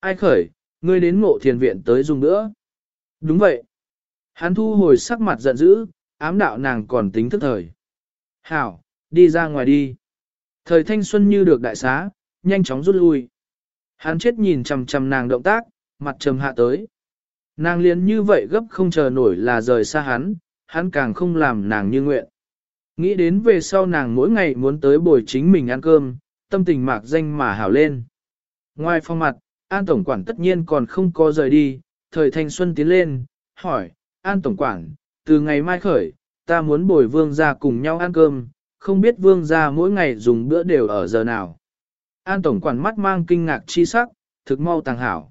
ai khởi, ngươi đến ngộ thiền viện tới dùng nữa. Đúng vậy. Hắn thu hồi sắc mặt giận dữ, ám đạo nàng còn tính thức thời. Hảo, đi ra ngoài đi. Thời thanh xuân như được đại xá, nhanh chóng rút lui. Hắn chết nhìn chằm chằm nàng động tác, mặt trầm hạ tới. Nàng liền như vậy gấp không chờ nổi là rời xa hắn, hắn càng không làm nàng như nguyện. Nghĩ đến về sau nàng mỗi ngày muốn tới bồi chính mình ăn cơm, tâm tình mạc danh mà hảo lên. Ngoài phong mặt, An Tổng Quản tất nhiên còn không có rời đi, thời thanh xuân tiến lên, hỏi, An Tổng Quản, từ ngày mai khởi, ta muốn bồi vương ra cùng nhau ăn cơm, không biết vương ra mỗi ngày dùng bữa đều ở giờ nào. An Tổng Quản mắt mang kinh ngạc chi sắc, thực mau tàng hảo.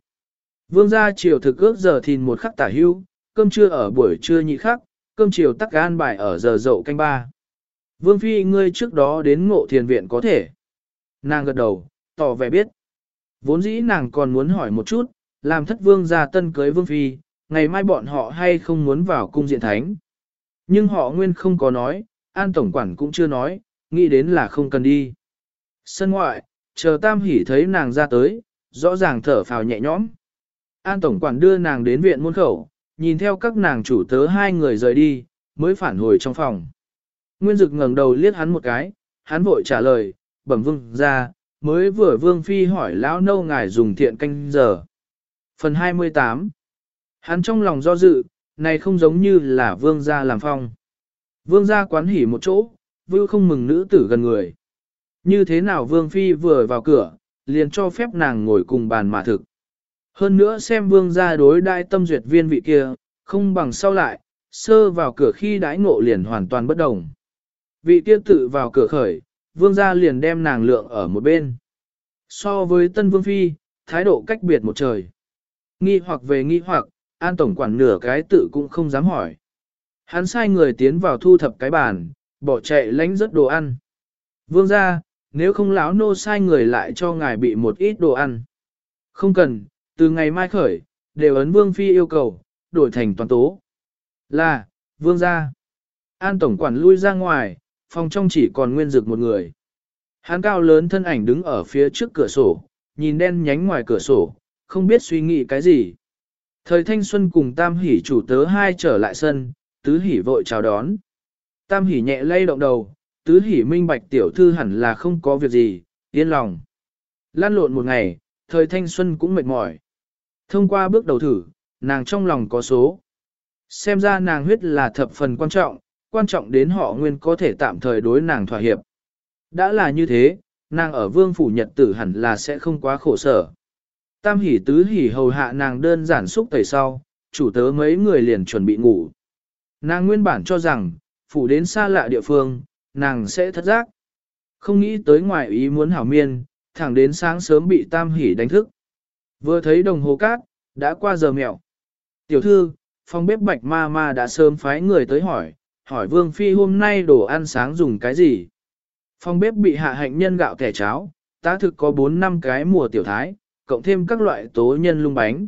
Vương gia chiều thực ước giờ thìn một khắc tả hưu, cơm trưa ở buổi trưa nhị khắc, cơm chiều tắc gan bài ở giờ dậu canh ba. Vương Phi ngươi trước đó đến ngộ thiền viện có thể. Nàng gật đầu, tỏ vẻ biết. Vốn dĩ nàng còn muốn hỏi một chút, làm thất vương gia tân cưới Vương Phi, ngày mai bọn họ hay không muốn vào cung diện thánh. Nhưng họ nguyên không có nói, an tổng quản cũng chưa nói, nghĩ đến là không cần đi. Sân ngoại, chờ tam hỉ thấy nàng ra tới, rõ ràng thở phào nhẹ nhõm. An tổng quản đưa nàng đến viện môn khẩu, nhìn theo các nàng chủ tớ hai người rời đi, mới phản hồi trong phòng. Nguyên Dực ngẩng đầu liếc hắn một cái, hắn vội trả lời, bẩm vương ra, mới vừa vương phi hỏi lão nâu ngài dùng thiện canh giờ. Phần 28 Hắn trong lòng do dự, này không giống như là vương gia làm phong. Vương gia quán hỉ một chỗ, vưu không mừng nữ tử gần người. Như thế nào vương phi vừa vào cửa, liền cho phép nàng ngồi cùng bàn mà thực. Hơn nữa xem vương gia đối đại tâm duyệt viên vị kia, không bằng sau lại, sơ vào cửa khi đãi ngộ liền hoàn toàn bất đồng. Vị kia tự vào cửa khởi, vương gia liền đem nàng lượng ở một bên. So với tân vương phi, thái độ cách biệt một trời. Nghi hoặc về nghi hoặc, an tổng quản nửa cái tự cũng không dám hỏi. Hắn sai người tiến vào thu thập cái bàn, bỏ chạy lánh rất đồ ăn. Vương gia, nếu không lão nô sai người lại cho ngài bị một ít đồ ăn. Không cần, từ ngày mai khởi, đều ấn vương phi yêu cầu, đổi thành toàn tố. Là, vương gia. An tổng quản lui ra ngoài, phòng trong chỉ còn nguyên dực một người. Hắn cao lớn thân ảnh đứng ở phía trước cửa sổ, nhìn đen nhánh ngoài cửa sổ, không biết suy nghĩ cái gì. Thời thanh xuân cùng tam hỉ chủ tớ hai trở lại sân, tứ hỉ vội chào đón. Tam hỉ nhẹ lay động đầu, tứ hỉ minh bạch tiểu thư hẳn là không có việc gì, yên lòng. Lan lộn một ngày, thời thanh xuân cũng mệt mỏi. Thông qua bước đầu thử, nàng trong lòng có số. Xem ra nàng huyết là thập phần quan trọng, quan trọng đến họ nguyên có thể tạm thời đối nàng thỏa hiệp. Đã là như thế, nàng ở vương phủ nhật tử hẳn là sẽ không quá khổ sở. Tam hỉ tứ hỉ hầu hạ nàng đơn giản xúc tẩy sau, chủ tớ mấy người liền chuẩn bị ngủ. Nàng nguyên bản cho rằng, phủ đến xa lạ địa phương, nàng sẽ thất giác. Không nghĩ tới ngoài ý muốn hảo miên, thẳng đến sáng sớm bị tam hỉ đánh thức. Vừa thấy đồng hồ cát, đã qua giờ mẹo. Tiểu thư, phòng bếp bạch ma ma đã sớm phái người tới hỏi, hỏi Vương Phi hôm nay đồ ăn sáng dùng cái gì. Phòng bếp bị hạ hạnh nhân gạo kẻ cháo, tá thực có 4 năm cái mùa tiểu thái, cộng thêm các loại tố nhân lung bánh.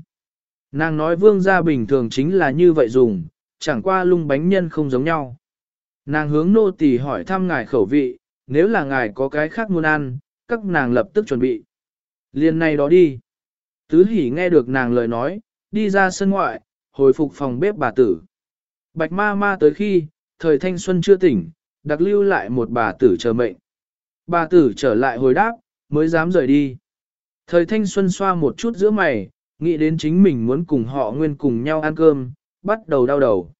Nàng nói vương gia bình thường chính là như vậy dùng, chẳng qua lung bánh nhân không giống nhau. Nàng hướng nô tỳ hỏi thăm ngài khẩu vị, nếu là ngài có cái khác muốn ăn, các nàng lập tức chuẩn bị. Liên này đó đi. Tứ hỉ nghe được nàng lời nói, đi ra sân ngoại, hồi phục phòng bếp bà tử. Bạch ma ma tới khi, thời thanh xuân chưa tỉnh, đặc lưu lại một bà tử chờ mệnh. Bà tử trở lại hồi đáp, mới dám rời đi. Thời thanh xuân xoa một chút giữa mày, nghĩ đến chính mình muốn cùng họ nguyên cùng nhau ăn cơm, bắt đầu đau đầu.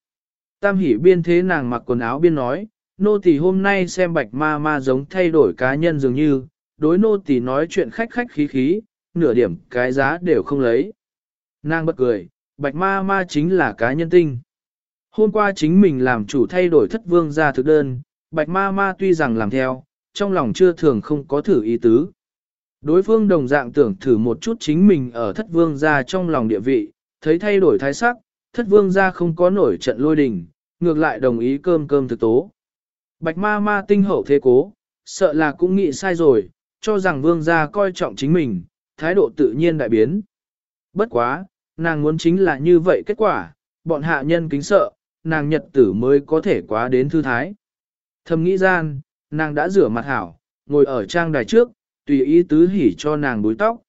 Tam hỉ biên thế nàng mặc quần áo biên nói, nô tỳ hôm nay xem bạch ma ma giống thay đổi cá nhân dường như, đối nô tỳ nói chuyện khách khách khí khí, nửa điểm cái giá đều không lấy. Nàng bật cười, bạch ma ma chính là cá nhân tinh. Hôm qua chính mình làm chủ thay đổi thất vương ra thực đơn, bạch ma ma tuy rằng làm theo, trong lòng chưa thường không có thử ý tứ. Đối phương đồng dạng tưởng thử một chút chính mình ở thất vương ra trong lòng địa vị, thấy thay đổi thái sắc, thất vương ra không có nổi trận lôi đình, ngược lại đồng ý cơm cơm thực tố. Bạch ma ma tinh hậu thế cố, sợ là cũng nghĩ sai rồi, cho rằng vương gia coi trọng chính mình, thái độ tự nhiên đại biến. Bất quá, nàng muốn chính là như vậy kết quả, bọn hạ nhân kính sợ, nàng nhật tử mới có thể quá đến thư thái. Thầm nghĩ gian, nàng đã rửa mặt hảo, ngồi ở trang đài trước, tùy ý tứ hỉ cho nàng búi tóc.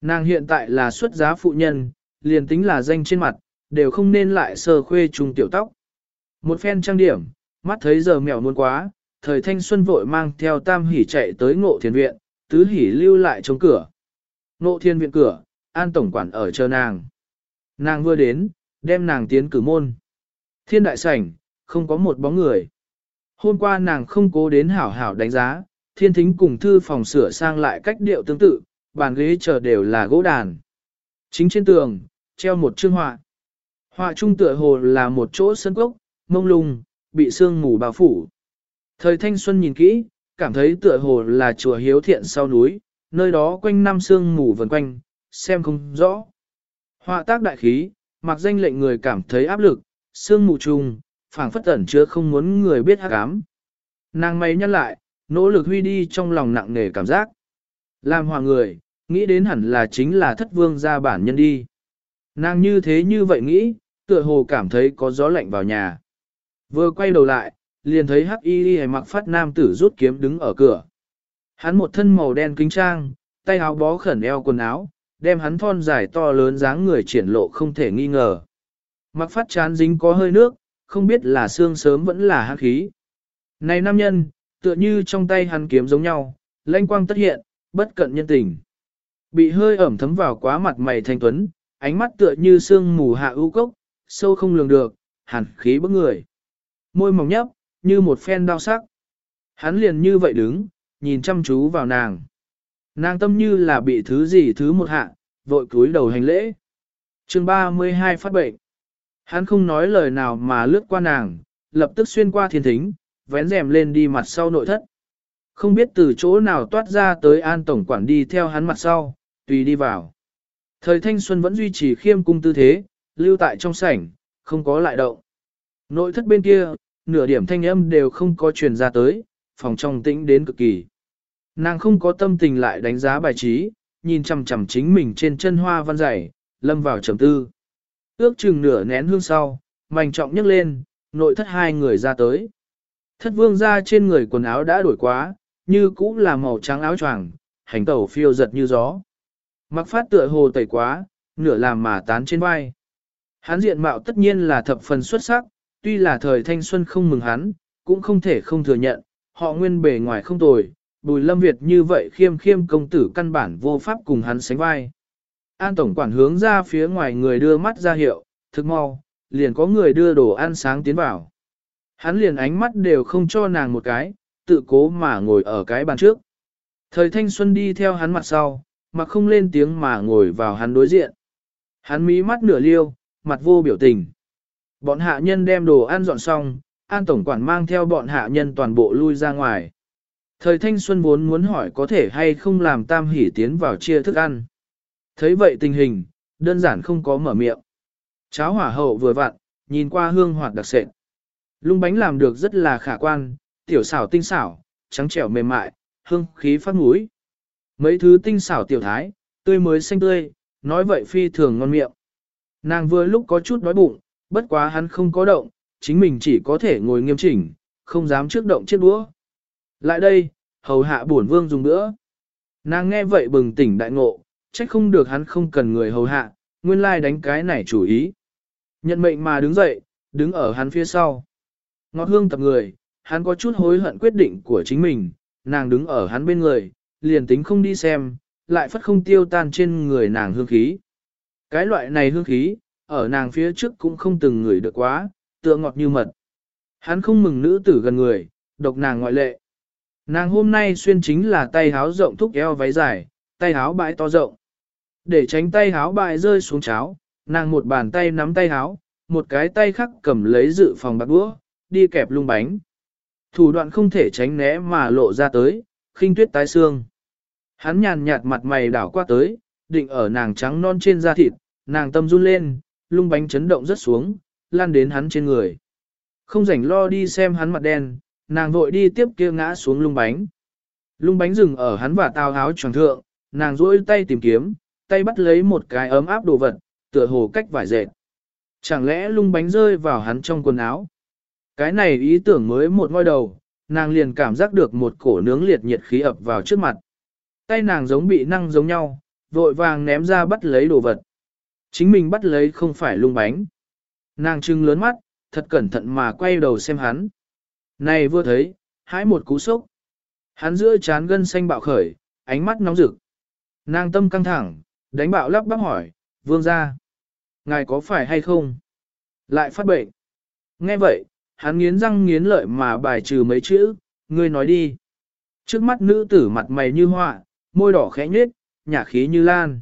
Nàng hiện tại là xuất giá phụ nhân, liền tính là danh trên mặt, đều không nên lại sờ khuê trùng tiểu tóc. Một phen trang điểm, mắt thấy giờ mèo muôn quá, thời thanh xuân vội mang theo tam hỉ chạy tới ngộ thiền viện, tứ hỉ lưu lại trong cửa. Ngộ thiên viện cửa, an tổng quản ở chờ nàng. Nàng vừa đến, đem nàng tiến cử môn. Thiên đại sảnh, không có một bóng người. Hôm qua nàng không cố đến hảo hảo đánh giá, thiên thính cùng thư phòng sửa sang lại cách điệu tương tự, bàn ghế chờ đều là gỗ đàn. Chính trên tường, treo một chương họa. Họa trung tựa hồ là một chỗ sân cốc, mông lung, bị sương mù bao phủ. Thời thanh xuân nhìn kỹ, cảm thấy tựa hồ là chùa hiếu thiện sau núi, nơi đó quanh năm sương mù vần quanh, xem không rõ. Họa tác đại khí, mặc danh lệnh người cảm thấy áp lực, sương mù trùng, phảng phất ẩn chứa không muốn người biết hắc ám. Nàng mày nhăn lại, nỗ lực huy đi trong lòng nặng nề cảm giác. Làm hòa người, nghĩ đến hẳn là chính là thất vương gia bản nhân đi. Nàng như thế như vậy nghĩ, tựa hồ cảm thấy có gió lạnh vào nhà. Vừa quay đầu lại, liền thấy hắc y y mặc phát nam tử rút kiếm đứng ở cửa. Hắn một thân màu đen kính trang, tay áo bó khẩn eo quần áo, đem hắn thon dài to lớn dáng người triển lộ không thể nghi ngờ. Mặc phát chán dính có hơi nước, không biết là xương sớm vẫn là hắc khí. Này nam nhân, tựa như trong tay hắn kiếm giống nhau, lanh quang tất hiện, bất cận nhân tình. Bị hơi ẩm thấm vào quá mặt mày thanh tuấn, ánh mắt tựa như sương mù hạ ưu cốc, sâu không lường được, hàn khí bức người. Môi mỏng nhấp, như một phen đau sắc. Hắn liền như vậy đứng, nhìn chăm chú vào nàng. Nàng tâm như là bị thứ gì thứ một hạ, vội cúi đầu hành lễ. chương 32 phát bệnh. Hắn không nói lời nào mà lướt qua nàng, lập tức xuyên qua thiên thính, vén rèm lên đi mặt sau nội thất. Không biết từ chỗ nào toát ra tới an tổng quản đi theo hắn mặt sau, tùy đi vào. Thời thanh xuân vẫn duy trì khiêm cung tư thế, lưu tại trong sảnh, không có lại động. Nội thất bên kia, nửa điểm thanh âm đều không có truyền ra tới, phòng trong tĩnh đến cực kỳ. Nàng không có tâm tình lại đánh giá bài trí, nhìn chằm chằm chính mình trên chân hoa văn dày, lâm vào trầm tư. Ước chừng nửa nén hương sau, mảnh trọng nhấc lên, nội thất hai người ra tới. Thất vương ra trên người quần áo đã đổi quá, như cũ là màu trắng áo choàng, hành tẩu phiêu giật như gió. Mặc phát tựa hồ tẩy quá, nửa làm mà tán trên vai. Hắn diện mạo tất nhiên là thập phần xuất sắc, tuy là thời thanh xuân không mừng hắn, cũng không thể không thừa nhận, họ nguyên bề ngoài không tồi, bùi lâm Việt như vậy khiêm khiêm công tử căn bản vô pháp cùng hắn sánh vai. An tổng quản hướng ra phía ngoài người đưa mắt ra hiệu, thực mau, liền có người đưa đồ ăn sáng tiến vào. Hắn liền ánh mắt đều không cho nàng một cái, tự cố mà ngồi ở cái bàn trước. Thời thanh xuân đi theo hắn mặt sau, mà không lên tiếng mà ngồi vào hắn đối diện. Hắn mí mắt nửa liêu, mặt vô biểu tình. Bọn hạ nhân đem đồ ăn dọn xong, an tổng quản mang theo bọn hạ nhân toàn bộ lui ra ngoài. Thời thanh xuân vốn muốn hỏi có thể hay không làm tam hỉ tiến vào chia thức ăn. Thấy vậy tình hình, đơn giản không có mở miệng. Cháo hỏa hậu vừa vặn, nhìn qua hương hoạt đặc sệt. Lung bánh làm được rất là khả quan, tiểu xảo tinh xảo, trắng trẻo mềm mại, hương khí phát mũi. Mấy thứ tinh xảo tiểu thái, tươi mới xanh tươi, nói vậy phi thường ngon miệng. Nàng vừa lúc có chút đói bụng, bất quá hắn không có động, chính mình chỉ có thể ngồi nghiêm chỉnh, không dám trước động chiếc đũa. Lại đây, hầu hạ bổn vương dùng nữa. Nàng nghe vậy bừng tỉnh đại ngộ, trách không được hắn không cần người hầu hạ, nguyên lai đánh cái này chủ ý. Nhận mệnh mà đứng dậy, đứng ở hắn phía sau. Ngọt hương tập người, hắn có chút hối hận quyết định của chính mình, nàng đứng ở hắn bên người, liền tính không đi xem, lại phất không tiêu tan trên người nàng hương khí. Cái loại này hương khí, ở nàng phía trước cũng không từng ngửi được quá, tựa ngọt như mật. Hắn không mừng nữ tử gần người, độc nàng ngoại lệ. Nàng hôm nay xuyên chính là tay háo rộng thúc eo váy dài, tay háo bãi to rộng. Để tránh tay háo bại rơi xuống cháo, nàng một bàn tay nắm tay háo, một cái tay khác cầm lấy dự phòng bạc đũa, đi kẹp lung bánh. Thủ đoạn không thể tránh né mà lộ ra tới, khinh tuyết tái xương. Hắn nhàn nhạt mặt mày đảo qua tới, định ở nàng trắng non trên da thịt, nàng tâm run lên, lung bánh chấn động rất xuống, lan đến hắn trên người. Không rảnh lo đi xem hắn mặt đen, nàng vội đi tiếp kia ngã xuống lung bánh. Lung bánh dừng ở hắn và tao háo tròn thượng, nàng duỗi tay tìm kiếm, tay bắt lấy một cái ấm áp đồ vật, tựa hồ cách vải dệt. Chẳng lẽ lung bánh rơi vào hắn trong quần áo? Cái này ý tưởng mới một ngôi đầu, nàng liền cảm giác được một cổ nướng liệt nhiệt khí ập vào trước mặt. Tay nàng giống bị năng giống nhau, vội vàng ném ra bắt lấy đồ vật. Chính mình bắt lấy không phải lung bánh. Nàng trưng lớn mắt, thật cẩn thận mà quay đầu xem hắn. Này vừa thấy, hãi một cú sốc. Hắn giữa chán gân xanh bạo khởi, ánh mắt nóng rực. Nàng tâm căng thẳng, đánh bạo lắp bắp hỏi, vương ra. Ngài có phải hay không? Lại phát bệnh. Nghe vậy, hắn nghiến răng nghiến lợi mà bài trừ mấy chữ, ngươi nói đi. Trước mắt nữ tử mặt mày như họa, môi đỏ khẽ nhếch, nhả khí như lan.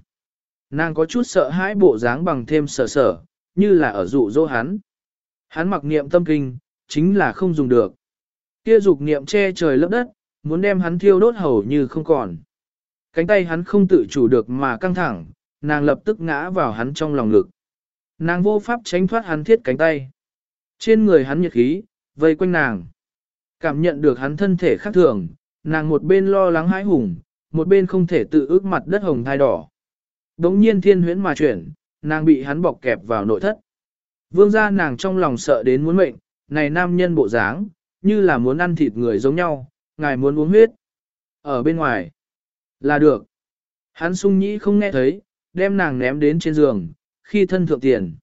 Nàng có chút sợ hãi bộ dáng bằng thêm sợ sở, như là ở dụ dỗ hắn. Hắn mặc niệm tâm kinh, chính là không dùng được. Kia dục niệm che trời lấp đất, muốn đem hắn thiêu đốt hầu như không còn. Cánh tay hắn không tự chủ được mà căng thẳng, nàng lập tức ngã vào hắn trong lòng ngực. Nàng vô pháp tránh thoát hắn thiết cánh tay. Trên người hắn nhiệt khí, vây quanh nàng. Cảm nhận được hắn thân thể khác thường, nàng một bên lo lắng hãi hùng, một bên không thể tự ước mặt đất hồng thai đỏ. Đống nhiên thiên huyễn mà chuyển, nàng bị hắn bọc kẹp vào nội thất. Vương gia nàng trong lòng sợ đến muốn mệnh, này nam nhân bộ dáng, như là muốn ăn thịt người giống nhau, ngài muốn uống huyết. Ở bên ngoài, là được. Hắn sung nhĩ không nghe thấy, đem nàng ném đến trên giường, khi thân thượng tiền.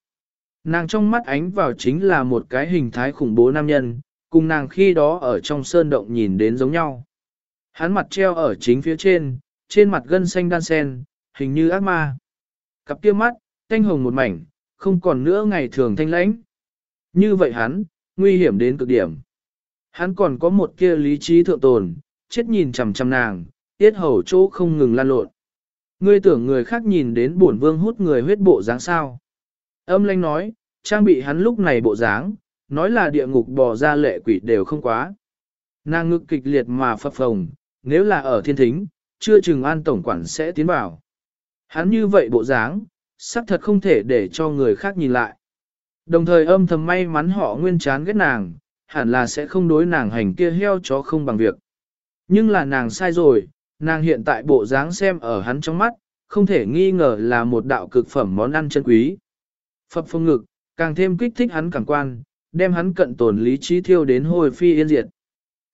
Nàng trong mắt ánh vào chính là một cái hình thái khủng bố nam nhân, cùng nàng khi đó ở trong sơn động nhìn đến giống nhau. Hắn mặt treo ở chính phía trên, trên mặt gân xanh đan sen, hình như ác ma. Cặp kia mắt, thanh hồng một mảnh, không còn nữa ngày thường thanh lãnh. Như vậy hắn, nguy hiểm đến cực điểm. Hắn còn có một kia lý trí thượng tồn, chết nhìn chằm chằm nàng, tiết hầu chỗ không ngừng lan lộn. Ngươi tưởng người khác nhìn đến bổn vương hút người huyết bộ dáng sao. Âm lanh nói, trang bị hắn lúc này bộ dáng, nói là địa ngục bò ra lệ quỷ đều không quá. Nàng ngực kịch liệt mà phập phồng, nếu là ở thiên thính, chưa chừng an tổng quản sẽ tiến vào. Hắn như vậy bộ dáng, xác thật không thể để cho người khác nhìn lại. Đồng thời âm thầm may mắn họ nguyên chán ghét nàng, hẳn là sẽ không đối nàng hành kia heo chó không bằng việc. Nhưng là nàng sai rồi, nàng hiện tại bộ dáng xem ở hắn trong mắt, không thể nghi ngờ là một đạo cực phẩm món ăn chân quý. Phập phong ngực, càng thêm kích thích hắn cảm quan, đem hắn cận tồn lý trí thiêu đến hồi phi yên diệt.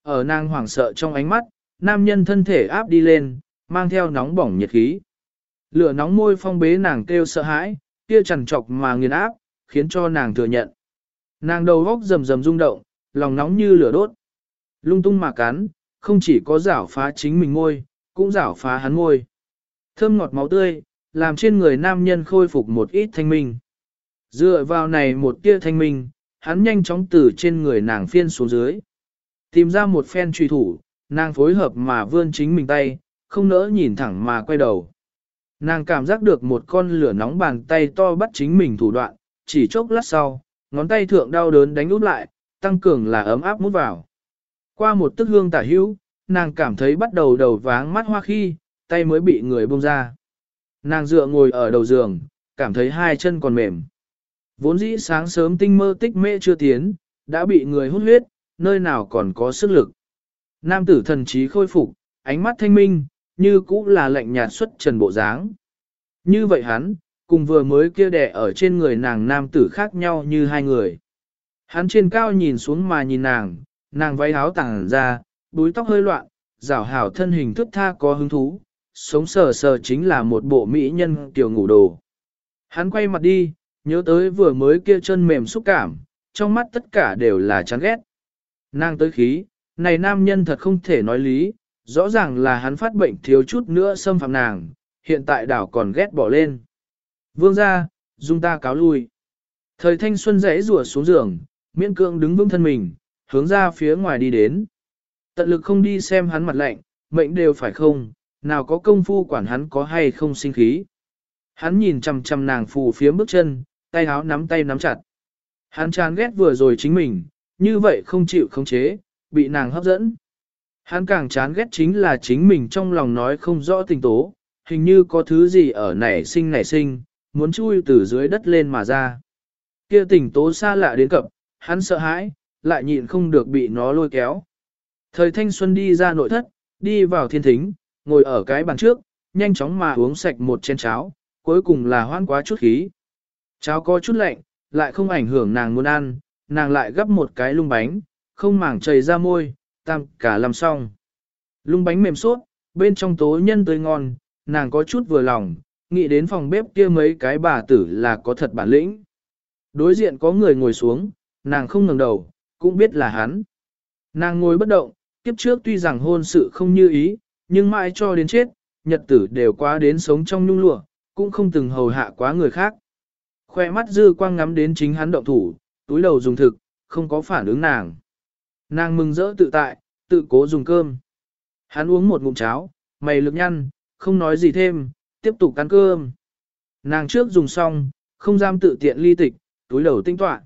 Ở nàng hoảng sợ trong ánh mắt, nam nhân thân thể áp đi lên, mang theo nóng bỏng nhiệt khí. Lửa nóng môi phong bế nàng kêu sợ hãi, kia chằn trọc mà nghiền áp, khiến cho nàng thừa nhận. Nàng đầu góc rầm rầm rung động, lòng nóng như lửa đốt. Lung tung mà cắn, không chỉ có rảo phá chính mình môi, cũng rảo phá hắn môi. Thơm ngọt máu tươi, làm trên người nam nhân khôi phục một ít thanh minh. Dựa vào này một tia thanh minh, hắn nhanh chóng từ trên người nàng phiên xuống dưới. Tìm ra một phen truy thủ, nàng phối hợp mà vươn chính mình tay, không nỡ nhìn thẳng mà quay đầu. Nàng cảm giác được một con lửa nóng bàn tay to bắt chính mình thủ đoạn, chỉ chốc lát sau, ngón tay thượng đau đớn đánh út lại, tăng cường là ấm áp mút vào. Qua một tức hương tả hữu, nàng cảm thấy bắt đầu đầu váng mắt hoa khi, tay mới bị người buông ra. Nàng dựa ngồi ở đầu giường, cảm thấy hai chân còn mềm. Vốn dĩ sáng sớm tinh mơ tích mê chưa tiến, đã bị người hút huyết, nơi nào còn có sức lực. Nam tử thần trí khôi phục, ánh mắt thanh minh, như cũ là lệnh nhạt xuất trần bộ dáng. Như vậy hắn, cùng vừa mới kia đẻ ở trên người nàng nam tử khác nhau như hai người. Hắn trên cao nhìn xuống mà nhìn nàng, nàng váy áo tàng ra, búi tóc hơi loạn, rảo hảo thân hình thức tha có hứng thú, sống sờ sờ chính là một bộ mỹ nhân tiểu ngủ đồ. Hắn quay mặt đi, nhớ tới vừa mới kia chân mềm xúc cảm, trong mắt tất cả đều là chán ghét. Nàng tới khí, này nam nhân thật không thể nói lý, rõ ràng là hắn phát bệnh thiếu chút nữa xâm phạm nàng, hiện tại đảo còn ghét bỏ lên. Vương ra, dung ta cáo lui. Thời thanh xuân rẽ rùa xuống giường, miễn cưỡng đứng vững thân mình, hướng ra phía ngoài đi đến. Tận lực không đi xem hắn mặt lạnh, mệnh đều phải không, nào có công phu quản hắn có hay không sinh khí. Hắn nhìn chằm chằm nàng phù phía bước chân, tay áo nắm tay nắm chặt. Hắn chán ghét vừa rồi chính mình, như vậy không chịu khống chế, bị nàng hấp dẫn. Hắn càng chán ghét chính là chính mình trong lòng nói không rõ tình tố, hình như có thứ gì ở nảy sinh nảy sinh, muốn chui từ dưới đất lên mà ra. Kia tình tố xa lạ đến cập, hắn sợ hãi, lại nhịn không được bị nó lôi kéo. Thời thanh xuân đi ra nội thất, đi vào thiên thính, ngồi ở cái bàn trước, nhanh chóng mà uống sạch một chén cháo, cuối cùng là hoan quá chút khí. Cháo có chút lạnh, lại không ảnh hưởng nàng muốn ăn, nàng lại gấp một cái lung bánh, không màng chảy ra môi, tam cả làm xong. Lung bánh mềm suốt, bên trong tố nhân tươi ngon, nàng có chút vừa lòng, nghĩ đến phòng bếp kia mấy cái bà tử là có thật bản lĩnh. Đối diện có người ngồi xuống, nàng không ngẩng đầu, cũng biết là hắn. Nàng ngồi bất động, kiếp trước tuy rằng hôn sự không như ý, nhưng mãi cho đến chết, nhật tử đều quá đến sống trong nhung lụa, cũng không từng hầu hạ quá người khác. Khoe mắt dư quang ngắm đến chính hắn động thủ, túi đầu dùng thực, không có phản ứng nàng. Nàng mừng rỡ tự tại, tự cố dùng cơm. Hắn uống một ngụm cháo, mày lực nhăn, không nói gì thêm, tiếp tục ăn cơm. Nàng trước dùng xong, không dám tự tiện ly tịch, túi đầu tinh tọa.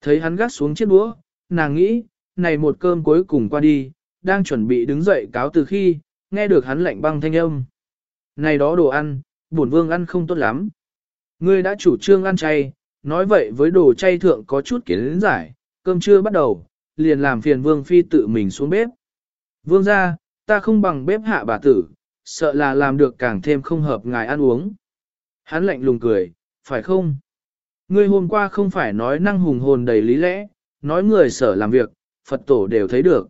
Thấy hắn gắt xuống chiếc đũa, nàng nghĩ, này một cơm cuối cùng qua đi, đang chuẩn bị đứng dậy cáo từ khi, nghe được hắn lạnh băng thanh âm. Này đó đồ ăn, bổn vương ăn không tốt lắm. Ngươi đã chủ trương ăn chay, nói vậy với đồ chay thượng có chút kiến giải, cơm chưa bắt đầu, liền làm phiền vương phi tự mình xuống bếp. Vương ra, ta không bằng bếp hạ bà tử, sợ là làm được càng thêm không hợp ngài ăn uống. Hắn lạnh lùng cười, phải không? Ngươi hôm qua không phải nói năng hùng hồn đầy lý lẽ, nói người sở làm việc, Phật tổ đều thấy được.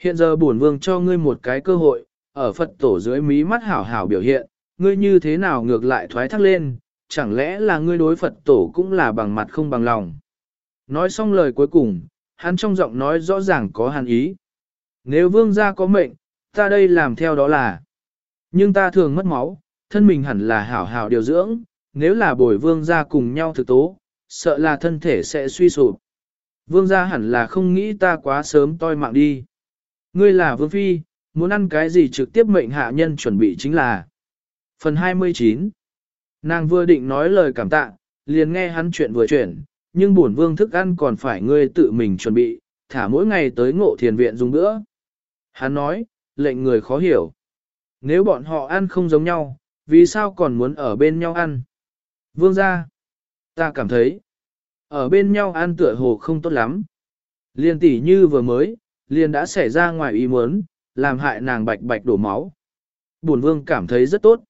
Hiện giờ bổn vương cho ngươi một cái cơ hội, ở Phật tổ dưới mí mắt hảo hảo biểu hiện, ngươi như thế nào ngược lại thoái thác lên, chẳng lẽ là ngươi đối Phật tổ cũng là bằng mặt không bằng lòng. Nói xong lời cuối cùng, hắn trong giọng nói rõ ràng có hàn ý. Nếu vương gia có mệnh, ta đây làm theo đó là. Nhưng ta thường mất máu, thân mình hẳn là hảo hảo điều dưỡng, nếu là bồi vương gia cùng nhau thực tố, sợ là thân thể sẽ suy sụp. Vương gia hẳn là không nghĩ ta quá sớm toi mạng đi. Ngươi là vương phi, muốn ăn cái gì trực tiếp mệnh hạ nhân chuẩn bị chính là. Phần 29 Nàng vừa định nói lời cảm tạ, liền nghe hắn chuyện vừa chuyển, nhưng bổn vương thức ăn còn phải ngươi tự mình chuẩn bị, thả mỗi ngày tới ngộ thiền viện dùng bữa. Hắn nói, lệnh người khó hiểu. Nếu bọn họ ăn không giống nhau, vì sao còn muốn ở bên nhau ăn? Vương ra, ta cảm thấy, ở bên nhau ăn tựa hồ không tốt lắm. Liên tỷ như vừa mới, liền đã xảy ra ngoài ý muốn, làm hại nàng bạch bạch đổ máu. Bổn vương cảm thấy rất tốt.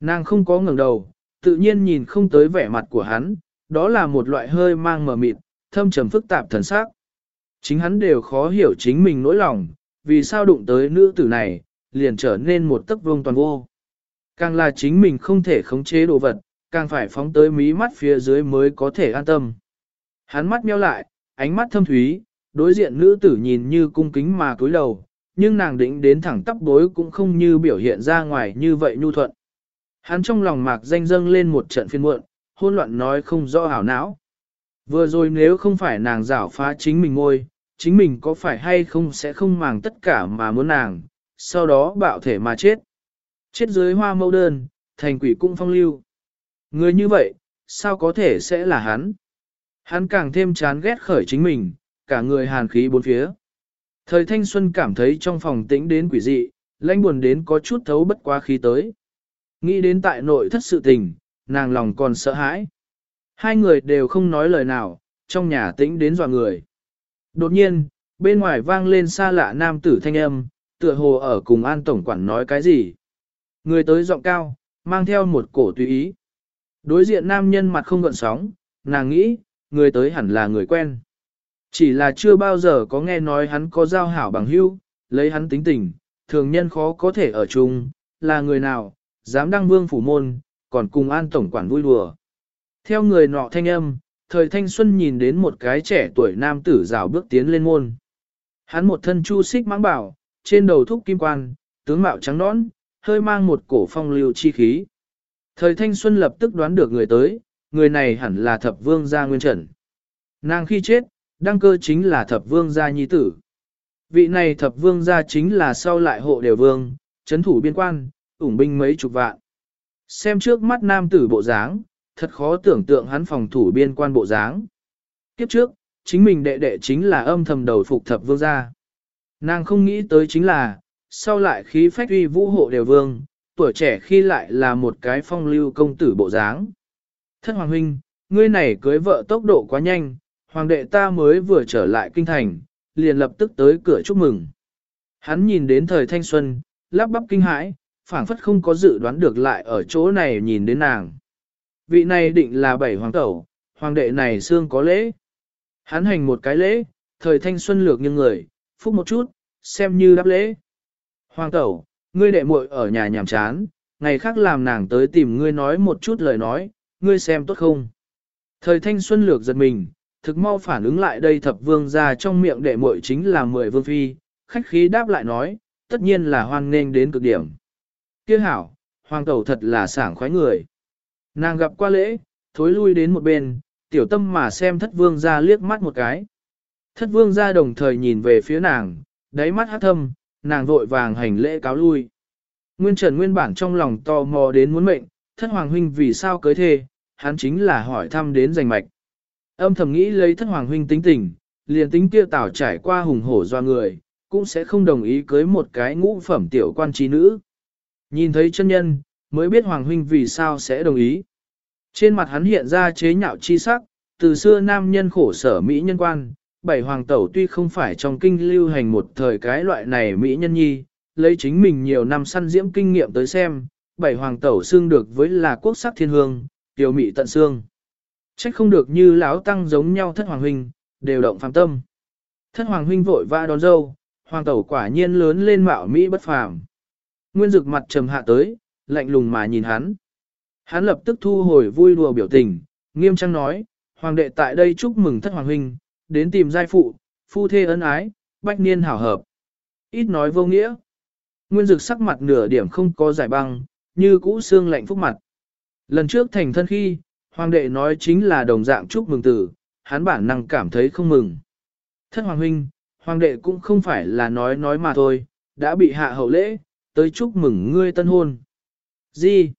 Nàng không có ngẩng đầu, tự nhiên nhìn không tới vẻ mặt của hắn, đó là một loại hơi mang mờ mịt, thâm trầm phức tạp thần sắc. Chính hắn đều khó hiểu chính mình nỗi lòng, vì sao đụng tới nữ tử này, liền trở nên một tấc vương toàn vô. Càng là chính mình không thể khống chế đồ vật, càng phải phóng tới mí mắt phía dưới mới có thể an tâm. Hắn mắt meo lại, ánh mắt thâm thúy, đối diện nữ tử nhìn như cung kính mà cúi đầu, nhưng nàng định đến thẳng tắp bối cũng không như biểu hiện ra ngoài như vậy nhu thuận. Hắn trong lòng mạc danh dâng lên một trận phiên muộn, hôn loạn nói không rõ hảo não. Vừa rồi nếu không phải nàng rảo phá chính mình ngôi, chính mình có phải hay không sẽ không màng tất cả mà muốn nàng, sau đó bạo thể mà chết. Chết dưới hoa mẫu đơn, thành quỷ cung phong lưu. Người như vậy, sao có thể sẽ là hắn? Hắn càng thêm chán ghét khởi chính mình, cả người hàn khí bốn phía. Thời thanh xuân cảm thấy trong phòng tĩnh đến quỷ dị, lãnh buồn đến có chút thấu bất quá khí tới. Nghĩ đến tại nội thất sự tình, nàng lòng còn sợ hãi. Hai người đều không nói lời nào, trong nhà tĩnh đến dọa người. Đột nhiên, bên ngoài vang lên xa lạ nam tử thanh âm, tựa hồ ở cùng an tổng quản nói cái gì. Người tới giọng cao, mang theo một cổ tùy ý. Đối diện nam nhân mặt không gợn sóng, nàng nghĩ, người tới hẳn là người quen. Chỉ là chưa bao giờ có nghe nói hắn có giao hảo bằng hữu, lấy hắn tính tình, thường nhân khó có thể ở chung, là người nào, dám đăng vương phủ môn, còn cùng an tổng quản vui đùa. Theo người nọ thanh âm, thời thanh xuân nhìn đến một cái trẻ tuổi nam tử rào bước tiến lên môn. Hắn một thân chu xích mãng bảo, trên đầu thúc kim quan, tướng mạo trắng nõn, hơi mang một cổ phong lưu chi khí. Thời thanh xuân lập tức đoán được người tới, người này hẳn là thập vương gia nguyên trần. Nàng khi chết, đăng cơ chính là thập vương gia nhi tử. Vị này thập vương gia chính là sau lại hộ đều vương, chấn thủ biên quan, ủng binh mấy chục vạn. Xem trước mắt nam tử bộ dáng, thật khó tưởng tượng hắn phòng thủ biên quan bộ dáng. Kiếp trước, chính mình đệ đệ chính là âm thầm đầu phục thập vương gia. Nàng không nghĩ tới chính là, sau lại khí phách uy vũ hộ đều vương, tuổi trẻ khi lại là một cái phong lưu công tử bộ dáng. Thân hoàng huynh, ngươi này cưới vợ tốc độ quá nhanh, hoàng đệ ta mới vừa trở lại kinh thành, liền lập tức tới cửa chúc mừng. Hắn nhìn đến thời thanh xuân, lắp bắp kinh hãi, phảng phất không có dự đoán được lại ở chỗ này nhìn đến nàng. Vị này định là bảy hoàng tẩu, hoàng đệ này xương có lễ. Hắn hành một cái lễ, thời thanh xuân lược như người, phúc một chút, xem như đáp lễ. Hoàng tẩu, ngươi đệ muội ở nhà nhàm chán, ngày khác làm nàng tới tìm ngươi nói một chút lời nói, ngươi xem tốt không. Thời thanh xuân lược giật mình, thực mau phản ứng lại đây thập vương ra trong miệng đệ muội chính là mười vương phi, khách khí đáp lại nói, tất nhiên là hoan nghênh đến cực điểm. Kiếc hảo, hoàng tẩu thật là sảng khoái người. Nàng gặp qua lễ, thối lui đến một bên, tiểu tâm mà xem thất vương ra liếc mắt một cái. Thất vương ra đồng thời nhìn về phía nàng, đáy mắt hát thâm, nàng vội vàng hành lễ cáo lui. Nguyên Trần nguyên bản trong lòng tò mò đến muốn mệnh, thất hoàng huynh vì sao cưới thê, hắn chính là hỏi thăm đến giành mạch. Âm thầm nghĩ lấy thất hoàng huynh tính tình, liền tính kia tảo trải qua hùng hổ do người, cũng sẽ không đồng ý cưới một cái ngũ phẩm tiểu quan trí nữ. Nhìn thấy chân nhân, mới biết hoàng huynh vì sao sẽ đồng ý. Trên mặt hắn hiện ra chế nhạo chi sắc, từ xưa nam nhân khổ sở Mỹ nhân quan, bảy hoàng tẩu tuy không phải trong kinh lưu hành một thời cái loại này Mỹ nhân nhi, lấy chính mình nhiều năm săn diễm kinh nghiệm tới xem, bảy hoàng tẩu xương được với là quốc sắc thiên hương, tiểu mỹ tận xương. Trách không được như lão tăng giống nhau thất hoàng huynh, đều động phàm tâm. Thất hoàng huynh vội vã đón dâu, hoàng tẩu quả nhiên lớn lên mạo Mỹ bất phàm. Nguyên dực mặt trầm hạ tới, lạnh lùng mà nhìn hắn. Hắn lập tức thu hồi vui đùa biểu tình, nghiêm trang nói, hoàng đệ tại đây chúc mừng thất hoàng huynh, đến tìm giai phụ, phu thê ân ái, bách niên hảo hợp. Ít nói vô nghĩa. Nguyên dực sắc mặt nửa điểm không có giải băng, như cũ xương lạnh phúc mặt. Lần trước thành thân khi, hoàng đệ nói chính là đồng dạng chúc mừng tử, hắn bản năng cảm thấy không mừng. Thất hoàng huynh, hoàng đệ cũng không phải là nói nói mà thôi, đã bị hạ hậu lễ, tới chúc mừng ngươi tân hôn. Gì?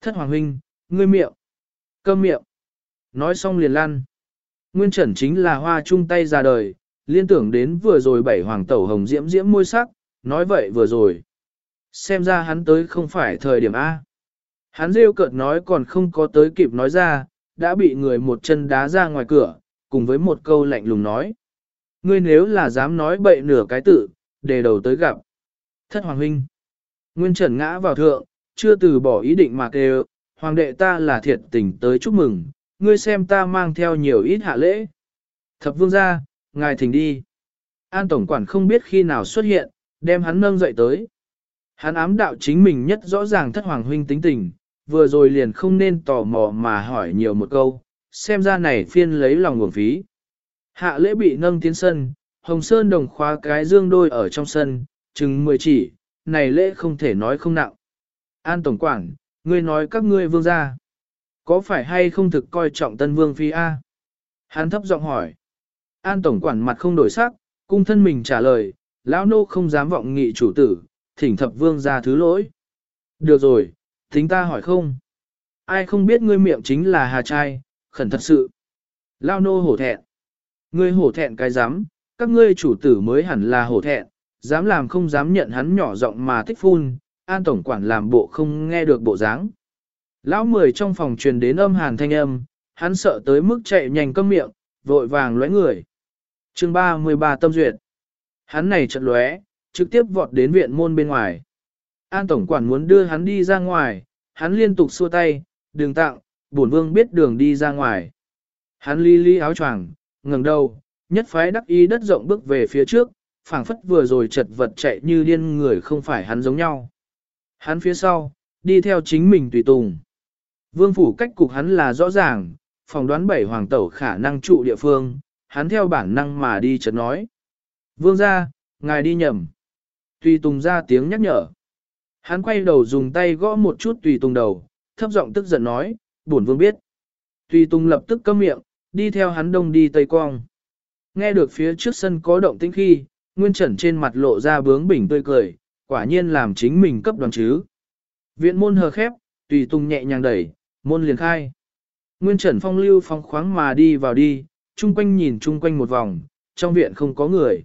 Thất hoàng huynh, ngươi miệng. Câm miệng. Nói xong liền lăn. Nguyên trần chính là hoa chung tay ra đời, liên tưởng đến vừa rồi bảy hoàng tẩu hồng diễm diễm môi sắc, nói vậy vừa rồi. Xem ra hắn tới không phải thời điểm A. Hắn rêu cợt nói còn không có tới kịp nói ra, đã bị người một chân đá ra ngoài cửa, cùng với một câu lạnh lùng nói. Ngươi nếu là dám nói bậy nửa cái tự, đề đầu tới gặp. Thất Hoàng Huynh. Nguyên Trần ngã vào thượng, chưa từ bỏ ý định mà kêu, Hoàng đệ ta là thiệt tình tới chúc mừng, ngươi xem ta mang theo nhiều ít hạ lễ. Thập vương ra, ngài thỉnh đi. An Tổng Quản không biết khi nào xuất hiện, đem hắn nâng dậy tới. Hắn ám đạo chính mình nhất rõ ràng thất hoàng huynh tính tình, vừa rồi liền không nên tò mò mà hỏi nhiều một câu, xem ra này phiên lấy lòng nguồn phí. Hạ lễ bị nâng tiến sân, Hồng Sơn đồng khóa cái dương đôi ở trong sân, chừng mười chỉ, này lễ không thể nói không nặng. An Tổng Quản, ngươi nói các ngươi vương gia, có phải hay không thực coi trọng tân vương phi A? Hắn thấp giọng hỏi. An Tổng Quản mặt không đổi sắc, cung thân mình trả lời, lão nô không dám vọng nghị chủ tử, thỉnh thập vương gia thứ lỗi. Được rồi, tính ta hỏi không. Ai không biết ngươi miệng chính là hà trai, khẩn thật sự. Lao nô hổ thẹn. Ngươi hổ thẹn cái dám, các ngươi chủ tử mới hẳn là hổ thẹn, dám làm không dám nhận hắn nhỏ giọng mà thích phun, an tổng quản làm bộ không nghe được bộ dáng. Lão mười trong phòng truyền đến âm hàn thanh âm, hắn sợ tới mức chạy nhanh câm miệng, vội vàng lóe người. chương 33 tâm duyệt. Hắn này chợt lóe, trực tiếp vọt đến viện môn bên ngoài. An tổng quản muốn đưa hắn đi ra ngoài, hắn liên tục xua tay, Đường tặng, bổn vương biết đường đi ra ngoài. Hắn ly ly áo choàng, ngẩng đầu, nhất phái đắc ý đất rộng bước về phía trước, phảng phất vừa rồi chật vật chạy như điên người không phải hắn giống nhau. Hắn phía sau, đi theo chính mình tùy tùng. Vương phủ cách cục hắn là rõ ràng, phỏng đoán bảy hoàng tẩu khả năng trụ địa phương, hắn theo bản năng mà đi chợt nói. Vương ra, ngài đi nhầm. Tùy Tùng ra tiếng nhắc nhở. Hắn quay đầu dùng tay gõ một chút Tùy Tùng đầu, thấp giọng tức giận nói, bổn vương biết. Tùy Tùng lập tức câm miệng, đi theo hắn đông đi tây cong. Nghe được phía trước sân có động tĩnh khi, Nguyên Trần trên mặt lộ ra bướng bỉnh tươi cười, quả nhiên làm chính mình cấp đoàn chứ. Viện môn hờ khép, Tùy Tùng nhẹ nhàng đẩy, môn liền khai. Nguyên Trần phong lưu phong khoáng mà đi vào đi, chung quanh nhìn chung quanh một vòng, trong viện không có người.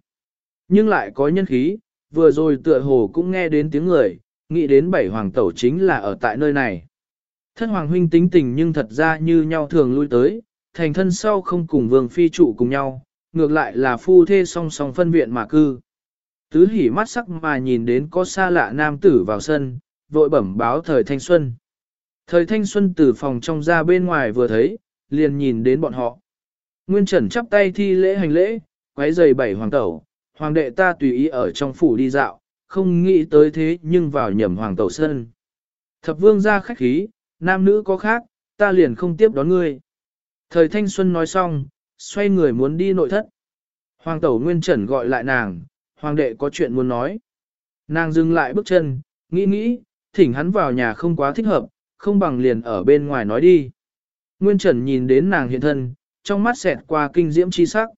Nhưng lại có nhân khí, vừa rồi tựa hồ cũng nghe đến tiếng người, nghĩ đến bảy hoàng tẩu chính là ở tại nơi này. Thân hoàng huynh tính tình nhưng thật ra như nhau thường lui tới, thành thân sau không cùng vương phi trụ cùng nhau, ngược lại là phu thê song song phân viện mà cư. Tứ hỉ mắt sắc mà nhìn đến có xa lạ nam tử vào sân, vội bẩm báo thời thanh xuân. Thời thanh xuân từ phòng trong ra bên ngoài vừa thấy, liền nhìn đến bọn họ. Nguyên Trần chắp tay thi lễ hành lễ, quấy giày bảy hoàng tẩu, hoàng đệ ta tùy ý ở trong phủ đi dạo, không nghĩ tới thế nhưng vào nhầm hoàng tẩu sân. Thập vương ra khách khí, nam nữ có khác, ta liền không tiếp đón ngươi. Thời thanh xuân nói xong, xoay người muốn đi nội thất. Hoàng tẩu nguyên trần gọi lại nàng, hoàng đệ có chuyện muốn nói. Nàng dừng lại bước chân, nghĩ nghĩ, thỉnh hắn vào nhà không quá thích hợp, không bằng liền ở bên ngoài nói đi. Nguyên trần nhìn đến nàng hiện thân, trong mắt xẹt qua kinh diễm chi sắc.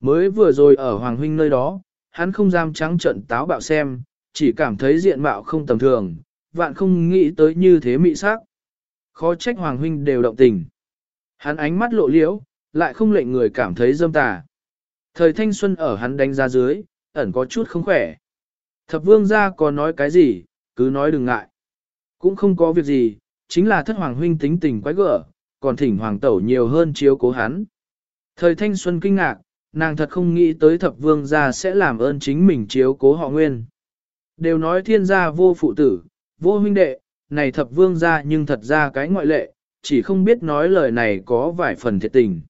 Mới vừa rồi ở Hoàng Huynh nơi đó, hắn không dám trắng trận táo bạo xem, chỉ cảm thấy diện mạo không tầm thường, vạn không nghĩ tới như thế mị sắc. Khó trách Hoàng Huynh đều động tình. Hắn ánh mắt lộ liễu, lại không lệnh người cảm thấy dâm tà. Thời thanh xuân ở hắn đánh ra dưới, ẩn có chút không khỏe. Thập vương gia có nói cái gì, cứ nói đừng ngại. Cũng không có việc gì, chính là thất hoàng huynh tính tình quái gở, còn thỉnh hoàng tẩu nhiều hơn chiếu cố hắn. Thời thanh xuân kinh ngạc, nàng thật không nghĩ tới thập vương gia sẽ làm ơn chính mình chiếu cố họ nguyên. Đều nói thiên gia vô phụ tử, vô huynh đệ, này thập vương gia nhưng thật ra cái ngoại lệ, chỉ không biết nói lời này có vài phần thiệt tình.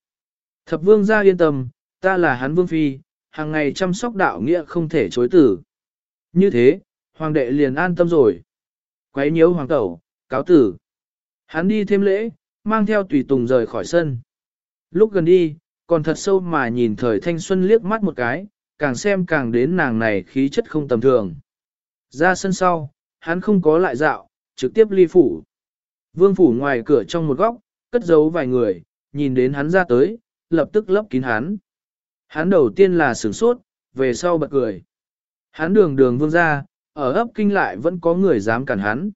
Thập vương gia yên tâm, ta là hắn vương phi, hàng ngày chăm sóc đạo nghĩa không thể chối tử. Như thế, hoàng đệ liền an tâm rồi. Quấy nhiễu hoàng tẩu, cáo tử. Hắn đi thêm lễ, mang theo tùy tùng rời khỏi sân. Lúc gần đi, còn thật sâu mà nhìn thời thanh xuân liếc mắt một cái, càng xem càng đến nàng này khí chất không tầm thường. Ra sân sau, hắn không có lại dạo, trực tiếp ly phủ. Vương phủ ngoài cửa trong một góc, cất giấu vài người, nhìn đến hắn ra tới, lập tức lấp kín hắn. Hắn đầu tiên là sửng sốt, về sau bật cười. Hắn đường đường vương ra, ở ấp kinh lại vẫn có người dám cản hắn.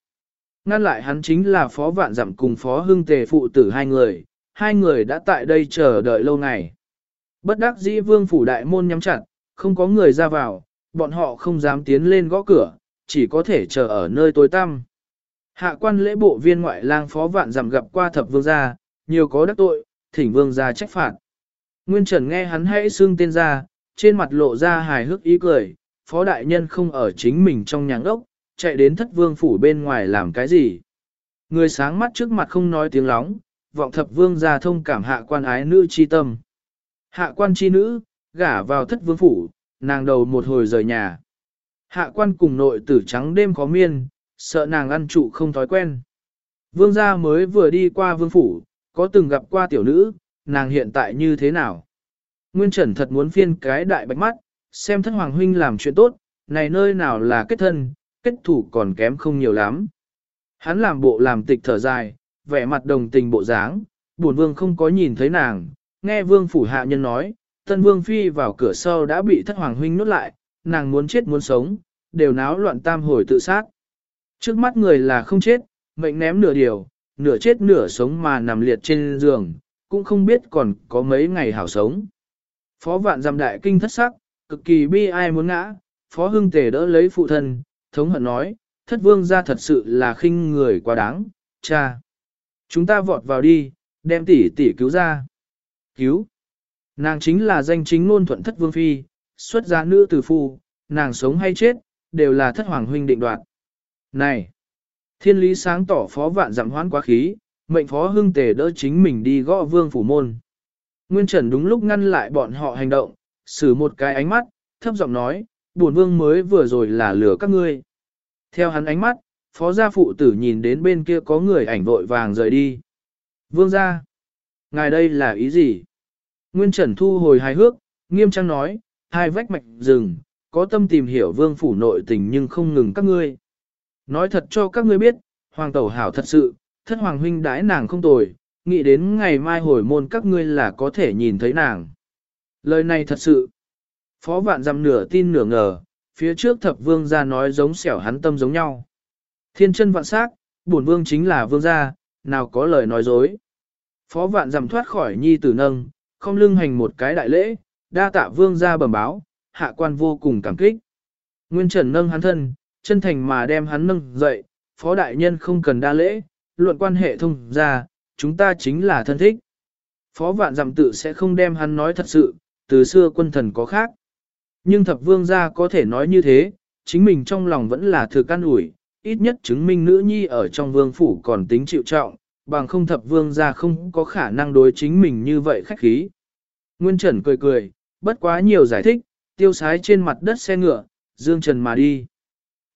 Ngăn lại hắn chính là phó vạn dặm cùng phó hưng tề phụ tử hai người, hai người đã tại đây chờ đợi lâu ngày. Bất đắc dĩ vương phủ đại môn nhắm chặt, không có người ra vào, bọn họ không dám tiến lên gõ cửa, chỉ có thể chờ ở nơi tối tăm. Hạ quan lễ bộ viên ngoại lang phó vạn dặm gặp qua thập vương gia, nhiều có đắc tội, thỉnh vương gia trách phạt. Nguyên Trần nghe hắn hãy xưng tên ra, trên mặt lộ ra hài hước ý cười, phó đại nhân không ở chính mình trong nhà ốc, chạy đến thất vương phủ bên ngoài làm cái gì. Người sáng mắt trước mặt không nói tiếng lóng, vọng thập vương gia thông cảm hạ quan ái nữ chi tâm. Hạ quan chi nữ, gả vào thất vương phủ, nàng đầu một hồi rời nhà. Hạ quan cùng nội tử trắng đêm có miên, sợ nàng ăn trụ không thói quen. Vương gia mới vừa đi qua vương phủ, có từng gặp qua tiểu nữ, nàng hiện tại như thế nào? Nguyên Trần thật muốn phiên cái đại bạch mắt, xem thất hoàng huynh làm chuyện tốt, này nơi nào là kết thân, kết thủ còn kém không nhiều lắm. Hắn làm bộ làm tịch thở dài, vẻ mặt đồng tình bộ dáng, buồn vương không có nhìn thấy nàng, nghe vương phủ hạ nhân nói, tân vương phi vào cửa sau đã bị thất hoàng huynh nuốt lại, nàng muốn chết muốn sống, đều náo loạn tam hồi tự sát. Trước mắt người là không chết, mệnh ném nửa điều, nửa chết nửa sống mà nằm liệt trên giường, cũng không biết còn có mấy ngày hảo sống. Phó vạn giam đại kinh thất sắc, cực kỳ bi ai muốn ngã, phó hưng tề đỡ lấy phụ thân, thống hận nói, thất vương ra thật sự là khinh người quá đáng, cha. Chúng ta vọt vào đi, đem tỷ tỷ cứu ra. Cứu. Nàng chính là danh chính ngôn thuận thất vương phi, xuất gia nữ từ phu, nàng sống hay chết, đều là thất hoàng huynh định đoạt. Này! Thiên lý sáng tỏ phó vạn dặm hoán quá khí, mệnh phó hưng tề đỡ chính mình đi gõ vương phủ môn. Nguyên Trần đúng lúc ngăn lại bọn họ hành động, xử một cái ánh mắt, thấp giọng nói, buồn vương mới vừa rồi là lừa các ngươi. Theo hắn ánh mắt, phó gia phụ tử nhìn đến bên kia có người ảnh vội vàng rời đi. Vương gia, ngài đây là ý gì? Nguyên Trần thu hồi hài hước, nghiêm trang nói, hai vách mạch rừng, có tâm tìm hiểu vương phủ nội tình nhưng không ngừng các ngươi. Nói thật cho các ngươi biết, hoàng tẩu hảo thật sự, thất hoàng huynh đãi nàng không tồi, nghĩ đến ngày mai hồi môn các ngươi là có thể nhìn thấy nàng. Lời này thật sự. Phó vạn dằm nửa tin nửa ngờ, phía trước thập vương gia nói giống xẻo hắn tâm giống nhau. Thiên chân vạn sắc, bổn vương chính là vương gia, nào có lời nói dối. Phó vạn giảm thoát khỏi nhi tử nâng, không lưng hành một cái đại lễ, đa tạ vương gia bẩm báo, hạ quan vô cùng cảm kích. Nguyên trần nâng hắn thân, chân thành mà đem hắn nâng dậy, phó đại nhân không cần đa lễ, luận quan hệ thông ra, chúng ta chính là thân thích. Phó vạn dặm tự sẽ không đem hắn nói thật sự, từ xưa quân thần có khác. Nhưng thập vương gia có thể nói như thế, chính mình trong lòng vẫn là thừa can ủi, ít nhất chứng minh nữ nhi ở trong vương phủ còn tính chịu trọng, bằng không thập vương gia không có khả năng đối chính mình như vậy khách khí. Nguyên Trần cười cười, bất quá nhiều giải thích, tiêu sái trên mặt đất xe ngựa, dương trần mà đi.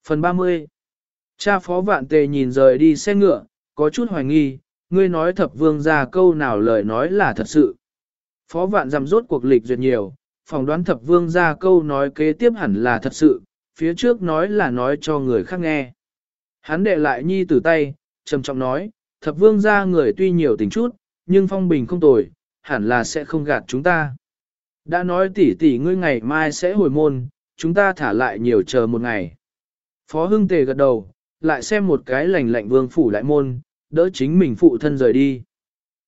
Phần 30 Cha phó vạn tề nhìn rời đi xe ngựa, có chút hoài nghi, ngươi nói thập vương ra câu nào lời nói là thật sự. Phó vạn giảm rốt cuộc lịch duyệt nhiều, phỏng đoán thập vương ra câu nói kế tiếp hẳn là thật sự, phía trước nói là nói cho người khác nghe. Hắn đệ lại nhi từ tay, trầm trọng nói, thập vương ra người tuy nhiều tình chút, nhưng phong bình không tồi, hẳn là sẽ không gạt chúng ta. Đã nói tỷ tỷ ngươi ngày mai sẽ hồi môn, chúng ta thả lại nhiều chờ một ngày. Phó Hưng Tề gật đầu, lại xem một cái lành lạnh vương phủ lại môn, đỡ chính mình phụ thân rời đi.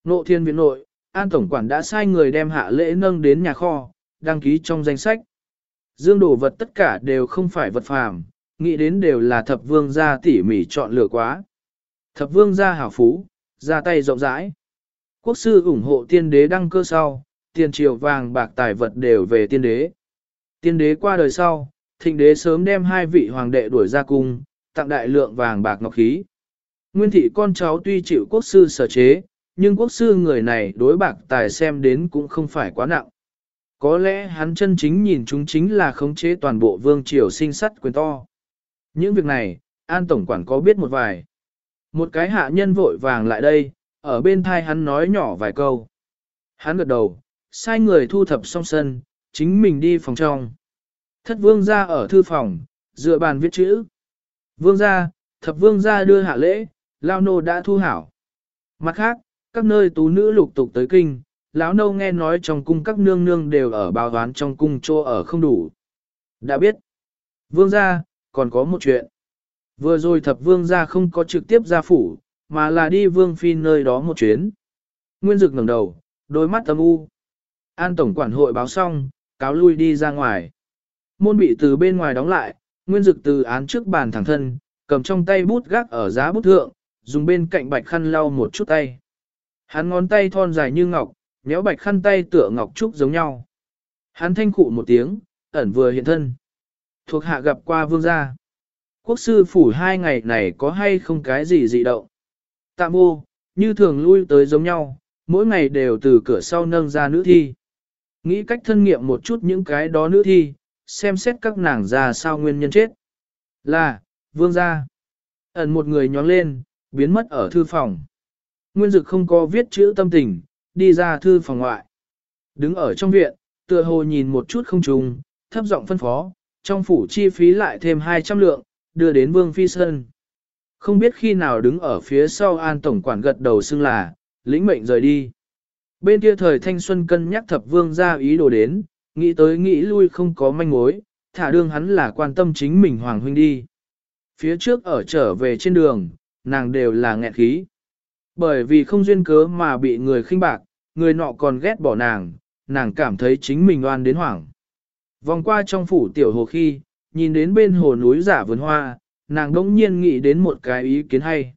Nộ thiên viện nội, An Tổng Quản đã sai người đem hạ lễ nâng đến nhà kho, đăng ký trong danh sách. Dương đồ vật tất cả đều không phải vật phàm, nghĩ đến đều là thập vương gia tỉ mỉ chọn lựa quá. Thập vương gia hảo phú, ra tay rộng rãi. Quốc sư ủng hộ tiên đế đăng cơ sau, tiền triều vàng bạc tài vật đều về tiên đế. Tiên đế qua đời sau, thịnh đế sớm đem hai vị hoàng đệ đuổi ra cung, tặng đại lượng vàng bạc ngọc khí. Nguyên thị con cháu tuy chịu quốc sư sở chế, nhưng quốc sư người này đối bạc tài xem đến cũng không phải quá nặng. Có lẽ hắn chân chính nhìn chúng chính là khống chế toàn bộ vương triều sinh sắt quyền to. Những việc này, An Tổng Quản có biết một vài. Một cái hạ nhân vội vàng lại đây, ở bên thai hắn nói nhỏ vài câu. Hắn gật đầu, sai người thu thập xong sân, chính mình đi phòng trong. Thất vương ra ở thư phòng, dựa bàn viết chữ. Vương gia, thập vương gia đưa hạ lễ, lao nô đã thu hảo. Mặt khác, các nơi tú nữ lục tục tới kinh, lão nâu nghe nói trong cung các nương nương đều ở báo đoán trong cung chô ở không đủ. Đã biết. Vương gia, còn có một chuyện. Vừa rồi thập vương gia không có trực tiếp ra phủ, mà là đi vương phi nơi đó một chuyến. Nguyên dực ngẩng đầu, đôi mắt âm u. An tổng quản hội báo xong, cáo lui đi ra ngoài. Môn bị từ bên ngoài đóng lại, Nguyên dực từ án trước bàn thẳng thân, cầm trong tay bút gác ở giá bút thượng, dùng bên cạnh bạch khăn lau một chút tay. Hắn ngón tay thon dài như ngọc, nhéo bạch khăn tay tựa ngọc trúc giống nhau. Hắn thanh khụ một tiếng, ẩn vừa hiện thân. Thuộc hạ gặp qua vương gia. Quốc sư phủ hai ngày này có hay không cái gì dị động. Tạm vô, như thường lui tới giống nhau, mỗi ngày đều từ cửa sau nâng ra nữ thi. Nghĩ cách thân nghiệm một chút những cái đó nữ thi, xem xét các nàng ra sao nguyên nhân chết. Là, vương gia. Ẩn một người nhón lên, biến mất ở thư phòng. Nguyên dực không có viết chữ tâm tình, đi ra thư phòng ngoại. Đứng ở trong viện, tựa hồ nhìn một chút không trùng, thấp giọng phân phó, trong phủ chi phí lại thêm 200 lượng, đưa đến Vương Phi Sơn. Không biết khi nào đứng ở phía sau an tổng quản gật đầu xưng là, lĩnh mệnh rời đi. Bên kia thời thanh xuân cân nhắc thập vương ra ý đồ đến, nghĩ tới nghĩ lui không có manh mối, thả đương hắn là quan tâm chính mình hoàng huynh đi. Phía trước ở trở về trên đường, nàng đều là nghẹn khí. Bởi vì không duyên cớ mà bị người khinh bạc, người nọ còn ghét bỏ nàng, nàng cảm thấy chính mình oan đến hoảng. Vòng qua trong phủ tiểu hồ khi, nhìn đến bên hồ núi giả vườn hoa, nàng đỗng nhiên nghĩ đến một cái ý kiến hay.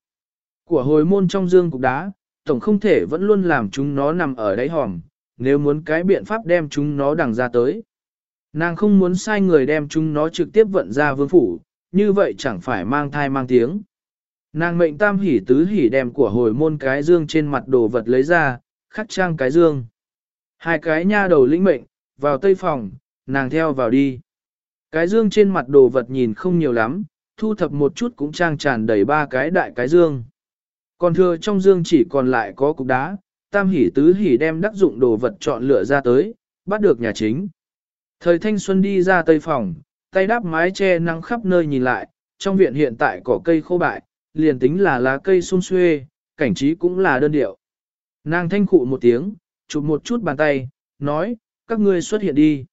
Của hồi môn trong dương cục đá, tổng không thể vẫn luôn làm chúng nó nằm ở đáy hòm, nếu muốn cái biện pháp đem chúng nó đằng ra tới. Nàng không muốn sai người đem chúng nó trực tiếp vận ra vương phủ, như vậy chẳng phải mang thai mang tiếng. Nàng mệnh tam hỉ tứ hỉ đem của hồi môn cái dương trên mặt đồ vật lấy ra, khắc trang cái dương. Hai cái nha đầu lĩnh mệnh, vào tây phòng, nàng theo vào đi. Cái dương trên mặt đồ vật nhìn không nhiều lắm, thu thập một chút cũng trang tràn đầy ba cái đại cái dương. Còn thừa trong dương chỉ còn lại có cục đá, tam hỉ tứ hỉ đem đắc dụng đồ vật chọn lựa ra tới, bắt được nhà chính. Thời thanh xuân đi ra tây phòng, tay đáp mái che nắng khắp nơi nhìn lại, trong viện hiện tại có cây khô bại, liền tính là lá cây sung xuê, cảnh trí cũng là đơn điệu. Nàng thanh khụ một tiếng, chụp một chút bàn tay, nói, các ngươi xuất hiện đi.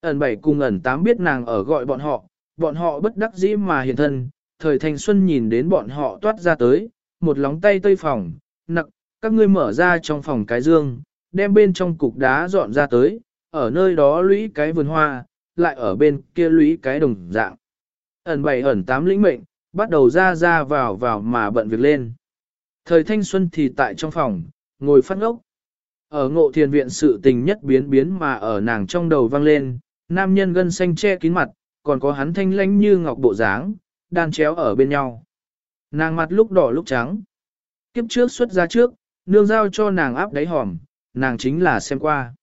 Ẩn bảy cùng ẩn tám biết nàng ở gọi bọn họ, bọn họ bất đắc dĩ mà hiện thân, thời thanh xuân nhìn đến bọn họ toát ra tới, một lóng tay tây phòng, nặng, các ngươi mở ra trong phòng cái dương, đem bên trong cục đá dọn ra tới, ở nơi đó lũy cái vườn hoa, lại ở bên kia lũy cái đồng dạng. Ẩn bảy ẩn tám lĩnh mệnh, bắt đầu ra ra vào vào mà bận việc lên. Thời thanh xuân thì tại trong phòng, ngồi phát ngốc. Ở ngộ thiền viện sự tình nhất biến biến mà ở nàng trong đầu vang lên, nam nhân gân xanh che kín mặt, còn có hắn thanh lãnh như ngọc bộ dáng, đan chéo ở bên nhau. Nàng mặt lúc đỏ lúc trắng. Kiếp trước xuất ra trước, nương giao cho nàng áp đáy hòm, nàng chính là xem qua.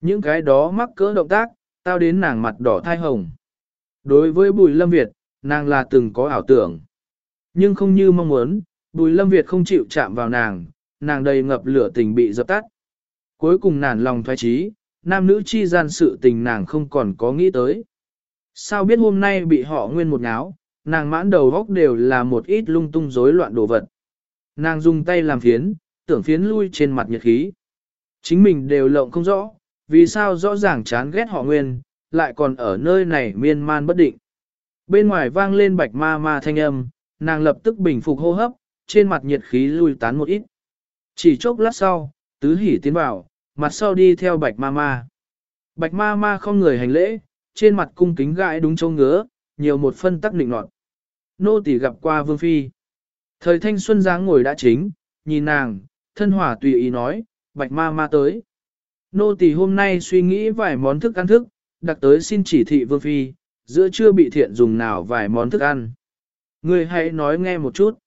Những cái đó mắc cỡ động tác, tao đến nàng mặt đỏ thai hồng. Đối với bùi lâm Việt, nàng là từng có ảo tưởng. Nhưng không như mong muốn, Bùi Lâm Việt không chịu chạm vào nàng, nàng đầy ngập lửa tình bị dập tắt. Cuối cùng nản lòng thoái trí, nam nữ chi gian sự tình nàng không còn có nghĩ tới. Sao biết hôm nay bị họ nguyên một ngáo, nàng mãn đầu góc đều là một ít lung tung rối loạn đồ vật. Nàng dùng tay làm phiến, tưởng phiến lui trên mặt nhiệt khí. Chính mình đều lộng không rõ, vì sao rõ ràng chán ghét họ nguyên, lại còn ở nơi này miên man bất định. Bên ngoài vang lên bạch ma ma thanh âm, nàng lập tức bình phục hô hấp, trên mặt nhiệt khí lui tán một ít. Chỉ chốc lát sau, tứ hỉ tiến vào, mặt sau đi theo bạch ma ma. Bạch ma ma không người hành lễ, trên mặt cung kính gãi đúng châu ngứa, nhiều một phân tắc định nọt. Nô tỳ gặp qua vương phi. Thời thanh xuân dáng ngồi đã chính, nhìn nàng, thân hỏa tùy ý nói, bạch ma ma tới. Nô tỳ hôm nay suy nghĩ vài món thức ăn thức, đặc tới xin chỉ thị vương phi, giữa chưa bị thiện dùng nào vài món thức ăn. Người hãy nói nghe một chút.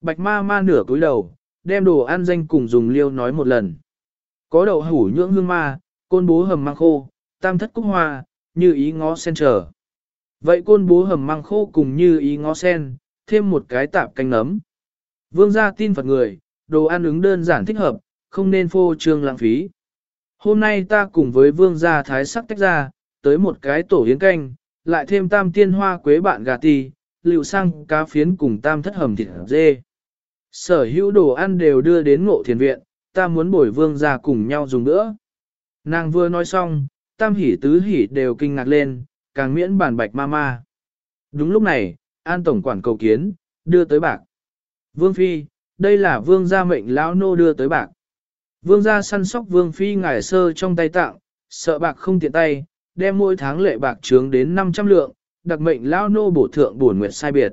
Bạch ma ma nửa cúi đầu, đem đồ ăn danh cùng dùng liêu nói một lần. Có đậu hủ nhưỡng hương ma, côn bố hầm mang khô, tam thất cúc hoa, như ý ngó sen trở. Vậy côn bố hầm mang khô cùng như ý ngó sen, thêm một cái tạp canh nấm. Vương gia tin Phật người, đồ ăn ứng đơn giản thích hợp, không nên phô trương lãng phí. Hôm nay ta cùng với vương gia thái sắc tách ra, tới một cái tổ yến canh, lại thêm tam tiên hoa quế bạn gà tì, liệu sang cá phiến cùng tam thất hầm thịt dê. Sở hữu đồ ăn đều đưa đến ngộ thiền viện, ta muốn bồi vương gia cùng nhau dùng nữa. Nàng vừa nói xong, tam hỉ tứ hỉ đều kinh ngạc lên, càng miễn bản bạch ma ma. Đúng lúc này, an tổng quản cầu kiến, đưa tới bạc. Vương Phi, đây là vương gia mệnh lão nô đưa tới bạc. Vương gia săn sóc vương Phi ngải sơ trong tay tặng, sợ bạc không tiện tay, đem mỗi tháng lệ bạc trướng đến 500 lượng, đặc mệnh lão nô bổ thượng bổn nguyệt sai biệt.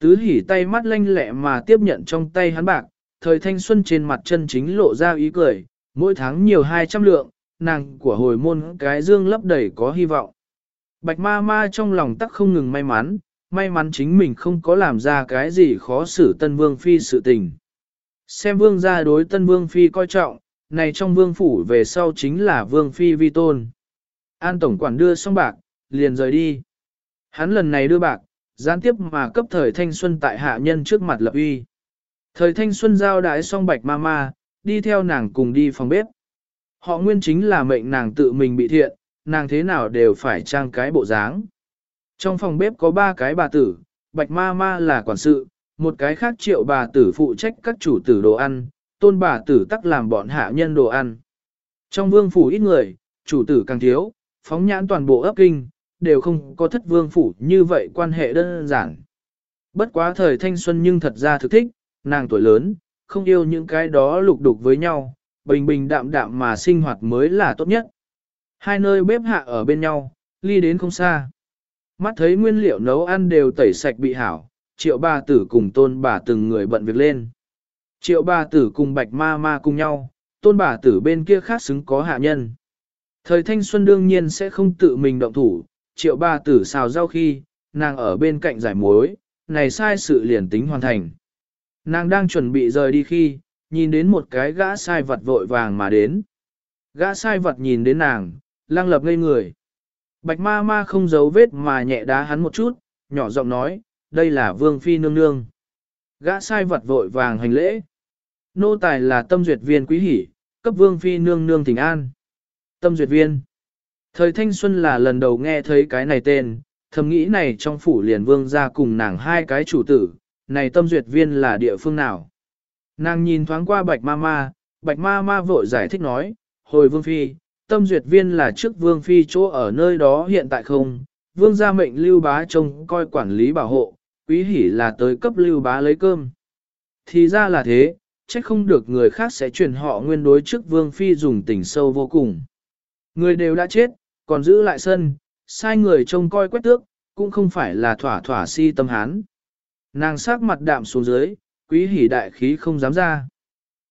Tứ hỉ tay mắt lanh lẹ mà tiếp nhận trong tay hắn bạc, thời thanh xuân trên mặt chân chính lộ ra ý cười, mỗi tháng nhiều 200 lượng, nàng của hồi môn cái dương lấp đầy có hy vọng. Bạch ma ma trong lòng tắc không ngừng may mắn, may mắn chính mình không có làm ra cái gì khó xử tân vương phi sự tình. Xem vương gia đối tân vương phi coi trọng, này trong vương phủ về sau chính là vương phi vi tôn. An tổng quản đưa xong bạc, liền rời đi. Hắn lần này đưa bạc, gián tiếp mà cấp thời thanh xuân tại hạ nhân trước mặt lập uy. Thời thanh xuân giao đái xong bạch ma ma, đi theo nàng cùng đi phòng bếp. Họ nguyên chính là mệnh nàng tự mình bị thiện, nàng thế nào đều phải trang cái bộ dáng. Trong phòng bếp có ba cái bà tử, bạch ma ma là quản sự, một cái khác triệu bà tử phụ trách các chủ tử đồ ăn, tôn bà tử tắc làm bọn hạ nhân đồ ăn. Trong vương phủ ít người, chủ tử càng thiếu, phóng nhãn toàn bộ ấp kinh, đều không có thất vương phủ như vậy quan hệ đơn giản. Bất quá thời thanh xuân nhưng thật ra thực thích, nàng tuổi lớn, không yêu những cái đó lục đục với nhau, bình bình đạm đạm mà sinh hoạt mới là tốt nhất. Hai nơi bếp hạ ở bên nhau, ly đến không xa. Mắt thấy nguyên liệu nấu ăn đều tẩy sạch bị hảo, triệu bà tử cùng tôn bà từng người bận việc lên. Triệu bà tử cùng bạch ma ma cùng nhau, tôn bà tử bên kia khác xứng có hạ nhân. Thời thanh xuân đương nhiên sẽ không tự mình động thủ, triệu bà tử xào rau khi, nàng ở bên cạnh giải mối, này sai sự liền tính hoàn thành. Nàng đang chuẩn bị rời đi khi, nhìn đến một cái gã sai vật vội vàng mà đến. Gã sai vật nhìn đến nàng, lang lập ngây người. Bạch ma ma không giấu vết mà nhẹ đá hắn một chút, nhỏ giọng nói, đây là vương phi nương nương. Gã sai vật vội vàng hành lễ. Nô tài là tâm duyệt viên quý hỷ, cấp vương phi nương nương thỉnh an. Tâm duyệt viên. Thời thanh xuân là lần đầu nghe thấy cái này tên, thầm nghĩ này trong phủ liền vương ra cùng nàng hai cái chủ tử, này tâm duyệt viên là địa phương nào. Nàng nhìn thoáng qua bạch ma ma, bạch ma ma vội giải thích nói, hồi vương phi, tâm duyệt viên là trước vương phi chỗ ở nơi đó hiện tại không, vương gia mệnh lưu bá trông coi quản lý bảo hộ, quý hỉ là tới cấp lưu bá lấy cơm. Thì ra là thế, chắc không được người khác sẽ truyền họ nguyên đối trước vương phi dùng tình sâu vô cùng. Người đều đã chết, còn giữ lại sân, sai người trông coi quét tước, cũng không phải là thỏa thỏa si tâm hán. Nàng sắc mặt đạm xuống dưới, quý hỉ đại khí không dám ra.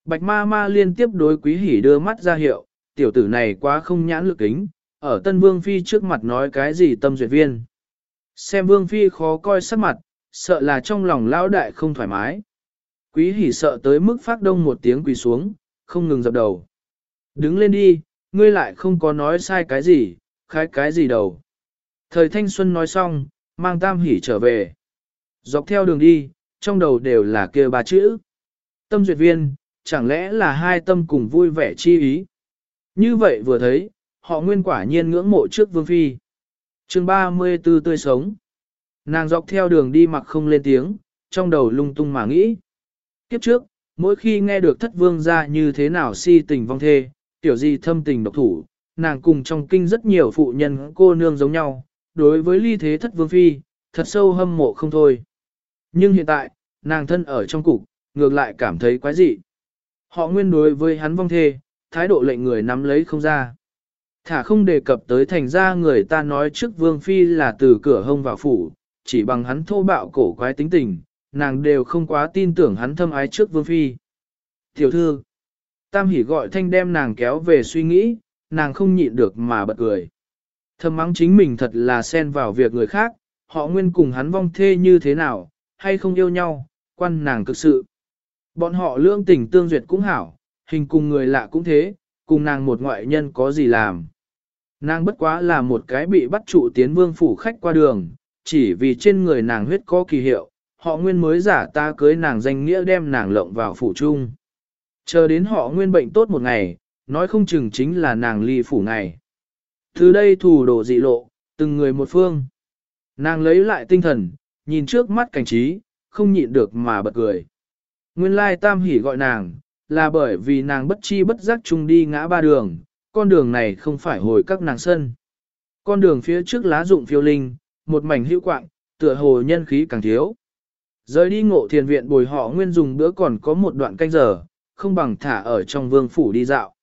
Bạch ma ma liên tiếp đối quý hỉ đưa mắt ra hiệu, tiểu tử này quá không nhãn lực kính, ở tân vương phi trước mặt nói cái gì tâm duyệt viên. Xem vương phi khó coi sắc mặt, sợ là trong lòng lão đại không thoải mái. Quý hỉ sợ tới mức phát đông một tiếng quỳ xuống, không ngừng dập đầu. Đứng lên đi, ngươi lại không có nói sai cái gì, khai cái gì đầu. Thời thanh xuân nói xong, mang tam hỉ trở về. Dọc theo đường đi, trong đầu đều là kia ba chữ. Tâm duyệt viên, chẳng lẽ là hai tâm cùng vui vẻ chi ý. Như vậy vừa thấy, họ nguyên quả nhiên ngưỡng mộ trước vương phi. chương 34 tươi sống. Nàng dọc theo đường đi mặc không lên tiếng, trong đầu lung tung mà nghĩ. Kiếp trước, mỗi khi nghe được thất vương ra như thế nào si tình vong thê, tiểu gì thâm tình độc thủ, nàng cùng trong kinh rất nhiều phụ nhân cô nương giống nhau, đối với ly thế thất vương phi, thật sâu hâm mộ không thôi. Nhưng hiện tại, nàng thân ở trong cục, ngược lại cảm thấy quái dị. Họ nguyên đối với hắn vong thê, thái độ lệnh người nắm lấy không ra. Thả không đề cập tới thành ra người ta nói trước vương phi là từ cửa hông vào phủ, chỉ bằng hắn thô bạo cổ quái tính tình, nàng đều không quá tin tưởng hắn thâm ái trước vương phi. Tiểu thư, Tam hỉ gọi thanh đem nàng kéo về suy nghĩ, nàng không nhịn được mà bật cười. Thầm mắng chính mình thật là xen vào việc người khác, họ nguyên cùng hắn vong thê như thế nào, hay không yêu nhau, quan nàng cực sự. Bọn họ lương tình tương duyệt cũng hảo, hình cùng người lạ cũng thế, cùng nàng một ngoại nhân có gì làm. Nàng bất quá là một cái bị bắt trụ tiến vương phủ khách qua đường, chỉ vì trên người nàng huyết có kỳ hiệu, họ nguyên mới giả ta cưới nàng danh nghĩa đem nàng lộng vào phủ chung. Chờ đến họ nguyên bệnh tốt một ngày, nói không chừng chính là nàng ly phủ ngày. Từ đây thủ đổ dị lộ, từng người một phương. Nàng lấy lại tinh thần, nhìn trước mắt cảnh trí, không nhịn được mà bật cười. Nguyên lai tam hỉ gọi nàng, là bởi vì nàng bất chi bất giác chung đi ngã ba đường, con đường này không phải hồi các nàng sân. Con đường phía trước lá dụng phiêu linh, một mảnh hữu quạng, tựa hồ nhân khí càng thiếu. Rời đi ngộ thiền viện bồi họ nguyên dùng bữa còn có một đoạn canh giờ, không bằng thả ở trong vương phủ đi dạo.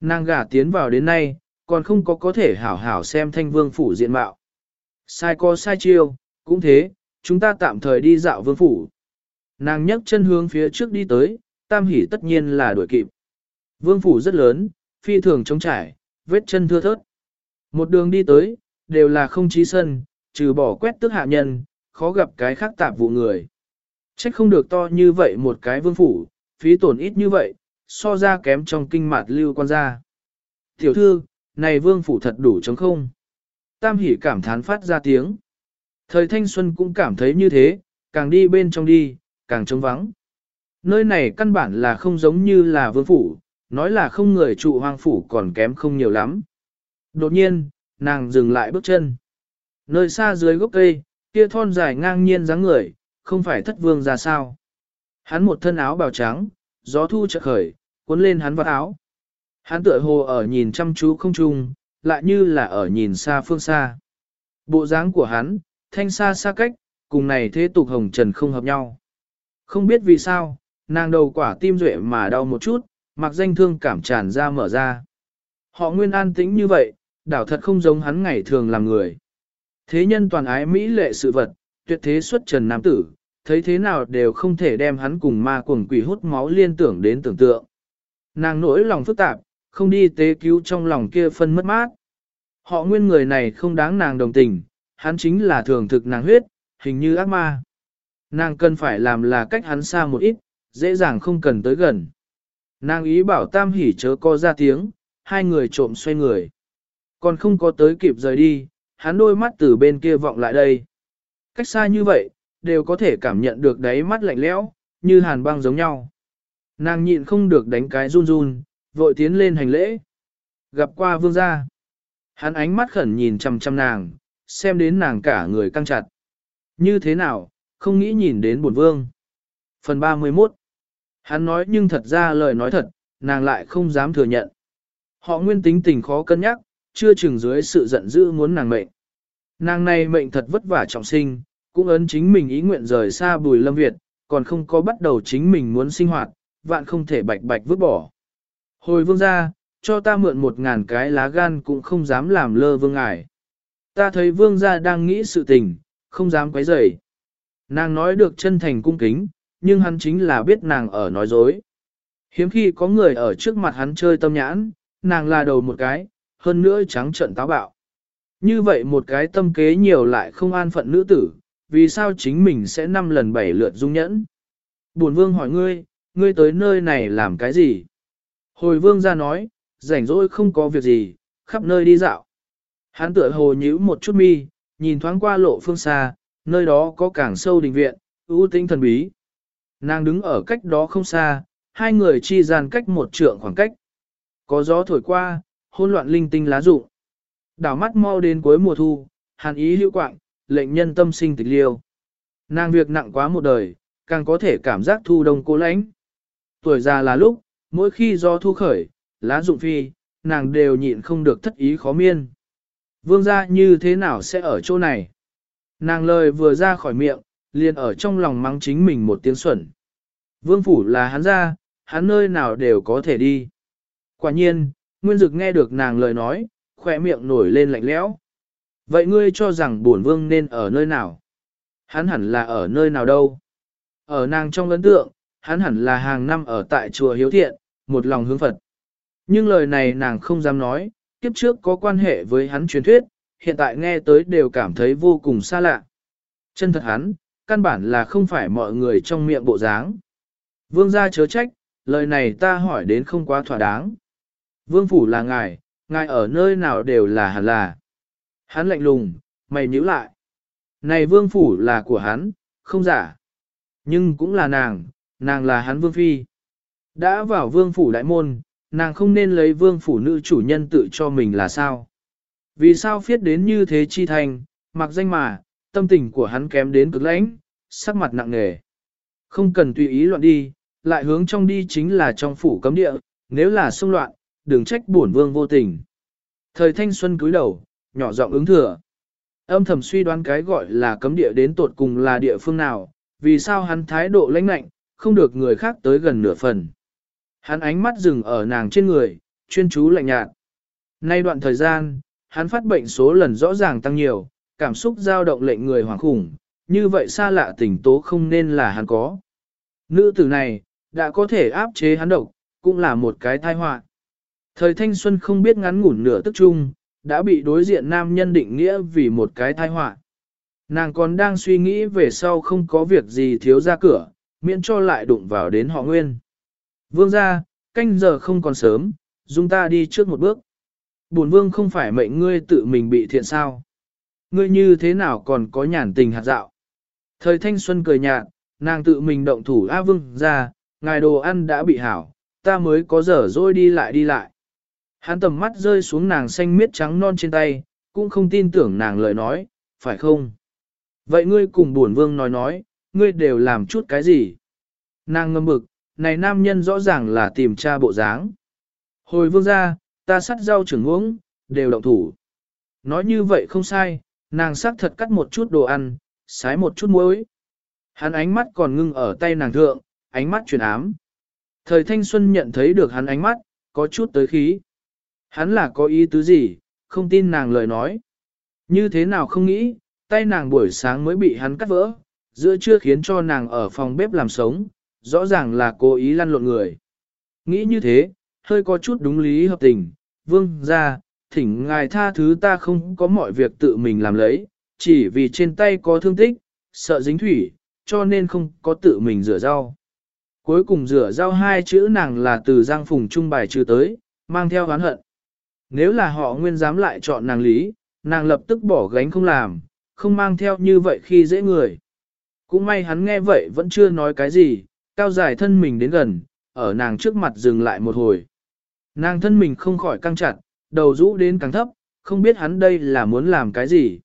Nàng gả tiến vào đến nay, còn không có có thể hảo hảo xem thanh vương phủ diện mạo. Sai có sai chiêu, cũng thế, chúng ta tạm thời đi dạo vương phủ. Nàng nhấc chân hướng phía trước đi tới, tam hỉ tất nhiên là đuổi kịp. Vương phủ rất lớn, phi thường trống trải, vết chân thưa thớt. Một đường đi tới, đều là không trí sân, trừ bỏ quét tức hạ nhân, khó gặp cái khác tạp vụ người. Trách không được to như vậy một cái vương phủ, phí tổn ít như vậy, so ra kém trong kinh mạt lưu quan gia. Tiểu thư, này vương phủ thật đủ chống không? Tam hỉ cảm thán phát ra tiếng. Thời thanh xuân cũng cảm thấy như thế, càng đi bên trong đi, càng trống vắng. Nơi này căn bản là không giống như là vương phủ, nói là không người trụ hoang phủ còn kém không nhiều lắm. Đột nhiên, nàng dừng lại bước chân. Nơi xa dưới gốc cây, kia thon dài ngang nhiên dáng người, không phải thất vương ra sao. Hắn một thân áo bào trắng, gió thu chợt khởi, cuốn lên hắn vào áo. Hắn tựa hồ ở nhìn chăm chú không trung, lại như là ở nhìn xa phương xa. Bộ dáng của hắn, thanh xa xa cách, cùng này thế tục hồng trần không hợp nhau. Không biết vì sao, nàng đầu quả tim duệ mà đau một chút, mặc danh thương cảm tràn ra mở ra. Họ nguyên an tĩnh như vậy, đảo thật không giống hắn ngày thường làm người. Thế nhân toàn ái Mỹ lệ sự vật, tuyệt thế xuất trần nam tử, thấy thế nào đều không thể đem hắn cùng ma cuồng quỷ hút máu liên tưởng đến tưởng tượng. Nàng nỗi lòng phức tạp, không đi tế cứu trong lòng kia phân mất mát. Họ nguyên người này không đáng nàng đồng tình, hắn chính là thường thực nàng huyết, hình như ác ma. Nàng cần phải làm là cách hắn xa một ít, dễ dàng không cần tới gần. Nàng ý bảo tam hỉ chớ co ra tiếng, hai người trộm xoay người. Còn không có tới kịp rời đi, hắn đôi mắt từ bên kia vọng lại đây. Cách xa như vậy, đều có thể cảm nhận được đáy mắt lạnh lẽo, như hàn băng giống nhau. Nàng nhịn không được đánh cái run run, vội tiến lên hành lễ. Gặp qua vương gia. Hắn ánh mắt khẩn nhìn chăm chăm nàng, xem đến nàng cả người căng chặt. Như thế nào, không nghĩ nhìn đến buồn vương. Phần 31 Hắn nói nhưng thật ra lời nói thật, nàng lại không dám thừa nhận. Họ nguyên tính tình khó cân nhắc, chưa chừng dưới sự giận dữ muốn nàng mệnh. Nàng này mệnh thật vất vả trọng sinh, cũng ấn chính mình ý nguyện rời xa bùi lâm Việt, còn không có bắt đầu chính mình muốn sinh hoạt, vạn không thể bạch bạch vứt bỏ. Hồi vương ra, cho ta mượn một ngàn cái lá gan cũng không dám làm lơ vương ải. Ta thấy vương gia đang nghĩ sự tình, không dám quấy rầy. Nàng nói được chân thành cung kính, nhưng hắn chính là biết nàng ở nói dối. Hiếm khi có người ở trước mặt hắn chơi tâm nhãn, nàng là đầu một cái, hơn nữa trắng trận táo bạo. Như vậy một cái tâm kế nhiều lại không an phận nữ tử, vì sao chính mình sẽ năm lần bảy lượt dung nhẫn? Bổn vương hỏi ngươi, ngươi tới nơi này làm cái gì? Hồi vương ra nói, rảnh rỗi không có việc gì, khắp nơi đi dạo. Hắn tựa hồ nhíu một chút mi, nhìn thoáng qua lộ phương xa, nơi đó có cảng sâu đình viện, ưu tinh thần bí. Nàng đứng ở cách đó không xa, hai người chi gian cách một trượng khoảng cách. Có gió thổi qua, hôn loạn linh tinh lá rụng. Đảo mắt mau đến cuối mùa thu, hàn ý hữu quạng, lệnh nhân tâm sinh tịch liêu. Nàng việc nặng quá một đời, càng có thể cảm giác thu đông cố lãnh. Tuổi già là lúc, mỗi khi do thu khởi, lá rụng phi, nàng đều nhịn không được thất ý khó miên. Vương gia như thế nào sẽ ở chỗ này? Nàng lời vừa ra khỏi miệng, liền ở trong lòng mắng chính mình một tiếng xuẩn. Vương phủ là hắn ra, hắn nơi nào đều có thể đi. Quả nhiên, Nguyên Dực nghe được nàng lời nói, khỏe miệng nổi lên lạnh lẽo. Vậy ngươi cho rằng bổn vương nên ở nơi nào? Hắn hẳn là ở nơi nào đâu? Ở nàng trong ấn tượng, hắn hẳn là hàng năm ở tại chùa Hiếu Thiện, một lòng hướng Phật. Nhưng lời này nàng không dám nói, kiếp trước có quan hệ với hắn truyền thuyết, hiện tại nghe tới đều cảm thấy vô cùng xa lạ. Chân thật hắn, căn bản là không phải mọi người trong miệng bộ dáng. Vương gia chớ trách, lời này ta hỏi đến không quá thỏa đáng. Vương phủ là ngài, ngài ở nơi nào đều là hẳn là. Hắn lạnh lùng, mày nhíu lại. Này vương phủ là của hắn, không giả. Nhưng cũng là nàng, nàng là hắn vương phi. Đã vào vương phủ đại môn, nàng không nên lấy vương phủ nữ chủ nhân tự cho mình là sao. Vì sao phiết đến như thế chi thành, mặc danh mà, tâm tình của hắn kém đến cực lãnh, sắc mặt nặng nề. Không cần tùy ý loạn đi, lại hướng trong đi chính là trong phủ cấm địa, nếu là xung loạn, đừng trách bổn vương vô tình. Thời thanh xuân cúi đầu, nhỏ giọng ứng thừa. Âm thầm suy đoán cái gọi là cấm địa đến tột cùng là địa phương nào, vì sao hắn thái độ lãnh lạnh, không được người khác tới gần nửa phần. Hắn ánh mắt dừng ở nàng trên người, chuyên chú lạnh nhạt. Nay đoạn thời gian, hắn phát bệnh số lần rõ ràng tăng nhiều, cảm xúc dao động lệnh người hoảng khủng, như vậy xa lạ tình tố không nên là hắn có. Nữ tử này, đã có thể áp chế hắn độc, cũng là một cái tai họa. Thời thanh xuân không biết ngắn ngủn nửa tức chung, đã bị đối diện nam nhân định nghĩa vì một cái tai họa. Nàng còn đang suy nghĩ về sau không có việc gì thiếu ra cửa, miễn cho lại đụng vào đến họ nguyên. Vương ra, canh giờ không còn sớm, dung ta đi trước một bước. Bổn vương không phải mệnh ngươi tự mình bị thiện sao. Ngươi như thế nào còn có nhàn tình hạt dạo. Thời thanh xuân cười nhạt, nàng tự mình động thủ A vương ra, ngài đồ ăn đã bị hảo, ta mới có dở dỗi đi lại đi lại. Hắn tầm mắt rơi xuống nàng xanh miết trắng non trên tay, cũng không tin tưởng nàng lời nói, phải không? Vậy ngươi cùng buồn vương nói nói, ngươi đều làm chút cái gì? Nàng ngâm mực này nam nhân rõ ràng là tìm tra bộ dáng. Hồi vương ra, ta sắt rau trưởng uống, đều động thủ. Nói như vậy không sai, nàng sắc thật cắt một chút đồ ăn, sái một chút muối. Hắn ánh mắt còn ngưng ở tay nàng thượng, ánh mắt truyền ám. Thời thanh xuân nhận thấy được hắn ánh mắt, có chút tới khí. Hắn là có ý tứ gì, không tin nàng lời nói. Như thế nào không nghĩ, tay nàng buổi sáng mới bị hắn cắt vỡ, giữa trưa khiến cho nàng ở phòng bếp làm sống, rõ ràng là cố ý lăn lộn người. Nghĩ như thế, hơi có chút đúng lý hợp tình, vương ra, thỉnh ngài tha thứ ta không có mọi việc tự mình làm lấy, chỉ vì trên tay có thương tích, sợ dính thủy, cho nên không có tự mình rửa rau. Cuối cùng rửa rau hai chữ nàng là từ giang phùng trung bài trừ tới, mang theo oán hận. Nếu là họ nguyên dám lại chọn nàng lý, nàng lập tức bỏ gánh không làm, không mang theo như vậy khi dễ người. Cũng may hắn nghe vậy vẫn chưa nói cái gì, cao dài thân mình đến gần, ở nàng trước mặt dừng lại một hồi. Nàng thân mình không khỏi căng chặt, đầu rũ đến càng thấp, không biết hắn đây là muốn làm cái gì.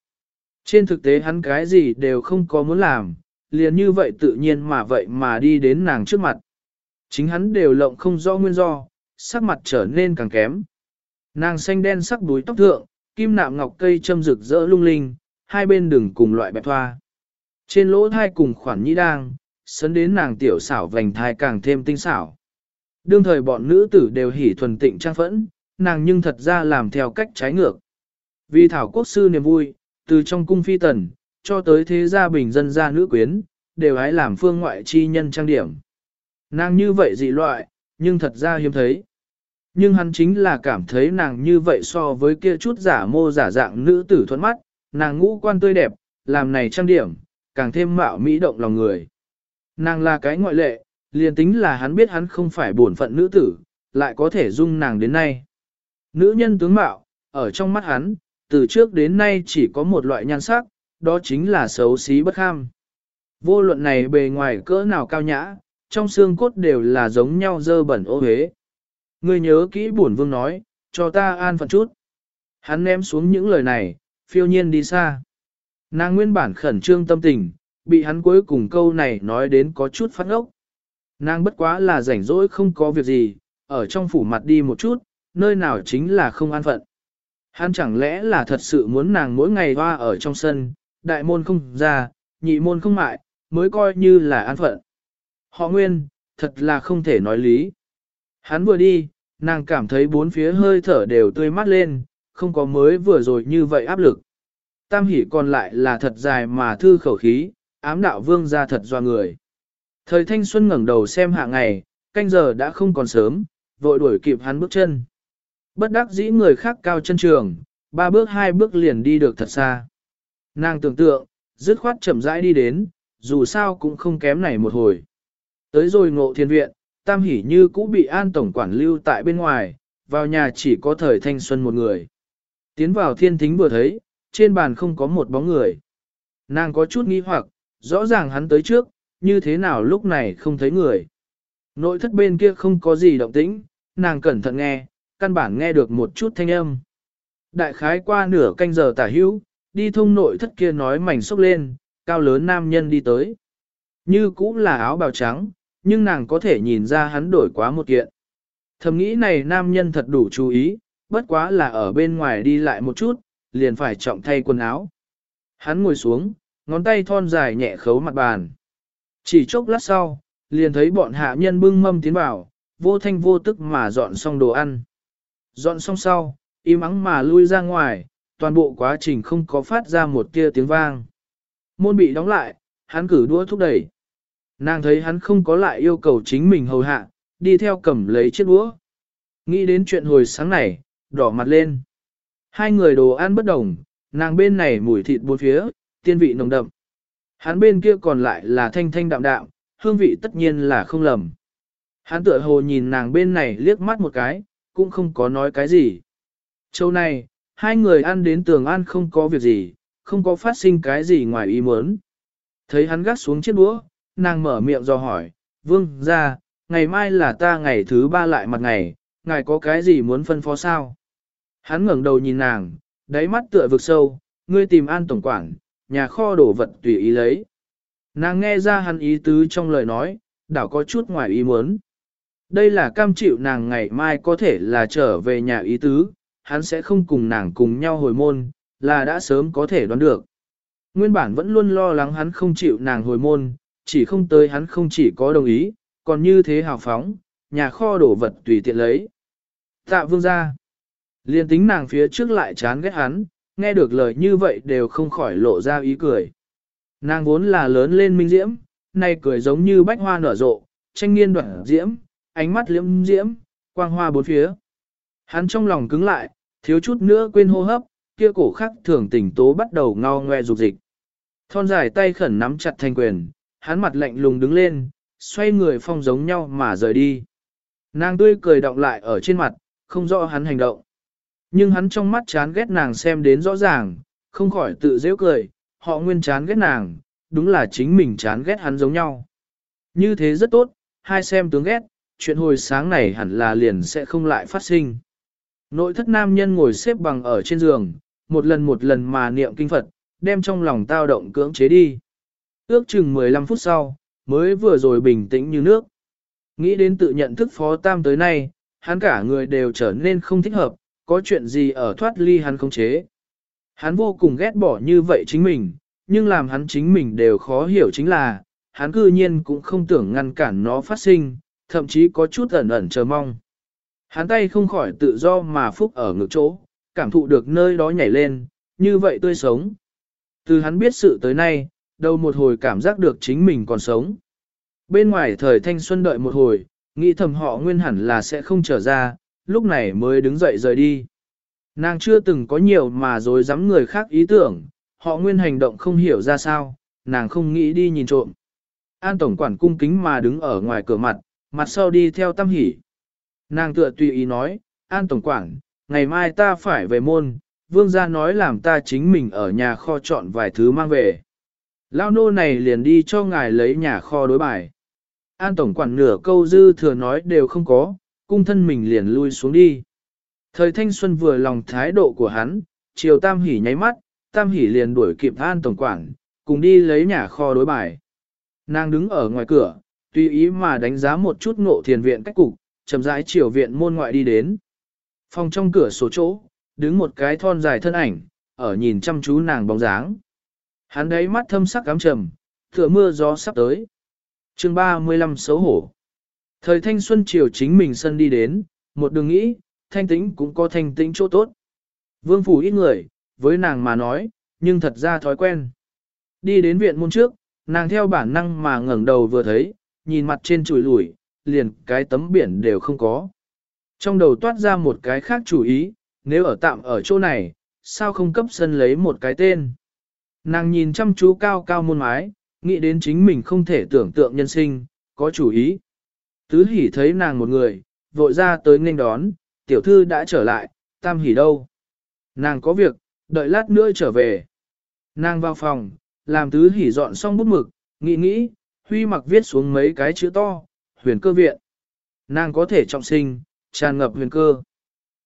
Trên thực tế hắn cái gì đều không có muốn làm, liền như vậy tự nhiên mà vậy mà đi đến nàng trước mặt. Chính hắn đều lộng không rõ nguyên do, sắc mặt trở nên càng kém. Nàng xanh đen sắc đuôi tóc thượng, kim nạm ngọc cây châm rực rỡ lung linh, hai bên đường cùng loại bẹp thoa. Trên lỗ thai cùng khoản nhĩ đang, sấn đến nàng tiểu xảo vành thai càng thêm tinh xảo. Đương thời bọn nữ tử đều hỉ thuần tịnh trang phẫn, nàng nhưng thật ra làm theo cách trái ngược. Vì thảo quốc sư niềm vui, từ trong cung phi tần, cho tới thế gia bình dân gia nữ quyến, đều hái làm phương ngoại chi nhân trang điểm. Nàng như vậy dị loại, nhưng thật ra hiếm thấy. Nhưng hắn chính là cảm thấy nàng như vậy so với kia chút giả mô giả dạng nữ tử thuẫn mắt, nàng ngũ quan tươi đẹp, làm này trang điểm, càng thêm mạo mỹ động lòng người. Nàng là cái ngoại lệ, liền tính là hắn biết hắn không phải bổn phận nữ tử, lại có thể dung nàng đến nay. Nữ nhân tướng mạo, ở trong mắt hắn, từ trước đến nay chỉ có một loại nhan sắc, đó chính là xấu xí bất kham. Vô luận này bề ngoài cỡ nào cao nhã, trong xương cốt đều là giống nhau dơ bẩn ô hế. Ngươi nhớ kỹ bổn vương nói, cho ta an phận chút. Hắn ném xuống những lời này, phiêu nhiên đi xa. Nàng nguyên bản khẩn trương tâm tình, bị hắn cuối cùng câu này nói đến có chút phát ngốc Nàng bất quá là rảnh rỗi không có việc gì, ở trong phủ mặt đi một chút, nơi nào chính là không an phận. Hắn chẳng lẽ là thật sự muốn nàng mỗi ngày hoa ở trong sân, đại môn không ra, nhị môn không mại, mới coi như là an phận. Họ nguyên, thật là không thể nói lý. Hắn vừa đi, nàng cảm thấy bốn phía hơi thở đều tươi mát lên, không có mới vừa rồi như vậy áp lực. Tam hỉ còn lại là thật dài mà thư khẩu khí, ám đạo vương ra thật doa người. Thời thanh xuân ngẩng đầu xem hạ ngày, canh giờ đã không còn sớm, vội đuổi kịp hắn bước chân. Bất đắc dĩ người khác cao chân trường, ba bước hai bước liền đi được thật xa. Nàng tưởng tượng, dứt khoát chậm rãi đi đến, dù sao cũng không kém này một hồi. Tới rồi ngộ thiên viện, tam hỉ như cũ bị an tổng quản lưu tại bên ngoài, vào nhà chỉ có thời thanh xuân một người. Tiến vào thiên thính vừa thấy, trên bàn không có một bóng người. Nàng có chút nghi hoặc, rõ ràng hắn tới trước, như thế nào lúc này không thấy người. Nội thất bên kia không có gì động tĩnh, nàng cẩn thận nghe, căn bản nghe được một chút thanh âm. Đại khái qua nửa canh giờ tả hữu, đi thông nội thất kia nói mảnh sốc lên, cao lớn nam nhân đi tới. Như cũng là áo bào trắng, nhưng nàng có thể nhìn ra hắn đổi quá một kiện. Thầm nghĩ này nam nhân thật đủ chú ý, bất quá là ở bên ngoài đi lại một chút, liền phải trọng thay quần áo. Hắn ngồi xuống, ngón tay thon dài nhẹ khấu mặt bàn. Chỉ chốc lát sau, liền thấy bọn hạ nhân bưng mâm tiến vào, vô thanh vô tức mà dọn xong đồ ăn. Dọn xong sau, im ắng mà lui ra ngoài, toàn bộ quá trình không có phát ra một tia tiếng vang. Môn bị đóng lại, hắn cử đũa thúc đẩy. Nàng thấy hắn không có lại yêu cầu chính mình hầu hạ, đi theo cầm lấy chiếc đũa. Nghĩ đến chuyện hồi sáng này, đỏ mặt lên. Hai người đồ ăn bất đồng, nàng bên này mùi thịt bốn phía, tiên vị nồng đậm. Hắn bên kia còn lại là thanh thanh đạm đạm, hương vị tất nhiên là không lầm. Hắn tựa hồ nhìn nàng bên này liếc mắt một cái, cũng không có nói cái gì. Châu này, hai người ăn đến tường ăn không có việc gì, không có phát sinh cái gì ngoài ý muốn. Thấy hắn gắt xuống chiếc đũa, nàng mở miệng do hỏi, vương ra, ngày mai là ta ngày thứ ba lại mặt ngày, ngài có cái gì muốn phân phó sao? Hắn ngẩng đầu nhìn nàng, đáy mắt tựa vực sâu, ngươi tìm an tổng quản, nhà kho đổ vật tùy ý lấy. Nàng nghe ra hắn ý tứ trong lời nói, đảo có chút ngoài ý muốn. Đây là cam chịu nàng ngày mai có thể là trở về nhà ý tứ, hắn sẽ không cùng nàng cùng nhau hồi môn, là đã sớm có thể đoán được. Nguyên bản vẫn luôn lo lắng hắn không chịu nàng hồi môn, chỉ không tới hắn không chỉ có đồng ý, còn như thế hào phóng, nhà kho đổ vật tùy tiện lấy. Tạ vương ra. Liên tính nàng phía trước lại chán ghét hắn, nghe được lời như vậy đều không khỏi lộ ra ý cười. Nàng vốn là lớn lên minh diễm, nay cười giống như bách hoa nở rộ, tranh nghiên đoạn diễm, ánh mắt liễm diễm, quang hoa bốn phía. Hắn trong lòng cứng lại, thiếu chút nữa quên hô hấp, kia cổ khắc thường tỉnh tố bắt đầu ngao ngoe dục dịch. Thon dài tay khẩn nắm chặt thanh quyền, hắn mặt lạnh lùng đứng lên, xoay người phong giống nhau mà rời đi. Nàng tươi cười động lại ở trên mặt, không rõ hắn hành động. Nhưng hắn trong mắt chán ghét nàng xem đến rõ ràng, không khỏi tự dễ cười, họ nguyên chán ghét nàng, đúng là chính mình chán ghét hắn giống nhau. Như thế rất tốt, hai xem tướng ghét, chuyện hồi sáng này hẳn là liền sẽ không lại phát sinh. Nội thất nam nhân ngồi xếp bằng ở trên giường, một lần một lần mà niệm kinh Phật, đem trong lòng tao động cưỡng chế đi. Ước chừng 15 phút sau, mới vừa rồi bình tĩnh như nước. Nghĩ đến tự nhận thức phó tam tới nay, hắn cả người đều trở nên không thích hợp, có chuyện gì ở thoát ly hắn không chế. Hắn vô cùng ghét bỏ như vậy chính mình, nhưng làm hắn chính mình đều khó hiểu chính là, hắn cư nhiên cũng không tưởng ngăn cản nó phát sinh, thậm chí có chút ẩn ẩn chờ mong. Hắn tay không khỏi tự do mà phúc ở ngực chỗ, cảm thụ được nơi đó nhảy lên, như vậy tươi sống. Từ hắn biết sự tới nay, đầu một hồi cảm giác được chính mình còn sống. Bên ngoài thời thanh xuân đợi một hồi, nghĩ thầm họ nguyên hẳn là sẽ không trở ra, lúc này mới đứng dậy rời đi. Nàng chưa từng có nhiều mà dối dám người khác ý tưởng, họ nguyên hành động không hiểu ra sao, nàng không nghĩ đi nhìn trộm. An tổng quản cung kính mà đứng ở ngoài cửa mặt, mặt sau đi theo tâm hỉ. Nàng tựa tùy ý nói, An tổng quản, ngày mai ta phải về môn, vương gia nói làm ta chính mình ở nhà kho chọn vài thứ mang về. Lao nô này liền đi cho ngài lấy nhà kho đối bài. An tổng quản nửa câu dư thừa nói đều không có, cung thân mình liền lui xuống đi. Thời thanh xuân vừa lòng thái độ của hắn, chiều tam hỉ nháy mắt, tam hỉ liền đuổi kịp an tổng quản, cùng đi lấy nhà kho đối bài. Nàng đứng ở ngoài cửa, tùy ý mà đánh giá một chút ngộ thiền viện cách cục, chậm rãi chiều viện môn ngoại đi đến. Phòng trong cửa sổ chỗ, đứng một cái thon dài thân ảnh, ở nhìn chăm chú nàng bóng dáng. Hắn đấy mắt thâm sắc cám trầm, tựa mưa gió sắp tới. chương 35 xấu hổ. Thời thanh xuân chiều chính mình sân đi đến, một đường nghĩ, thanh tĩnh cũng có thanh tĩnh chỗ tốt. Vương phủ ít người, với nàng mà nói, nhưng thật ra thói quen. Đi đến viện môn trước, nàng theo bản năng mà ngẩng đầu vừa thấy, nhìn mặt trên chùi lủi, liền cái tấm biển đều không có. Trong đầu toát ra một cái khác chủ ý, nếu ở tạm ở chỗ này, sao không cấp sân lấy một cái tên. Nàng nhìn chăm chú cao cao môn mái, nghĩ đến chính mình không thể tưởng tượng nhân sinh, có chủ ý. Tứ hỉ thấy nàng một người, vội ra tới nghênh đón, tiểu thư đã trở lại, tam hỉ đâu. Nàng có việc, đợi lát nữa trở về. Nàng vào phòng, làm tứ hỉ dọn xong bút mực, nghĩ nghĩ, huy mặc viết xuống mấy cái chữ to, huyền cơ viện. Nàng có thể trọng sinh, tràn ngập huyền cơ.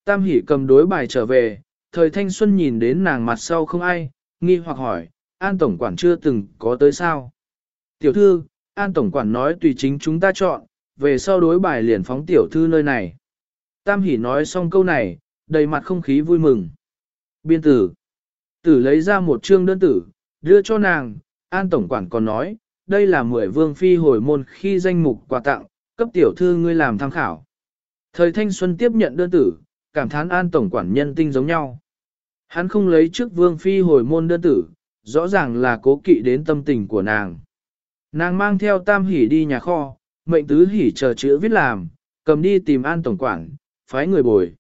Tam hỉ cầm đối bài trở về, thời thanh xuân nhìn đến nàng mặt sau không ai, nghi hoặc hỏi, An Tổng Quản chưa từng có tới sao? Tiểu thư, An Tổng Quản nói tùy chính chúng ta chọn, về sau đối bài liền phóng tiểu thư nơi này. Tam hỉ nói xong câu này, đầy mặt không khí vui mừng. Biên tử. Tử lấy ra một chương đơn tử, đưa cho nàng, An Tổng Quản còn nói, đây là mười vương phi hồi môn khi danh mục quà tặng, cấp tiểu thư ngươi làm tham khảo. Thời thanh xuân tiếp nhận đơn tử, cảm thán An Tổng Quản nhân tinh giống nhau. Hắn không lấy trước vương phi hồi môn đơn tử, rõ ràng là cố kỵ đến tâm tình của nàng. Nàng mang theo tam hỉ đi nhà kho, mệnh tứ hỉ chờ chữ viết làm, cầm đi tìm an tổng quản, phái người bồi.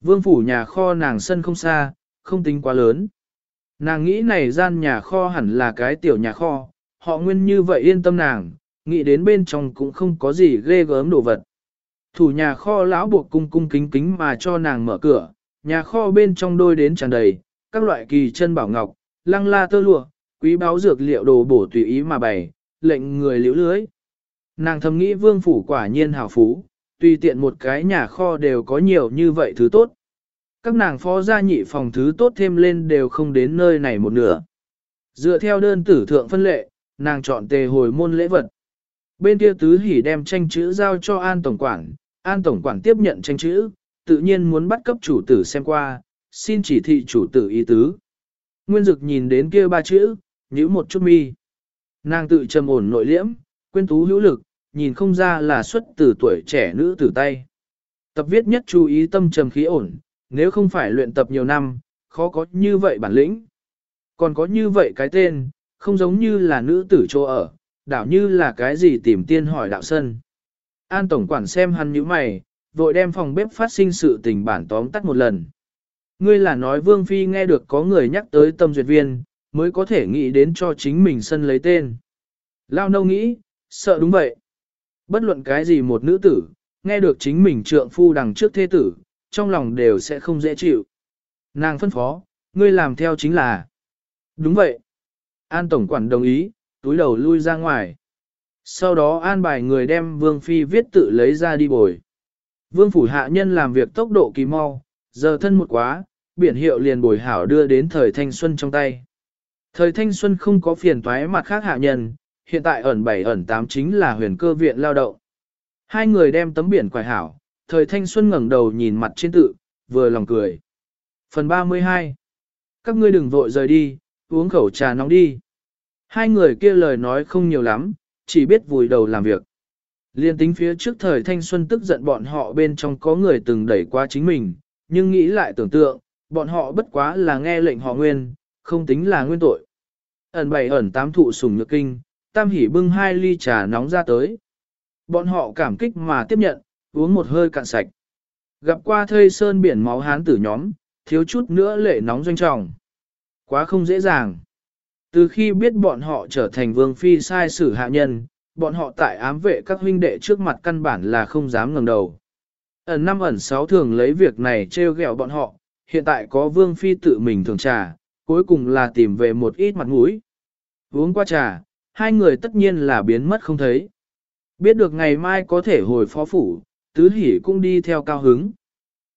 Vương phủ nhà kho nàng sân không xa, không tính quá lớn. Nàng nghĩ này gian nhà kho hẳn là cái tiểu nhà kho, họ nguyên như vậy yên tâm nàng, nghĩ đến bên trong cũng không có gì ghê gớm đồ vật. Thủ nhà kho lão buộc cung cung kính kính mà cho nàng mở cửa, nhà kho bên trong đôi đến tràn đầy, các loại kỳ chân bảo ngọc, lăng la tơ lụa, quý báo dược liệu đồ bổ tùy ý mà bày, lệnh người liễu lưới. Nàng thầm nghĩ vương phủ quả nhiên hào phú, tùy tiện một cái nhà kho đều có nhiều như vậy thứ tốt. Các nàng phó gia nhị phòng thứ tốt thêm lên đều không đến nơi này một nửa. Dựa theo đơn tử thượng phân lệ, nàng chọn tề hồi môn lễ vật. Bên kia tứ hỉ đem tranh chữ giao cho An Tổng Quản, An Tổng Quản tiếp nhận tranh chữ, tự nhiên muốn bắt cấp chủ tử xem qua, xin chỉ thị chủ tử ý tứ. Nguyên Dực nhìn đến kia ba chữ, nhíu một chút mi. Nàng tự trầm ổn nội liễm, quên tú hữu lực, nhìn không ra là xuất từ tuổi trẻ nữ tử tay. Tập viết nhất chú ý tâm trầm khí ổn, nếu không phải luyện tập nhiều năm, khó có như vậy bản lĩnh. Còn có như vậy cái tên, không giống như là nữ tử chỗ ở, đảo như là cái gì tìm tiên hỏi đạo sân. An Tổng Quản xem hắn như mày, vội đem phòng bếp phát sinh sự tình bản tóm tắt một lần. Ngươi là nói Vương Phi nghe được có người nhắc tới tâm duyệt viên, mới có thể nghĩ đến cho chính mình sân lấy tên. Lao nâu nghĩ, sợ đúng vậy. Bất luận cái gì một nữ tử, nghe được chính mình trượng phu đằng trước thế tử, trong lòng đều sẽ không dễ chịu. Nàng phân phó, ngươi làm theo chính là. Đúng vậy. An Tổng Quản đồng ý, túi đầu lui ra ngoài. Sau đó an bài người đem Vương Phi viết tự lấy ra đi bồi. Vương Phủ Hạ Nhân làm việc tốc độ kỳ mau, giờ thân một quá, biển hiệu liền bồi hảo đưa đến thời thanh xuân trong tay. Thời thanh xuân không có phiền toái mặt khác hạ nhân, hiện tại ẩn bảy ẩn tám chính là huyền cơ viện lao động. Hai người đem tấm biển quài hảo, thời thanh xuân ngẩng đầu nhìn mặt trên tự, vừa lòng cười. Phần 32 Các ngươi đừng vội rời đi, uống khẩu trà nóng đi. Hai người kia lời nói không nhiều lắm, chỉ biết vùi đầu làm việc. Liên tính phía trước thời thanh xuân tức giận bọn họ bên trong có người từng đẩy qua chính mình, nhưng nghĩ lại tưởng tượng, bọn họ bất quá là nghe lệnh họ nguyên, không tính là nguyên tội. Ẩn bảy ẩn tám thụ sùng nhược kinh, tam Hỷ bưng hai ly trà nóng ra tới. Bọn họ cảm kích mà tiếp nhận, uống một hơi cạn sạch. Gặp qua thây sơn biển máu hán tử nhóm, thiếu chút nữa lệ nóng doanh trọng. Quá không dễ dàng. Từ khi biết bọn họ trở thành vương phi sai sử hạ nhân, bọn họ tại ám vệ các huynh đệ trước mặt căn bản là không dám ngẩng đầu. Ẩn năm ẩn sáu thường lấy việc này trêu ghẹo bọn họ, hiện tại có vương phi tự mình thường trà, cuối cùng là tìm về một ít mặt mũi. Uống qua trà, hai người tất nhiên là biến mất không thấy. Biết được ngày mai có thể hồi phó phủ, tứ hỷ cũng đi theo cao hứng.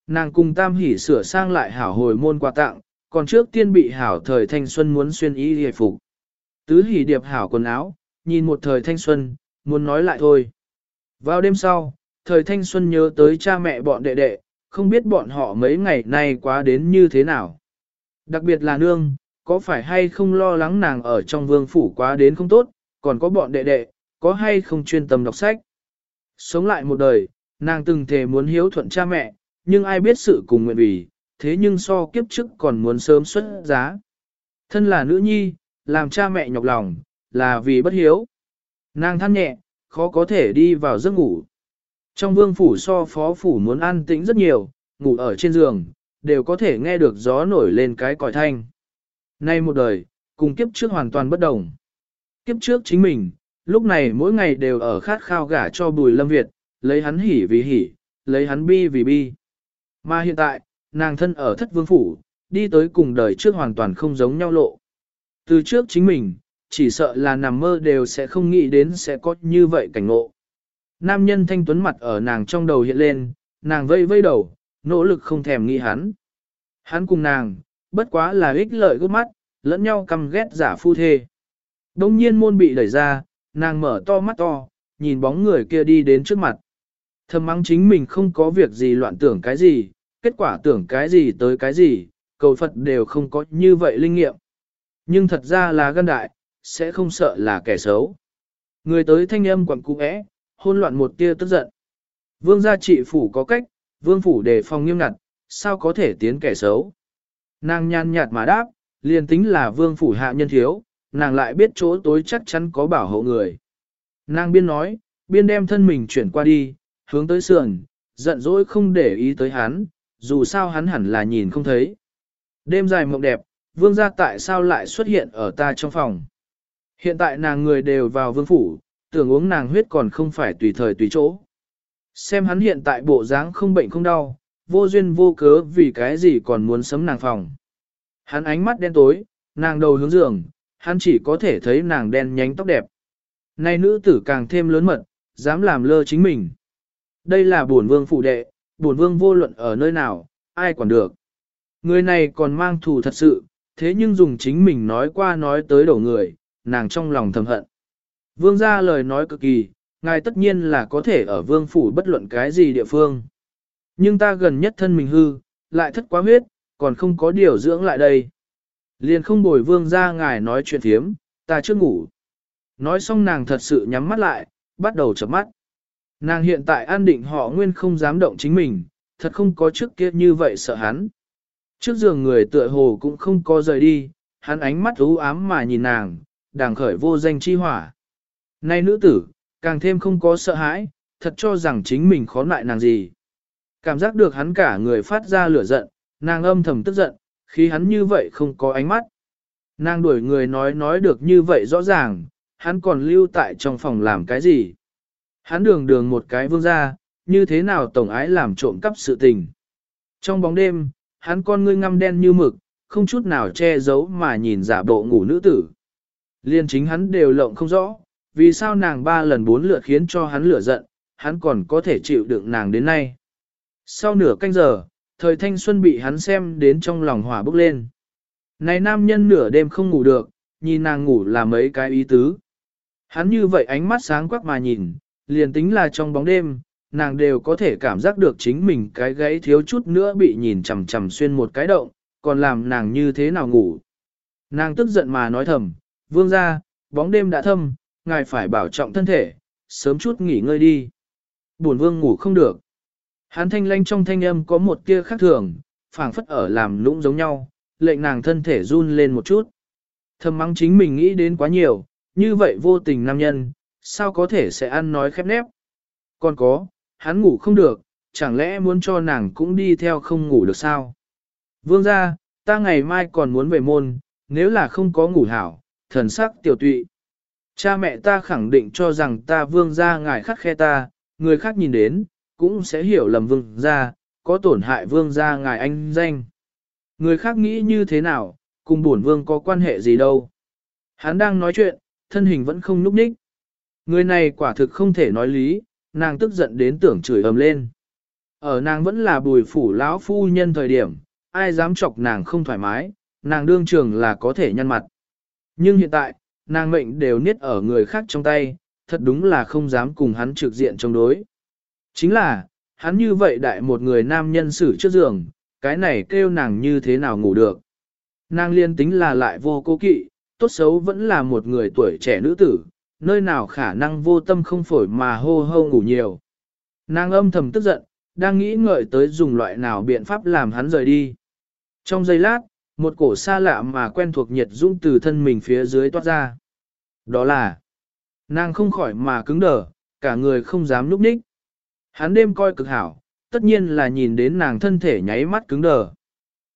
Nàng cùng tam hỷ sửa sang lại hảo hồi môn quà tặng, còn trước tiên bị hảo thời thanh xuân muốn xuyên y hề phục. Tứ hỷ điệp hảo quần áo, nhìn một thời thanh xuân, muốn nói lại thôi. Vào đêm sau, thời thanh xuân nhớ tới cha mẹ bọn đệ đệ, không biết bọn họ mấy ngày nay quá đến như thế nào. Đặc biệt là nương, có phải hay không lo lắng nàng ở trong vương phủ quá đến không tốt, còn có bọn đệ đệ, có hay không chuyên tâm đọc sách. Sống lại một đời, nàng từng thề muốn hiếu thuận cha mẹ, nhưng ai biết sự cùng nguyện vì, thế nhưng so kiếp trước còn muốn sớm xuất giá. Thân là nữ nhi, làm cha mẹ nhọc lòng, là vì bất hiếu. Nàng than nhẹ, khó có thể đi vào giấc ngủ. Trong vương phủ so phó phủ muốn an tĩnh rất nhiều, ngủ ở trên giường, đều có thể nghe được gió nổi lên cái còi thanh. Nay một đời, cùng kiếp trước hoàn toàn bất đồng. Kiếp trước chính mình, lúc này mỗi ngày đều ở khát khao gả cho bùi lâm Việt, lấy hắn hỉ vì hỉ, lấy hắn bi vì bi. Mà hiện tại, nàng thân ở thất vương phủ, đi tới cùng đời trước hoàn toàn không giống nhau lộ. Từ trước chính mình, chỉ sợ là nằm mơ đều sẽ không nghĩ đến sẽ có như vậy cảnh ngộ. Nam nhân thanh tuấn mặt ở nàng trong đầu hiện lên, nàng vây vây đầu, nỗ lực không thèm nghĩ hắn. Hắn cùng nàng, bất quá là ích lợi gút mắt, lẫn nhau căm ghét giả phu thê. Đông nhiên môn bị đẩy ra, nàng mở to mắt to, nhìn bóng người kia đi đến trước mặt. Thầm mắng chính mình không có việc gì loạn tưởng cái gì, kết quả tưởng cái gì tới cái gì, cầu Phật đều không có như vậy linh nghiệm. Nhưng thật ra là gân đại, sẽ không sợ là kẻ xấu. Người tới thanh âm quẳng cú ẽ, hôn loạn một tia tức giận. Vương gia trị phủ có cách, vương phủ đề phòng nghiêm ngặt, sao có thể tiến kẻ xấu. Nàng nhàn nhạt mà đáp, liền tính là vương phủ hạ nhân thiếu, nàng lại biết chỗ tối chắc chắn có bảo hộ người. Nàng biên nói, biên đem thân mình chuyển qua đi, hướng tới sườn, giận dỗi không để ý tới hắn, dù sao hắn hẳn là nhìn không thấy. Đêm dài mộng đẹp, vương gia tại sao lại xuất hiện ở ta trong phòng. Hiện tại nàng người đều vào vương phủ, tưởng uống nàng huyết còn không phải tùy thời tùy chỗ. Xem hắn hiện tại bộ dáng không bệnh không đau, vô duyên vô cớ vì cái gì còn muốn sấm nàng phòng. Hắn ánh mắt đen tối, nàng đầu hướng giường, hắn chỉ có thể thấy nàng đen nhánh tóc đẹp. Nay nữ tử càng thêm lớn mật, dám làm lơ chính mình. Đây là bổn vương phụ đệ, bổn vương vô luận ở nơi nào, ai quản được. Người này còn mang thù thật sự, thế nhưng dùng chính mình nói qua nói tới đổ người, nàng trong lòng thầm hận. Vương ra lời nói cực kỳ, ngài tất nhiên là có thể ở vương phủ bất luận cái gì địa phương. Nhưng ta gần nhất thân mình hư, lại thất quá huyết, còn không có điều dưỡng lại đây. Liền không bồi vương ra ngài nói chuyện thiếm, ta chưa ngủ. Nói xong nàng thật sự nhắm mắt lại, bắt đầu chập mắt. Nàng hiện tại an định họ nguyên không dám động chính mình, thật không có trước kia như vậy sợ hắn. Trước giường người tựa hồ cũng không có rời đi, hắn ánh mắt u ám mà nhìn nàng, đàng khởi vô danh chi hỏa. Nay nữ tử, càng thêm không có sợ hãi, thật cho rằng chính mình khó lại nàng gì. Cảm giác được hắn cả người phát ra lửa giận, nàng âm thầm tức giận, khi hắn như vậy không có ánh mắt. Nàng đuổi người nói nói được như vậy rõ ràng, hắn còn lưu tại trong phòng làm cái gì. Hắn đường đường một cái vương ra, như thế nào tổng ái làm trộm cắp sự tình. Trong bóng đêm, hắn con ngươi ngăm đen như mực, không chút nào che giấu mà nhìn giả bộ ngủ nữ tử. Liên chính hắn đều lộng không rõ, vì sao nàng ba lần bốn lượt khiến cho hắn lửa giận, hắn còn có thể chịu đựng nàng đến nay. Sau nửa canh giờ, thời thanh xuân bị hắn xem đến trong lòng hỏa bốc lên. Này nam nhân nửa đêm không ngủ được, nhìn nàng ngủ là mấy cái ý tứ. Hắn như vậy ánh mắt sáng quắc mà nhìn, liền tính là trong bóng đêm, nàng đều có thể cảm giác được chính mình cái gáy thiếu chút nữa bị nhìn chằm chằm xuyên một cái động, còn làm nàng như thế nào ngủ. Nàng tức giận mà nói thầm, vương ra, bóng đêm đã thâm, ngài phải bảo trọng thân thể, sớm chút nghỉ ngơi đi. Buồn vương ngủ không được. Hắn thanh lanh trong thanh âm có một tia khác thường, phảng phất ở làm lũng giống nhau, lệnh nàng thân thể run lên một chút. Thầm mắng chính mình nghĩ đến quá nhiều, như vậy vô tình nam nhân, sao có thể sẽ ăn nói khép nép. Còn có, hắn ngủ không được, chẳng lẽ muốn cho nàng cũng đi theo không ngủ được sao? Vương ra, ta ngày mai còn muốn về môn, nếu là không có ngủ hảo, thần sắc tiểu tụy. Cha mẹ ta khẳng định cho rằng ta vương ra ngài khắc khe ta, người khác nhìn đến, cũng sẽ hiểu lầm vương gia có tổn hại vương gia ngài anh danh. Người khác nghĩ như thế nào, cùng bổn vương có quan hệ gì đâu. Hắn đang nói chuyện, thân hình vẫn không núp ních. Người này quả thực không thể nói lý, nàng tức giận đến tưởng chửi ầm lên. Ở nàng vẫn là bùi phủ lão phu nhân thời điểm, ai dám chọc nàng không thoải mái, nàng đương trường là có thể nhăn mặt. Nhưng hiện tại, nàng mệnh đều niết ở người khác trong tay, thật đúng là không dám cùng hắn trực diện chống đối. Chính là, hắn như vậy đại một người nam nhân xử trước giường, cái này kêu nàng như thế nào ngủ được. Nàng liên tính là lại vô cố kỵ, tốt xấu vẫn là một người tuổi trẻ nữ tử, nơi nào khả năng vô tâm không phổi mà hô hô ngủ nhiều. Nàng âm thầm tức giận, đang nghĩ ngợi tới dùng loại nào biện pháp làm hắn rời đi. Trong giây lát, một cổ xa lạ mà quen thuộc nhiệt dũng từ thân mình phía dưới toát ra. Đó là, nàng không khỏi mà cứng đờ, cả người không dám núp ních. Hắn đêm coi cực hảo, tất nhiên là nhìn đến nàng thân thể nháy mắt cứng đờ.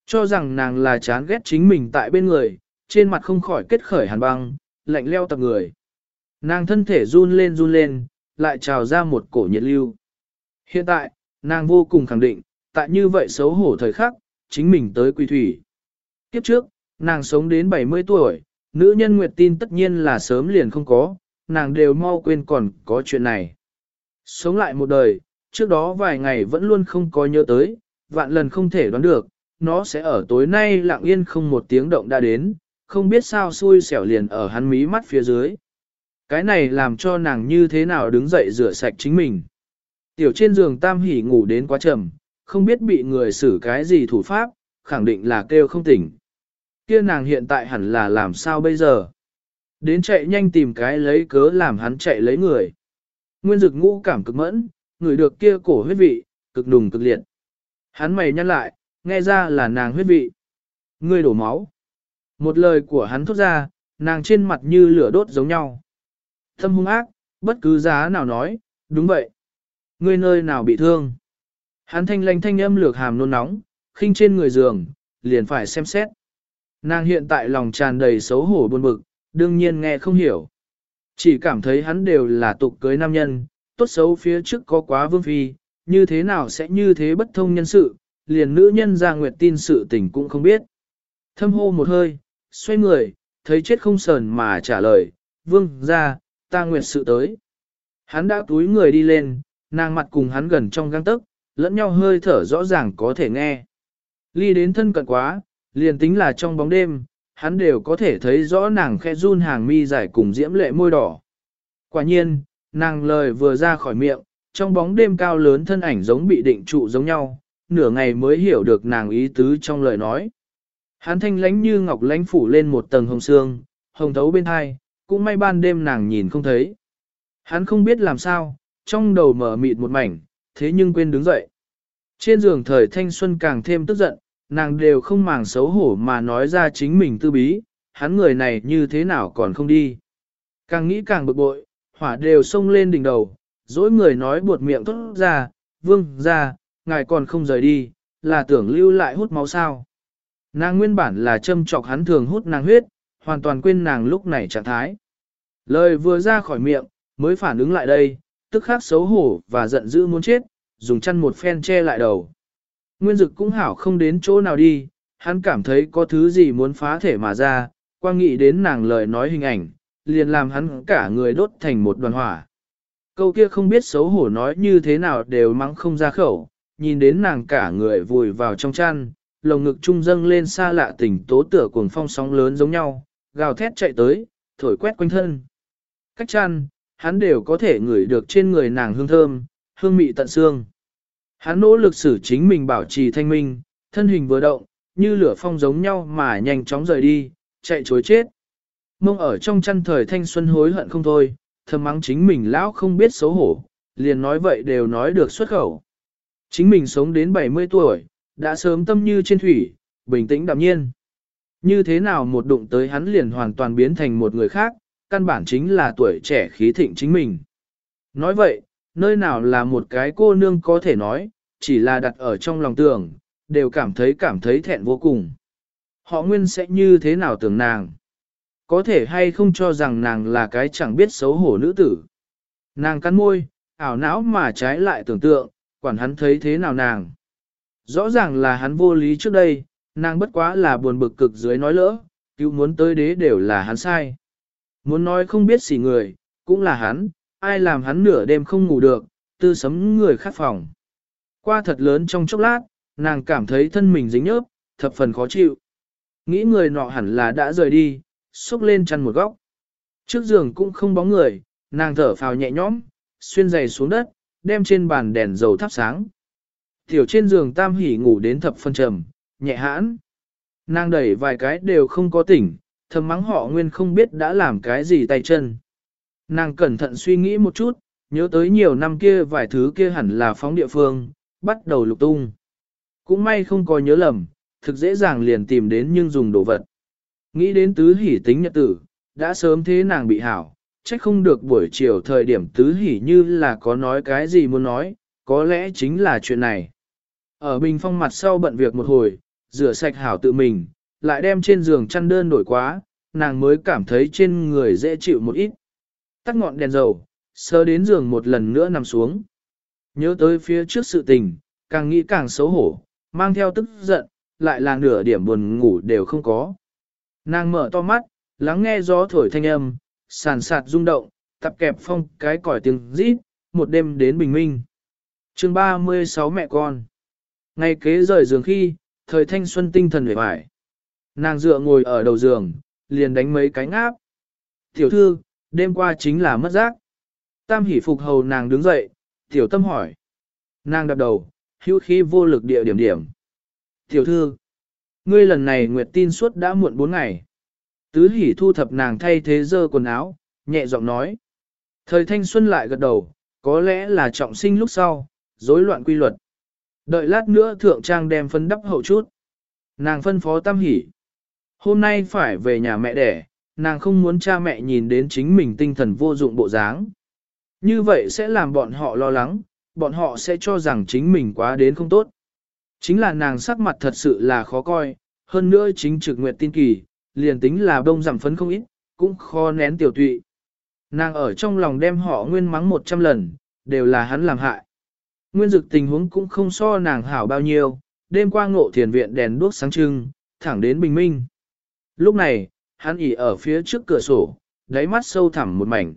Cho rằng nàng là chán ghét chính mình tại bên người, trên mặt không khỏi kết khởi hàn băng, lạnh leo tập người. Nàng thân thể run lên run lên, lại trào ra một cổ nhiệt lưu. Hiện tại, nàng vô cùng khẳng định, tại như vậy xấu hổ thời khắc, chính mình tới quy thủy. Kiếp trước, nàng sống đến 70 tuổi, nữ nhân nguyệt tin tất nhiên là sớm liền không có, nàng đều mau quên còn có chuyện này. Sống lại một đời, trước đó vài ngày vẫn luôn không có nhớ tới, vạn lần không thể đoán được, nó sẽ ở tối nay lặng yên không một tiếng động đã đến, không biết sao xui xẻo liền ở hắn mí mắt phía dưới. Cái này làm cho nàng như thế nào đứng dậy rửa sạch chính mình. Tiểu trên giường tam hỉ ngủ đến quá trầm, không biết bị người xử cái gì thủ pháp, khẳng định là kêu không tỉnh. Kia nàng hiện tại hẳn là làm sao bây giờ? Đến chạy nhanh tìm cái lấy cớ làm hắn chạy lấy người. Nguyên dực ngũ cảm cực mẫn, người được kia cổ huyết vị, cực đùng cực liệt. Hắn mày nhăn lại, nghe ra là nàng huyết vị. Ngươi đổ máu. Một lời của hắn thốt ra, nàng trên mặt như lửa đốt giống nhau. Thâm hung ác, bất cứ giá nào nói, đúng vậy. Ngươi nơi nào bị thương. Hắn thanh lanh thanh âm lược hàm nôn nóng, khinh trên người giường, liền phải xem xét. Nàng hiện tại lòng tràn đầy xấu hổ buồn bực, đương nhiên nghe không hiểu. Chỉ cảm thấy hắn đều là tục cưới nam nhân, tốt xấu phía trước có quá vương phi, như thế nào sẽ như thế bất thông nhân sự, liền nữ nhân ra nguyệt tin sự tình cũng không biết. Thâm hô một hơi, xoay người, thấy chết không sờn mà trả lời, vương ra, ta nguyệt sự tới. Hắn đã túi người đi lên, nàng mặt cùng hắn gần trong găng tức, lẫn nhau hơi thở rõ ràng có thể nghe. Ly đến thân cận quá, liền tính là trong bóng đêm, hắn đều có thể thấy rõ nàng khe run hàng mi dài cùng diễm lệ môi đỏ. Quả nhiên, nàng lời vừa ra khỏi miệng, trong bóng đêm cao lớn thân ảnh giống bị định trụ giống nhau, nửa ngày mới hiểu được nàng ý tứ trong lời nói. Hắn thanh lánh như ngọc lánh phủ lên một tầng hồng xương, hồng thấu bên hai, cũng may ban đêm nàng nhìn không thấy. Hắn không biết làm sao, trong đầu mở mịt một mảnh, thế nhưng quên đứng dậy. Trên giường thời thanh xuân càng thêm tức giận, nàng đều không màng xấu hổ mà nói ra chính mình tư bí, hắn người này như thế nào còn không đi. Càng nghĩ càng bực bội, hỏa đều xông lên đỉnh đầu, dỗi người nói buột miệng thốt ra, vương ra, ngài còn không rời đi, là tưởng lưu lại hút máu sao. Nàng nguyên bản là châm chọc hắn thường hút nàng huyết, hoàn toàn quên nàng lúc này trạng thái. Lời vừa ra khỏi miệng, mới phản ứng lại đây, tức khắc xấu hổ và giận dữ muốn chết, dùng chăn một phen che lại đầu. Nguyên dực cũng hảo không đến chỗ nào đi, hắn cảm thấy có thứ gì muốn phá thể mà ra, quang nghĩ đến nàng lời nói hình ảnh, liền làm hắn cả người đốt thành một đoàn hỏa. Câu kia không biết xấu hổ nói như thế nào đều mắng không ra khẩu, nhìn đến nàng cả người vùi vào trong chăn, lồng ngực trung dâng lên xa lạ tỉnh tố tựa cuồng phong sóng lớn giống nhau, gào thét chạy tới, thổi quét quanh thân. Cách chăn, hắn đều có thể ngửi được trên người nàng hương thơm, hương mị tận xương. Hắn nỗ lực xử chính mình bảo trì thanh minh, thân hình vừa động, như lửa phong giống nhau mà nhanh chóng rời đi, chạy chối chết. Mông ở trong chăn thời thanh xuân hối hận không thôi, thầm mắng chính mình lão không biết xấu hổ, liền nói vậy đều nói được xuất khẩu. Chính mình sống đến 70 tuổi, đã sớm tâm như trên thủy, bình tĩnh đạm nhiên. Như thế nào một đụng tới hắn liền hoàn toàn biến thành một người khác, căn bản chính là tuổi trẻ khí thịnh chính mình. Nói vậy, nơi nào là một cái cô nương có thể nói, chỉ là đặt ở trong lòng tưởng, đều cảm thấy cảm thấy thẹn vô cùng. Họ nguyên sẽ như thế nào tưởng nàng? Có thể hay không cho rằng nàng là cái chẳng biết xấu hổ nữ tử. Nàng cắn môi, ảo não mà trái lại tưởng tượng, quản hắn thấy thế nào nàng. Rõ ràng là hắn vô lý trước đây, nàng bất quá là buồn bực cực dưới nói lỡ, cứu muốn tới đế đều là hắn sai. Muốn nói không biết xỉ người, cũng là hắn, ai làm hắn nửa đêm không ngủ được, tư sấm người khác phòng. Qua thật lớn trong chốc lát, nàng cảm thấy thân mình dính nhớp, thập phần khó chịu. Nghĩ người nọ hẳn là đã rời đi, xúc lên chăn một góc. Trước giường cũng không bóng người, nàng thở phào nhẹ nhõm, xuyên giày xuống đất, đem trên bàn đèn dầu thắp sáng. Tiểu trên giường tam hỉ ngủ đến thập phân trầm, nhẹ hãn. Nàng đẩy vài cái đều không có tỉnh, thầm mắng họ nguyên không biết đã làm cái gì tay chân. Nàng cẩn thận suy nghĩ một chút, nhớ tới nhiều năm kia vài thứ kia hẳn là phóng địa phương, bắt đầu lục tung. Cũng may không có nhớ lầm, thực dễ dàng liền tìm đến nhưng dùng đồ vật. Nghĩ đến tứ hỉ tính nhật tử, đã sớm thế nàng bị hảo, trách không được buổi chiều thời điểm tứ hỉ như là có nói cái gì muốn nói, có lẽ chính là chuyện này. Ở bình phong mặt sau bận việc một hồi, rửa sạch hảo tự mình, lại đem trên giường chăn đơn đổi quá, nàng mới cảm thấy trên người dễ chịu một ít. Tắt ngọn đèn dầu, sơ đến giường một lần nữa nằm xuống. Nhớ tới phía trước sự tình, càng nghĩ càng xấu hổ, mang theo tức giận, lại là nửa điểm buồn ngủ đều không có. Nàng mở to mắt, lắng nghe gió thổi thanh âm, sàn sạt rung động, tập kẹp phong cái còi tiếng rít, một đêm đến bình minh. chương 36 mẹ con. Ngày kế rời giường khi, thời thanh xuân tinh thần vẻ vải. Nàng dựa ngồi ở đầu giường, liền đánh mấy cái ngáp. Tiểu thư, đêm qua chính là mất giác. Tam hỷ phục hầu nàng đứng dậy, tiểu tâm hỏi. Nàng đập đầu, hữu khí vô lực địa điểm điểm. Tiểu thư, ngươi lần này nguyệt tin suốt đã muộn 4 ngày. Tứ hỉ thu thập nàng thay thế dơ quần áo, nhẹ giọng nói. Thời thanh xuân lại gật đầu, có lẽ là trọng sinh lúc sau, rối loạn quy luật. Đợi lát nữa thượng trang đem phân đắp hậu chút. Nàng phân phó tam hỉ, Hôm nay phải về nhà mẹ đẻ, nàng không muốn cha mẹ nhìn đến chính mình tinh thần vô dụng bộ dáng. Như vậy sẽ làm bọn họ lo lắng, bọn họ sẽ cho rằng chính mình quá đến không tốt. Chính là nàng sắc mặt thật sự là khó coi, hơn nữa chính trực nguyệt tin kỳ, liền tính là đông giảm phấn không ít, cũng khó nén tiểu tụy. Nàng ở trong lòng đem họ nguyên mắng một trăm lần, đều là hắn làm hại. Nguyên dực tình huống cũng không so nàng hảo bao nhiêu, đêm qua ngộ thiền viện đèn đuốc sáng trưng, thẳng đến bình minh. Lúc này, hắn ỉ ở phía trước cửa sổ, đáy mắt sâu thẳm một mảnh.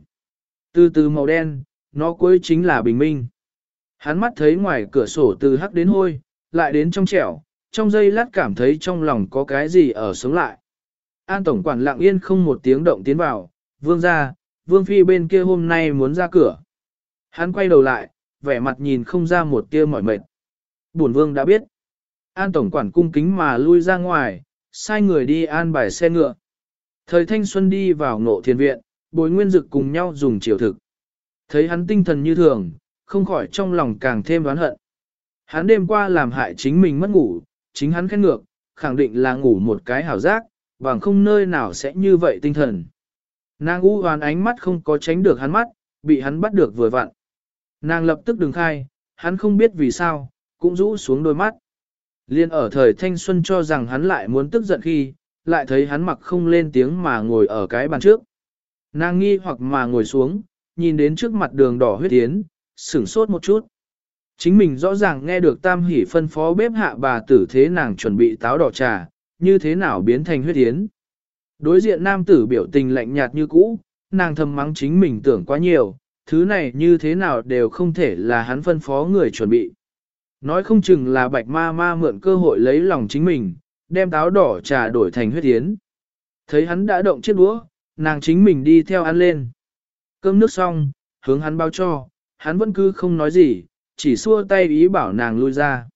Từ từ màu đen, nó cuối chính là bình minh. Hắn mắt thấy ngoài cửa sổ từ hắc đến hôi, lại đến trong trẻo, trong giây lát cảm thấy trong lòng có cái gì ở sống lại. An Tổng quản lặng yên không một tiếng động tiến vào, vương ra, vương phi bên kia hôm nay muốn ra cửa. Hắn quay đầu lại, vẻ mặt nhìn không ra một tia mỏi mệt. Bổn vương đã biết. An Tổng quản cung kính mà lui ra ngoài, sai người đi an bài xe ngựa. Thời thanh xuân đi vào ngộ thiền viện, bồi nguyên dực cùng nhau dùng chiều thực. Thấy hắn tinh thần như thường, không khỏi trong lòng càng thêm oán hận. Hắn đêm qua làm hại chính mình mất ngủ, chính hắn khen ngược, khẳng định là ngủ một cái hảo giác, bằng không nơi nào sẽ như vậy tinh thần. Nàng u hoàn ánh mắt không có tránh được hắn mắt, bị hắn bắt được vừa vặn. Nàng lập tức đừng khai, hắn không biết vì sao, cũng rũ xuống đôi mắt. Liên ở thời thanh xuân cho rằng hắn lại muốn tức giận khi, lại thấy hắn mặc không lên tiếng mà ngồi ở cái bàn trước. Nàng nghi hoặc mà ngồi xuống, nhìn đến trước mặt đường đỏ huyết tiến, sửng sốt một chút. Chính mình rõ ràng nghe được tam hỷ phân phó bếp hạ bà tử thế nàng chuẩn bị táo đỏ trà, như thế nào biến thành huyết tiến. Đối diện nam tử biểu tình lạnh nhạt như cũ, nàng thầm mắng chính mình tưởng quá nhiều, thứ này như thế nào đều không thể là hắn phân phó người chuẩn bị. Nói không chừng là bạch ma ma mượn cơ hội lấy lòng chính mình, đem táo đỏ trà đổi thành huyết tiến. Thấy hắn đã động chiếc đũa, nàng chính mình đi theo ăn lên. Cơm nước xong, hướng hắn bao cho, hắn vẫn cứ không nói gì, chỉ xua tay ý bảo nàng lui ra.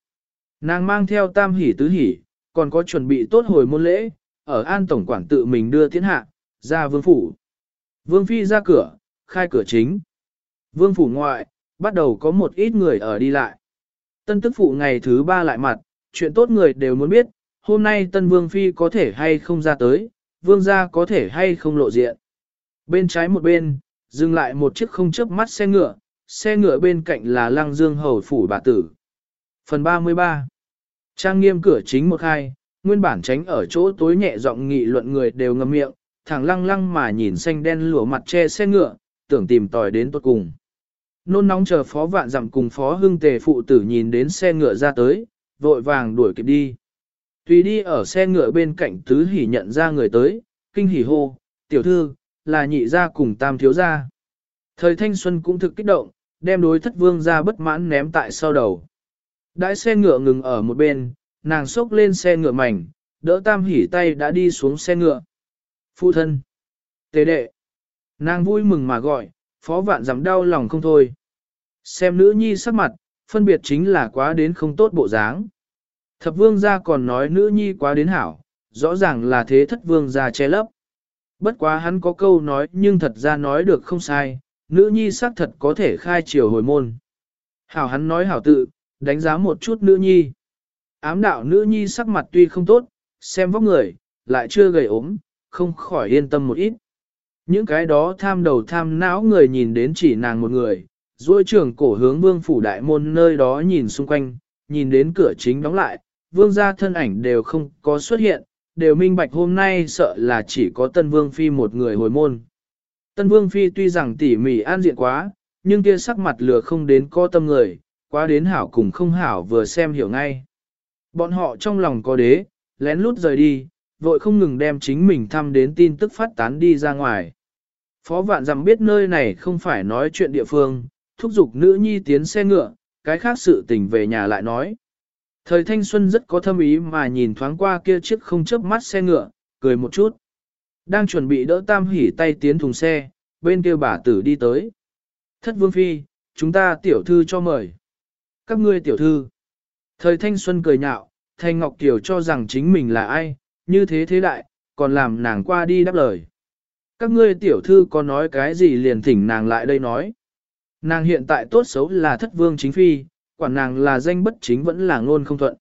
Nàng mang theo tam hỉ tứ hỉ, còn có chuẩn bị tốt hồi môn lễ, ở an tổng quản tự mình đưa tiến hạ, ra vương phủ. Vương phi ra cửa, khai cửa chính. Vương phủ ngoại, bắt đầu có một ít người ở đi lại. Tân tức phụ ngày thứ ba lại mặt, chuyện tốt người đều muốn biết, hôm nay tân vương phi có thể hay không ra tới, vương gia có thể hay không lộ diện. Bên trái một bên, dừng lại một chiếc không chớp mắt xe ngựa, xe ngựa bên cạnh là lăng dương hầu phủ bà tử. Phần 33 Trang nghiêm cửa chính một hai, nguyên bản tránh ở chỗ tối nhẹ giọng nghị luận người đều ngậm miệng, thẳng lăng lăng mà nhìn xanh đen lửa mặt che xe ngựa, tưởng tìm tòi đến tốt cùng. Nôn nóng chờ phó vạn dặm cùng phó hưng tề phụ tử nhìn đến xe ngựa ra tới, vội vàng đuổi kịp đi. Tùy đi ở xe ngựa bên cạnh tứ hỉ nhận ra người tới, kinh hỉ hô, tiểu thư, là nhị gia cùng tam thiếu gia. Thời thanh xuân cũng thực kích động, đem đối thất vương ra bất mãn ném tại sau đầu. Đãi xe ngựa ngừng ở một bên, nàng xốc lên xe ngựa mảnh, đỡ tam hỉ tay đã đi xuống xe ngựa. Phụ thân. Tế đệ. Nàng vui mừng mà gọi, phó vạn dám đau lòng không thôi. Xem nữ nhi sắc mặt, phân biệt chính là quá đến không tốt bộ dáng. Thập vương gia còn nói nữ nhi quá đến hảo, rõ ràng là thế thất vương gia che lấp. Bất quá hắn có câu nói nhưng thật ra nói được không sai, nữ nhi xác thật có thể khai chiều hồi môn. Hảo hắn nói hảo tự, đánh giá một chút nữ nhi. Ám đạo nữ nhi sắc mặt tuy không tốt, xem vóc người, lại chưa gầy ốm, không khỏi yên tâm một ít. Những cái đó tham đầu tham não người nhìn đến chỉ nàng một người, duỗi trưởng cổ hướng vương phủ đại môn nơi đó nhìn xung quanh, nhìn đến cửa chính đóng lại, vương gia thân ảnh đều không có xuất hiện, đều minh bạch hôm nay sợ là chỉ có tân vương phi một người hồi môn. Tân vương phi tuy rằng tỉ mỉ an diện quá, nhưng kia sắc mặt lừa không đến có tâm người, quá đến hảo cùng không hảo vừa xem hiểu ngay. Bọn họ trong lòng có đế, lén lút rời đi, vội không ngừng đem chính mình thăm đến tin tức phát tán đi ra ngoài. Phó vạn dặm biết nơi này không phải nói chuyện địa phương, thúc giục nữ nhi tiến xe ngựa, cái khác sự tình về nhà lại nói. Thời thanh xuân rất có thâm ý mà nhìn thoáng qua kia chiếc không chớp mắt xe ngựa, cười một chút. Đang chuẩn bị đỡ tam hỉ tay tiến thùng xe, bên kia bà tử đi tới. Thất vương phi, chúng ta tiểu thư cho mời. Các ngươi tiểu thư. Thời thanh xuân cười nhạo, thanh ngọc tiểu cho rằng chính mình là ai, như thế thế đại, còn làm nàng qua đi đáp lời. Các ngươi tiểu thư có nói cái gì liền thỉnh nàng lại đây nói. Nàng hiện tại tốt xấu là thất vương chính phi, quản nàng là danh bất chính vẫn là ngôn không thuận.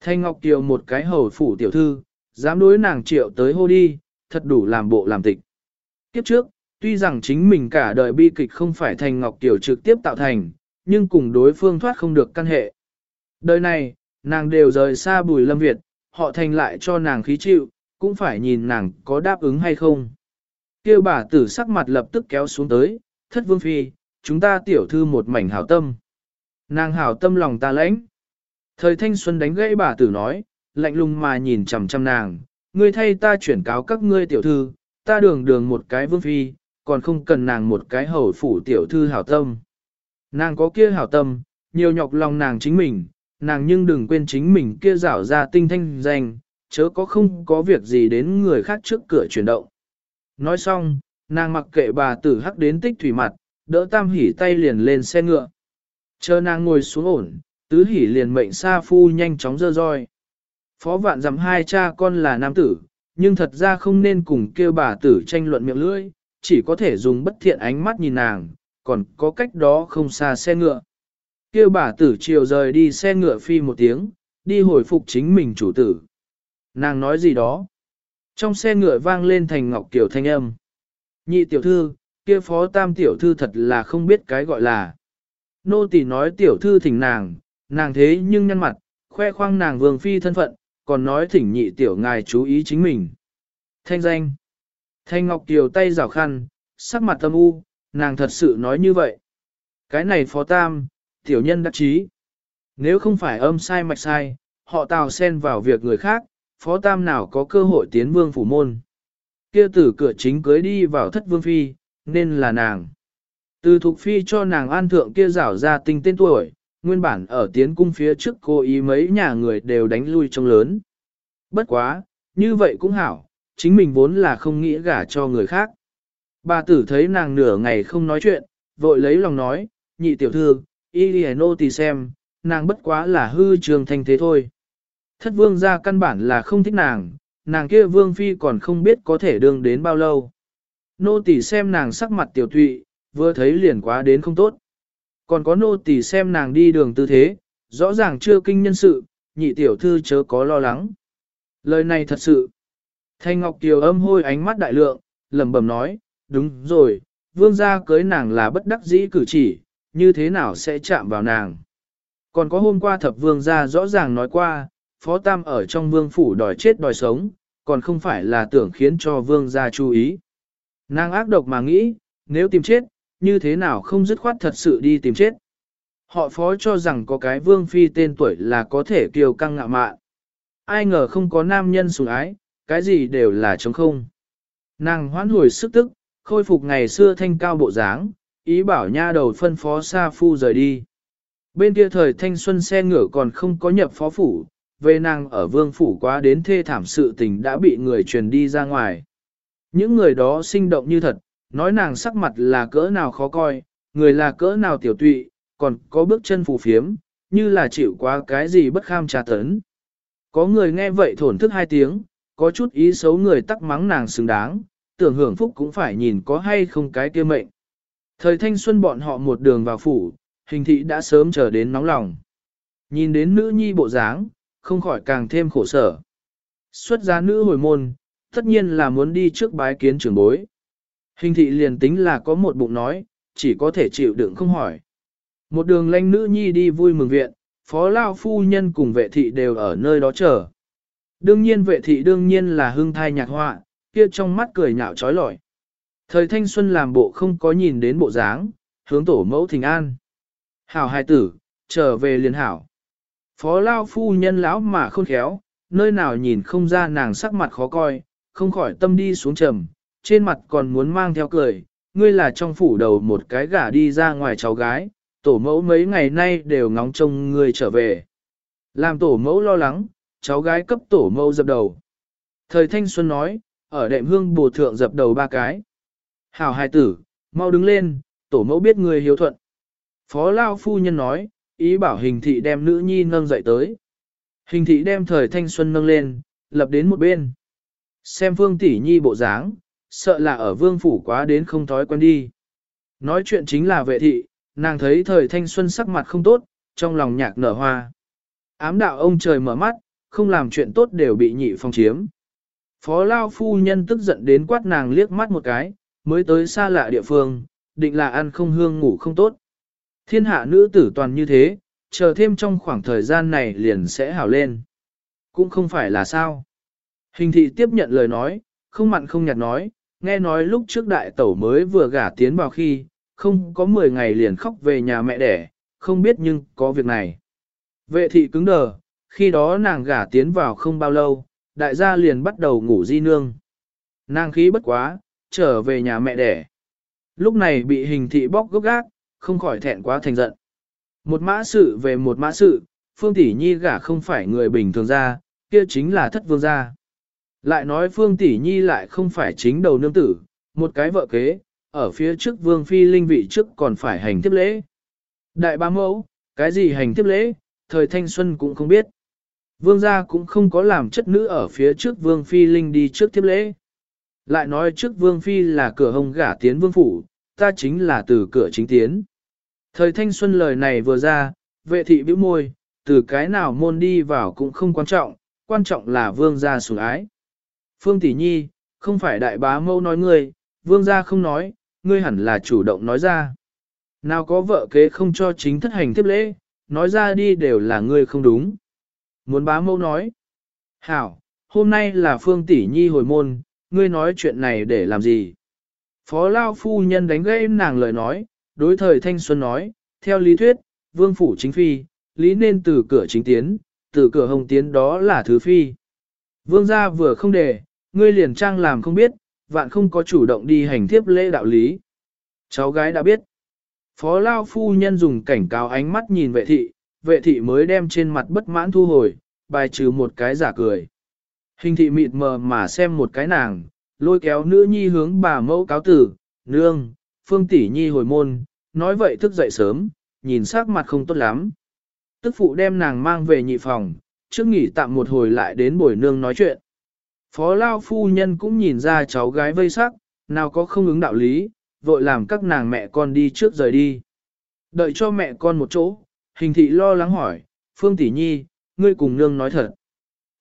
Thanh Ngọc Kiều một cái hầu phủ tiểu thư, dám đối nàng triệu tới hô đi, thật đủ làm bộ làm tịch. Kiếp trước, tuy rằng chính mình cả đời bi kịch không phải Thanh Ngọc Kiều trực tiếp tạo thành, nhưng cùng đối phương thoát không được căn hệ. Đời này, nàng đều rời xa bùi lâm Việt, họ thành lại cho nàng khí chịu, cũng phải nhìn nàng có đáp ứng hay không. Kêu bà tử sắc mặt lập tức kéo xuống tới, thất vương phi, chúng ta tiểu thư một mảnh hảo tâm. Nàng hảo tâm lòng ta lãnh. Thời thanh xuân đánh gãy bà tử nói, lạnh lùng mà nhìn chằm chằm nàng, ngươi thay ta chuyển cáo các ngươi tiểu thư, ta đường đường một cái vương phi, còn không cần nàng một cái hầu phủ tiểu thư hảo tâm. Nàng có kia hảo tâm, nhiều nhọc lòng nàng chính mình, nàng nhưng đừng quên chính mình kia rảo ra tinh thanh danh, chớ có không có việc gì đến người khác trước cửa chuyển động. Nói xong, nàng mặc kệ bà tử hắc đến tích thủy mặt, đỡ tam hỉ tay liền lên xe ngựa. Chờ nàng ngồi xuống ổn, tứ hỉ liền mệnh sa phu nhanh chóng dơ roi. Phó vạn dặm hai cha con là nam tử, nhưng thật ra không nên cùng kêu bà tử tranh luận miệng lưỡi, chỉ có thể dùng bất thiện ánh mắt nhìn nàng, còn có cách đó không xa xe ngựa. Kêu bà tử chiều rời đi xe ngựa phi một tiếng, đi hồi phục chính mình chủ tử. Nàng nói gì đó? Trong xe ngựa vang lên thành ngọc kiểu thanh âm. Nhị tiểu thư, kia phó tam tiểu thư thật là không biết cái gọi là. Nô tỳ nói tiểu thư thỉnh nàng, nàng thế nhưng nhăn mặt, khoe khoang nàng vương phi thân phận, còn nói thỉnh nhị tiểu ngài chú ý chính mình. Thanh danh. Thanh Ngọc Kiều tay rào khăn, sắc mặt tâm u, nàng thật sự nói như vậy. Cái này phó tam, tiểu nhân đắc chí. Nếu không phải âm sai mạch sai, họ tào xen vào việc người khác, phó tam nào có cơ hội tiến vương phủ môn. Kia tử cửa chính cưới đi vào thất vương phi, nên là nàng. Từ thuộc phi cho nàng an thượng kia rảo ra tinh tên tuổi, nguyên bản ở tiến cung phía trước cô ý mấy nhà người đều đánh lui trong lớn. Bất quá, như vậy cũng hảo, chính mình vốn là không nghĩ gả cho người khác. Bà tử thấy nàng nửa ngày không nói chuyện, vội lấy lòng nói, nhị tiểu thư, y đi nô tì xem, nàng bất quá là hư trường thanh thế thôi. Thất vương ra căn bản là không thích nàng, nàng kia vương phi còn không biết có thể đương đến bao lâu. Nô tỳ xem nàng sắc mặt tiểu thụy, vừa thấy liền quá đến không tốt. Còn có nô tỳ xem nàng đi đường tư thế, rõ ràng chưa kinh nhân sự, nhị tiểu thư chớ có lo lắng. Lời này thật sự. Thanh Ngọc Kiều âm hôi ánh mắt đại lượng, lẩm bẩm nói, đúng rồi, vương gia cưới nàng là bất đắc dĩ cử chỉ, như thế nào sẽ chạm vào nàng. Còn có hôm qua thập vương gia rõ ràng nói qua, phó tam ở trong vương phủ đòi chết đòi sống, còn không phải là tưởng khiến cho vương gia chú ý. Nàng ác độc mà nghĩ, nếu tìm chết, như thế nào không dứt khoát thật sự đi tìm chết. Họ phó cho rằng có cái vương phi tên tuổi là có thể kiều căng ngạ mạn. Ai ngờ không có nam nhân sủng ái, cái gì đều là trống không. Nàng hoán hồi sức tức, khôi phục ngày xưa thanh cao bộ dáng, ý bảo nha đầu phân phó Sa Phu rời đi. Bên kia thời thanh xuân xe ngựa còn không có nhập phó phủ, về nàng ở vương phủ quá đến thê thảm sự tình đã bị người truyền đi ra ngoài. Những người đó sinh động như thật, nói nàng sắc mặt là cỡ nào khó coi, người là cỡ nào tiểu tụy, còn có bước chân phù phiếm, như là chịu quá cái gì bất kham trà tấn. Có người nghe vậy thổn thức hai tiếng, có chút ý xấu người tắc mắng nàng xứng đáng, tưởng hưởng phúc cũng phải nhìn có hay không cái kia mệnh. Thời thanh xuân bọn họ một đường vào phủ, hình thị đã sớm chờ đến nóng lòng. Nhìn đến nữ nhi bộ dáng, không khỏi càng thêm khổ sở. Xuất gia nữ hồi môn, tất nhiên là muốn đi trước bái kiến trưởng bối. Hình thị liền tính là có một bụng nói, chỉ có thể chịu đựng không hỏi. Một đường lanh nữ nhi đi vui mừng viện, phó lao phu nhân cùng vệ thị đều ở nơi đó chờ. Đương nhiên vệ thị đương nhiên là hương thai nhạc họa, kia trong mắt cười nhạo trói lọi. Thời thanh xuân làm bộ không có nhìn đến bộ dáng, hướng tổ mẫu thình an. Hảo hài tử, trở về liền hảo. Phó lao phu nhân lão mà khôn khéo, nơi nào nhìn không ra nàng sắc mặt khó coi, không khỏi tâm đi xuống trầm, trên mặt còn muốn mang theo cười, ngươi là trong phủ đầu một cái gả đi ra ngoài cháu gái, tổ mẫu mấy ngày nay đều ngóng trông ngươi trở về. Làm tổ mẫu lo lắng, cháu gái cấp tổ mẫu dập đầu. Thời thanh xuân nói, ở đệm hương bồ thượng dập đầu ba cái. Hảo hài tử, mau đứng lên, tổ mẫu biết ngươi hiếu thuận. Phó Lao Phu Nhân nói, ý bảo hình thị đem nữ nhi nâng dậy tới. Hình thị đem thời thanh xuân nâng lên, lập đến một bên. Xem phương tỷ nhi bộ dáng, sợ là ở vương phủ quá đến không thói quen đi. Nói chuyện chính là vệ thị, nàng thấy thời thanh xuân sắc mặt không tốt, trong lòng nhạc nở hoa. Ám đạo ông trời mở mắt, không làm chuyện tốt đều bị nhị phong chiếm. Phó Lao Phu Nhân tức giận đến quát nàng liếc mắt một cái, mới tới xa lạ địa phương, định là ăn không hương ngủ không tốt. Thiên hạ nữ tử toàn như thế, chờ thêm trong khoảng thời gian này liền sẽ hảo lên. Cũng không phải là sao. Hình thị tiếp nhận lời nói, không mặn không nhạt nói, nghe nói lúc trước đại tẩu mới vừa gả tiến vào khi, không có 10 ngày liền khóc về nhà mẹ đẻ, không biết nhưng có việc này. Vệ thị cứng đờ, khi đó nàng gả tiến vào không bao lâu, đại gia liền bắt đầu ngủ di nương. Nàng khí bất quá, trở về nhà mẹ đẻ. Lúc này bị hình thị bóc gốc gác, không khỏi thẹn quá thành giận. Một mã sự về một mã sự, Phương Tỷ Nhi gả không phải người bình thường ra, kia chính là thất vương gia. Lại nói Phương Tỷ Nhi lại không phải chính đầu nương tử, một cái vợ kế, ở phía trước vương phi linh vị trước còn phải hành tiếp lễ. Đại ba mẫu, cái gì hành tiếp lễ, thời thanh xuân cũng không biết. Vương gia cũng không có làm chất nữ ở phía trước vương phi linh đi trước tiếp lễ. Lại nói trước vương phi là cửa hồng gả tiến vương phủ, ta chính là từ cửa chính tiến. Thời thanh xuân lời này vừa ra, vệ thị bĩu môi, từ cái nào môn đi vào cũng không quan trọng, quan trọng là vương gia sủng ái. Phương tỷ nhi, không phải đại bá mâu nói ngươi, vương gia không nói, ngươi hẳn là chủ động nói ra. Nào có vợ kế không cho chính thất hành tiếp lễ, nói ra đi đều là ngươi không đúng. Muốn bá mâu nói. Hảo, hôm nay là phương tỷ nhi hồi môn, ngươi nói chuyện này để làm gì? Phó Lao Phu Nhân đánh gãy nàng lời nói, đối thời Thanh Xuân nói, theo lý thuyết, vương phủ chính phi, lý nên từ cửa chính tiến, từ cửa hồng tiến đó là thứ phi. Vương gia vừa không để, ngươi liền trang làm không biết, vạn không có chủ động đi hành thiếp lễ đạo lý. Cháu gái đã biết. Phó Lao Phu Nhân dùng cảnh cáo ánh mắt nhìn vệ thị, vệ thị mới đem trên mặt bất mãn thu hồi, bài trừ một cái giả cười. Hình thị mịt mờ mà xem một cái nàng, lôi kéo nữ nhi hướng bà mẫu cáo tử, nương, phương tỷ nhi hồi môn, nói vậy thức dậy sớm, nhìn sắc mặt không tốt lắm. Tức phụ đem nàng mang về nhị phòng, trước nghỉ tạm một hồi lại đến buổi nương nói chuyện. Phó Lao Phu Nhân cũng nhìn ra cháu gái vây sắc, nào có không ứng đạo lý, vội làm các nàng mẹ con đi trước rời đi. Đợi cho mẹ con một chỗ, hình thị lo lắng hỏi, Phương Tỷ Nhi, ngươi cùng nương nói thật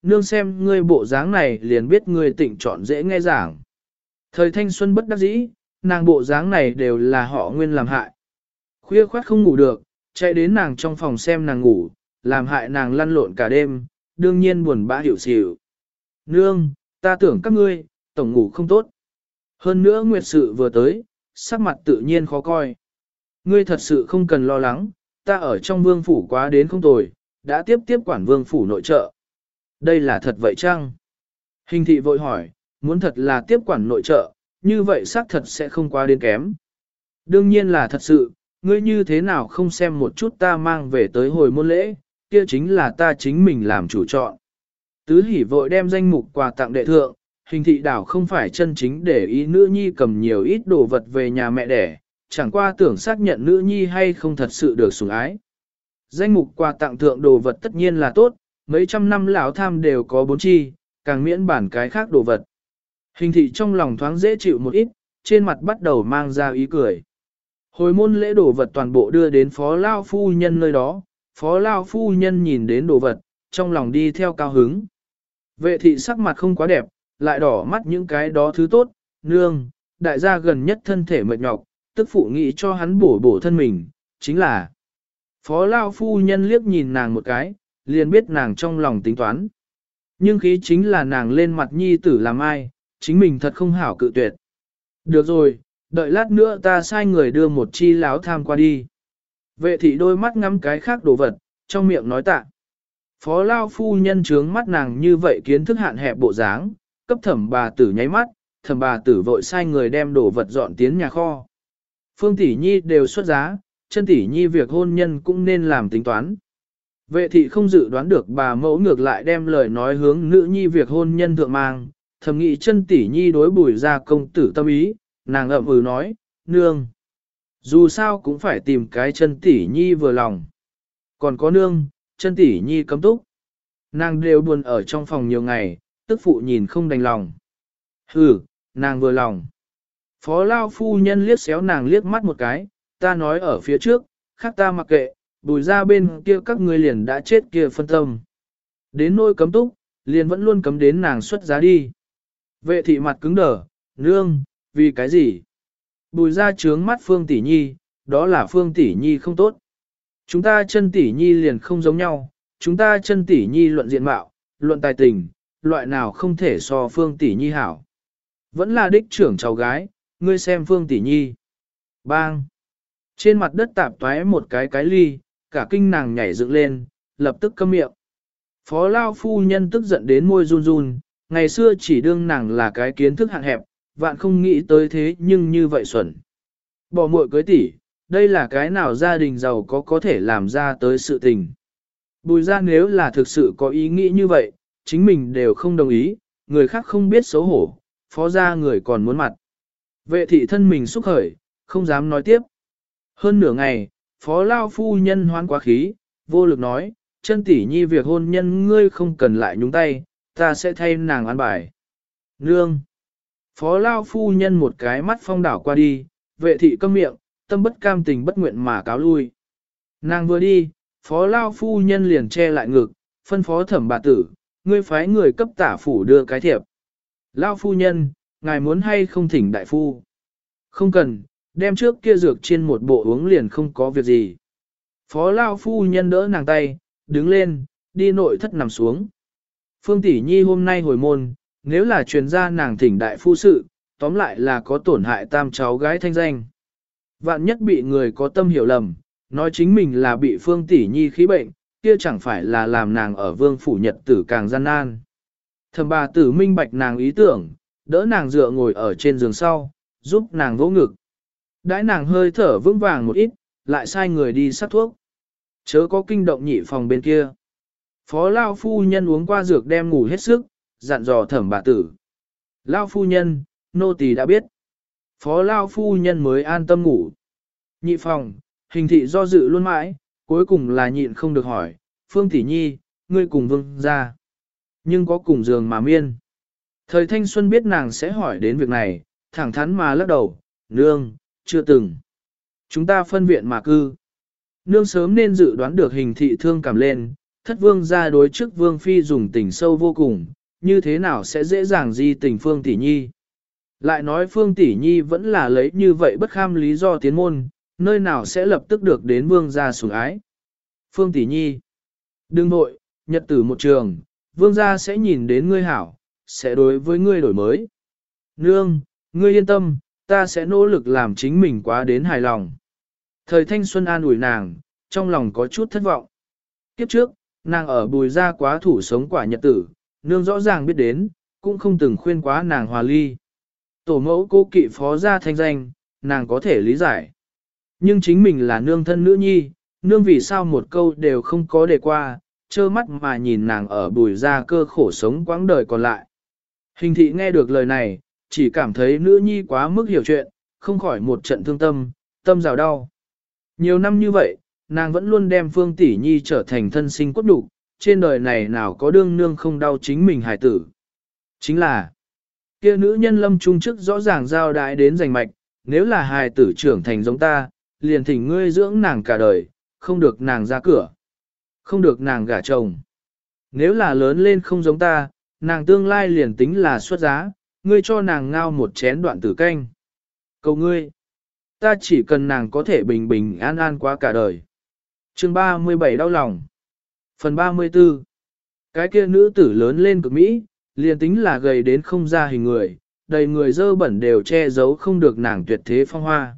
nương xem ngươi bộ dáng này liền biết ngươi tỉnh chọn dễ nghe giảng. Thời thanh xuân bất đắc dĩ, nàng bộ dáng này đều là họ nguyên làm hại. Khuya khoát không ngủ được, chạy đến nàng trong phòng xem nàng ngủ, làm hại nàng lăn lộn cả đêm, đương nhiên buồn bã hiểu xỉu. Nương, ta tưởng các ngươi, tổng ngủ không tốt. Hơn nữa nguyệt sự vừa tới, sắc mặt tự nhiên khó coi. Ngươi thật sự không cần lo lắng, ta ở trong vương phủ quá đến không tồi, đã tiếp tiếp quản vương phủ nội trợ. Đây là thật vậy chăng? Hình thị vội hỏi, muốn thật là tiếp quản nội trợ, như vậy xác thật sẽ không quá đến kém. Đương nhiên là thật sự, ngươi như thế nào không xem một chút ta mang về tới hồi môn lễ, kia chính là ta chính mình làm chủ chọn. Tứ hỉ vội đem danh mục quà tặng đệ thượng, hình thị đảo không phải chân chính để ý nữ nhi cầm nhiều ít đồ vật về nhà mẹ đẻ, chẳng qua tưởng xác nhận nữ nhi hay không thật sự được sủng ái. Danh mục quà tặng thượng đồ vật tất nhiên là tốt, mấy trăm năm lão tham đều có bốn chi, càng miễn bản cái khác đồ vật. Hình thị trong lòng thoáng dễ chịu một ít, trên mặt bắt đầu mang ra ý cười. Hồi môn lễ đồ vật toàn bộ đưa đến phó lao phu nhân nơi đó, phó lao phu nhân nhìn đến đồ vật, trong lòng đi theo cao hứng. Vệ thị sắc mặt không quá đẹp, lại đỏ mắt những cái đó thứ tốt, nương, đại gia gần nhất thân thể mệt nhọc, tức phụ nghĩ cho hắn bổ bổ thân mình, chính là phó lao phu nhân liếc nhìn nàng một cái, liền biết nàng trong lòng tính toán. Nhưng khí chính là nàng lên mặt nhi tử làm ai, chính mình thật không hảo cự tuyệt. Được rồi, đợi lát nữa ta sai người đưa một chi láo tham qua đi. Vệ thị đôi mắt ngắm cái khác đồ vật, trong miệng nói tạ. Phó Lao phu nhân trướng mắt nàng như vậy kiến thức hạn hẹp bộ dáng, cấp thẩm bà tử nháy mắt, thẩm bà tử vội sai người đem đồ vật dọn tiến nhà kho. Phương tỷ nhi đều xuất giá, chân tỷ nhi việc hôn nhân cũng nên làm tính toán. Vệ thị không dự đoán được bà mẫu ngược lại đem lời nói hướng nữ nhi việc hôn nhân thượng mang, thầm nghĩ chân tỷ nhi đối bùi ra công tử tâm ý, nàng ậm ừ nói, nương. Dù sao cũng phải tìm cái chân tỷ nhi vừa lòng. Còn có nương, chân tỷ nhi cấm túc. Nàng đều buồn ở trong phòng nhiều ngày, tức phụ nhìn không đành lòng. Hừ, nàng vừa lòng. Phó Lao phu nhân liếc xéo nàng liếc mắt một cái, ta nói ở phía trước, khác ta mặc kệ, bùi ra bên kia các ngươi liền đã chết kia phân tâm. Đến nôi cấm túc, liền vẫn luôn cấm đến nàng xuất giá đi. Vệ thị mặt cứng đờ, nương, vì cái gì? Bùi ra trướng mắt Phương Tỷ Nhi, đó là Phương Tỷ Nhi không tốt. Chúng ta chân Tỷ Nhi liền không giống nhau, chúng ta chân Tỷ Nhi luận diện mạo, luận tài tình, loại nào không thể so Phương Tỷ Nhi hảo. Vẫn là đích trưởng cháu gái, ngươi xem Phương Tỷ Nhi. Bang! Trên mặt đất tạp toái một cái cái ly, cả kinh nàng nhảy dựng lên, lập tức câm miệng. Phó Lao phu nhân tức giận đến môi run run, ngày xưa chỉ đương nàng là cái kiến thức hạn hẹp, vạn không nghĩ tới thế nhưng như vậy xuẩn. Bỏ muội cưới tỷ, đây là cái nào gia đình giàu có có thể làm ra tới sự tình. Bùi ra nếu là thực sự có ý nghĩ như vậy, chính mình đều không đồng ý, người khác không biết xấu hổ, phó ra người còn muốn mặt. Vệ thị thân mình xúc khởi, không dám nói tiếp. Hơn nửa ngày, phó lao phu nhân hoán quá khí, vô lực nói, chân tỷ nhi việc hôn nhân ngươi không cần lại nhúng tay, ta sẽ thay nàng ăn bài. Nương! Phó Lao phu nhân một cái mắt phong đảo qua đi, vệ thị câm miệng, tâm bất cam tình bất nguyện mà cáo lui. Nàng vừa đi, Phó Lao phu nhân liền che lại ngực, phân phó thẩm bà tử, ngươi phái người cấp tả phủ đưa cái thiệp. Lao phu nhân, ngài muốn hay không thỉnh đại phu? Không cần, đem trước kia dược trên một bộ uống liền không có việc gì. Phó Lao phu nhân đỡ nàng tay, đứng lên, đi nội thất nằm xuống. Phương Tỷ Nhi hôm nay hồi môn, nếu là truyền gia nàng thỉnh đại phu sự, tóm lại là có tổn hại tam cháu gái thanh danh. Vạn nhất bị người có tâm hiểu lầm, nói chính mình là bị Phương Tỷ Nhi khí bệnh, kia chẳng phải là làm nàng ở vương phủ nhật tử càng gian nan. Thầm bà tử minh bạch nàng ý tưởng, đỡ nàng dựa ngồi ở trên giường sau, giúp nàng vỗ ngực. Đãi nàng hơi thở vững vàng một ít, lại sai người đi sắc thuốc. Chớ có kinh động nhị phòng bên kia. Phó Lao phu nhân uống qua dược đem ngủ hết sức, dặn dò thẩm bà tử. Lao phu nhân, nô tỳ đã biết. Phó Lao phu nhân mới an tâm ngủ. Nhị phòng, hình thị do dự luôn mãi, cuối cùng là nhịn không được hỏi, Phương Tỷ Nhi, ngươi cùng vương ra. Nhưng có cùng giường mà miên. Thời thanh xuân biết nàng sẽ hỏi đến việc này, thẳng thắn mà lắc đầu, nương, chưa từng. Chúng ta phân viện mà cư. Nương sớm nên dự đoán được hình thị thương cảm lên, thất vương ra đối trước vương phi dùng tình sâu vô cùng, như thế nào sẽ dễ dàng di tình phương tỷ nhi. Lại nói phương tỷ nhi vẫn là lấy như vậy bất kham lý do tiến môn, nơi nào sẽ lập tức được đến vương gia sủng ái. Phương tỷ nhi, đừng nội, nhật tử một trường, vương gia sẽ nhìn đến ngươi hảo, sẽ đối với ngươi đổi mới. Nương, ngươi yên tâm, ta sẽ nỗ lực làm chính mình quá đến hài lòng. Thời thanh xuân an ủi nàng, trong lòng có chút thất vọng. Kiếp trước, nàng ở bùi ra quá thủ sống quả nhật tử, nương rõ ràng biết đến, cũng không từng khuyên quá nàng hòa ly. Tổ mẫu cô kỵ phó gia thanh danh, nàng có thể lý giải. Nhưng chính mình là nương thân nữ nhi, nương vì sao một câu đều không có đề qua, trơ mắt mà nhìn nàng ở bùi ra cơ khổ sống quãng đời còn lại. Hình thị nghe được lời này, chỉ cảm thấy nữ nhi quá mức hiểu chuyện, không khỏi một trận thương tâm, tâm rào đau. Nhiều năm như vậy, nàng vẫn luôn đem Phương Tỷ Nhi trở thành thân sinh cốt đủ, trên đời này nào có đương nương không đau chính mình hài tử. Chính là, kia nữ nhân lâm trung chức rõ ràng giao đại đến giành mạch, nếu là hài tử trưởng thành giống ta, liền thỉnh ngươi dưỡng nàng cả đời, không được nàng ra cửa, không được nàng gả chồng. Nếu là lớn lên không giống ta, nàng tương lai liền tính là xuất giá, ngươi cho nàng ngao một chén đoạn tử canh. Cầu ngươi, ta chỉ cần nàng có thể bình bình an an qua cả đời. chương 37 đau lòng. Phần 34 Cái kia nữ tử lớn lên cực Mỹ, liền tính là gầy đến không ra hình người, đầy người dơ bẩn đều che giấu không được nàng tuyệt thế phong hoa.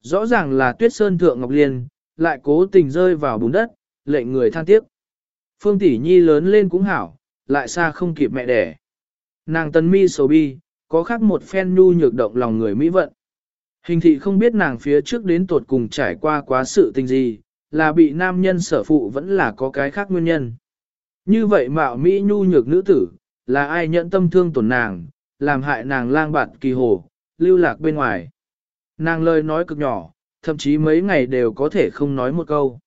Rõ ràng là tuyết sơn thượng ngọc liên, lại cố tình rơi vào bùn đất, lệnh người than tiếc. Phương tỷ nhi lớn lên cũng hảo, lại xa không kịp mẹ đẻ. Nàng tân mi sầu bi, có khác một phen nhu nhược động lòng người mỹ vận. Hình thị không biết nàng phía trước đến tột cùng trải qua quá sự tình gì, là bị nam nhân sở phụ vẫn là có cái khác nguyên nhân. Như vậy mạo Mỹ nhu nhược nữ tử, là ai nhận tâm thương tổn nàng, làm hại nàng lang bạt kỳ hồ, lưu lạc bên ngoài. Nàng lời nói cực nhỏ, thậm chí mấy ngày đều có thể không nói một câu.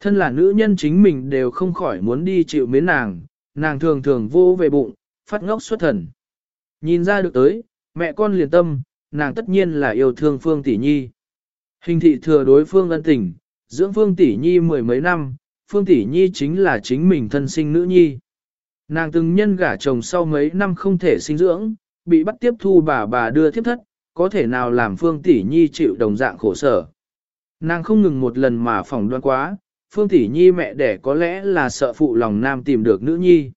Thân là nữ nhân chính mình đều không khỏi muốn đi chịu mến nàng, nàng thường thường vô về bụng, phát ngốc xuất thần. Nhìn ra được tới, mẹ con liền tâm, nàng tất nhiên là yêu thương Phương Tỷ Nhi. Hình thị thừa đối Phương ân tình, dưỡng Phương Tỷ Nhi mười mấy năm, Phương Tỷ Nhi chính là chính mình thân sinh nữ nhi. Nàng từng nhân gả chồng sau mấy năm không thể sinh dưỡng, bị bắt tiếp thu bà bà đưa tiếp thất, có thể nào làm Phương Tỷ Nhi chịu đồng dạng khổ sở. Nàng không ngừng một lần mà phỏng đoán quá, Phương Tỷ Nhi mẹ đẻ có lẽ là sợ phụ lòng nam tìm được nữ nhi.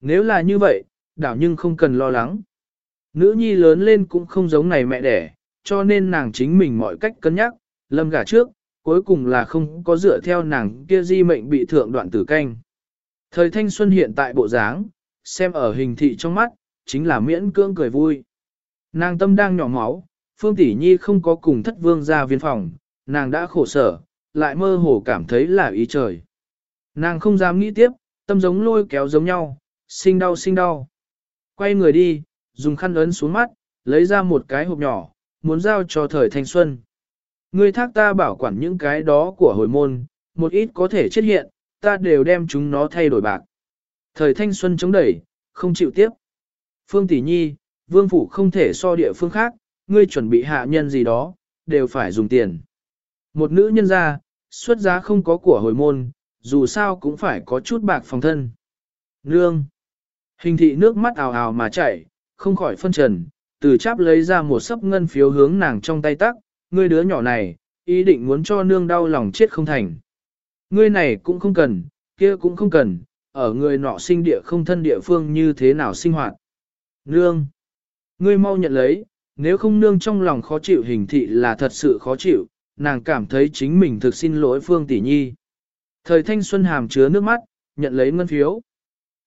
Nếu là như vậy, đảo nhưng không cần lo lắng. Nữ nhi lớn lên cũng không giống này mẹ đẻ, cho nên nàng chính mình mọi cách cân nhắc, lâm gả trước, cuối cùng là không có dựa theo nàng kia di mệnh bị thượng đoạn tử canh. Thời thanh xuân hiện tại bộ dáng, xem ở hình thị trong mắt, chính là miễn cưỡng cười vui. Nàng tâm đang nhỏ máu, Phương Tỷ Nhi không có cùng thất vương ra viên phòng, nàng đã khổ sở, lại mơ hồ cảm thấy là ý trời. Nàng không dám nghĩ tiếp, tâm giống lôi kéo giống nhau, sinh đau sinh đau. Quay người đi, dùng khăn ấn xuống mắt, lấy ra một cái hộp nhỏ, muốn giao cho thời thanh xuân. Ngươi thác ta bảo quản những cái đó của hồi môn, một ít có thể chết hiện, ta đều đem chúng nó thay đổi bạc. Thời thanh xuân chống đẩy, không chịu tiếp. Phương Tỷ Nhi, vương phủ không thể so địa phương khác, ngươi chuẩn bị hạ nhân gì đó, đều phải dùng tiền. Một nữ nhân ra, xuất giá không có của hồi môn, dù sao cũng phải có chút bạc phòng thân. Nương. Hình thị nước mắt ào ào mà chảy, không khỏi phân trần, từ cháp lấy ra một sấp ngân phiếu hướng nàng trong tay tắc, ngươi đứa nhỏ này, ý định muốn cho nương đau lòng chết không thành. Ngươi này cũng không cần, kia cũng không cần, ở người nọ sinh địa không thân địa phương như thế nào sinh hoạt. Nương, ngươi mau nhận lấy, nếu không nương trong lòng khó chịu hình thị là thật sự khó chịu, nàng cảm thấy chính mình thực xin lỗi Phương Tỷ Nhi. Thời thanh xuân hàm chứa nước mắt, nhận lấy ngân phiếu.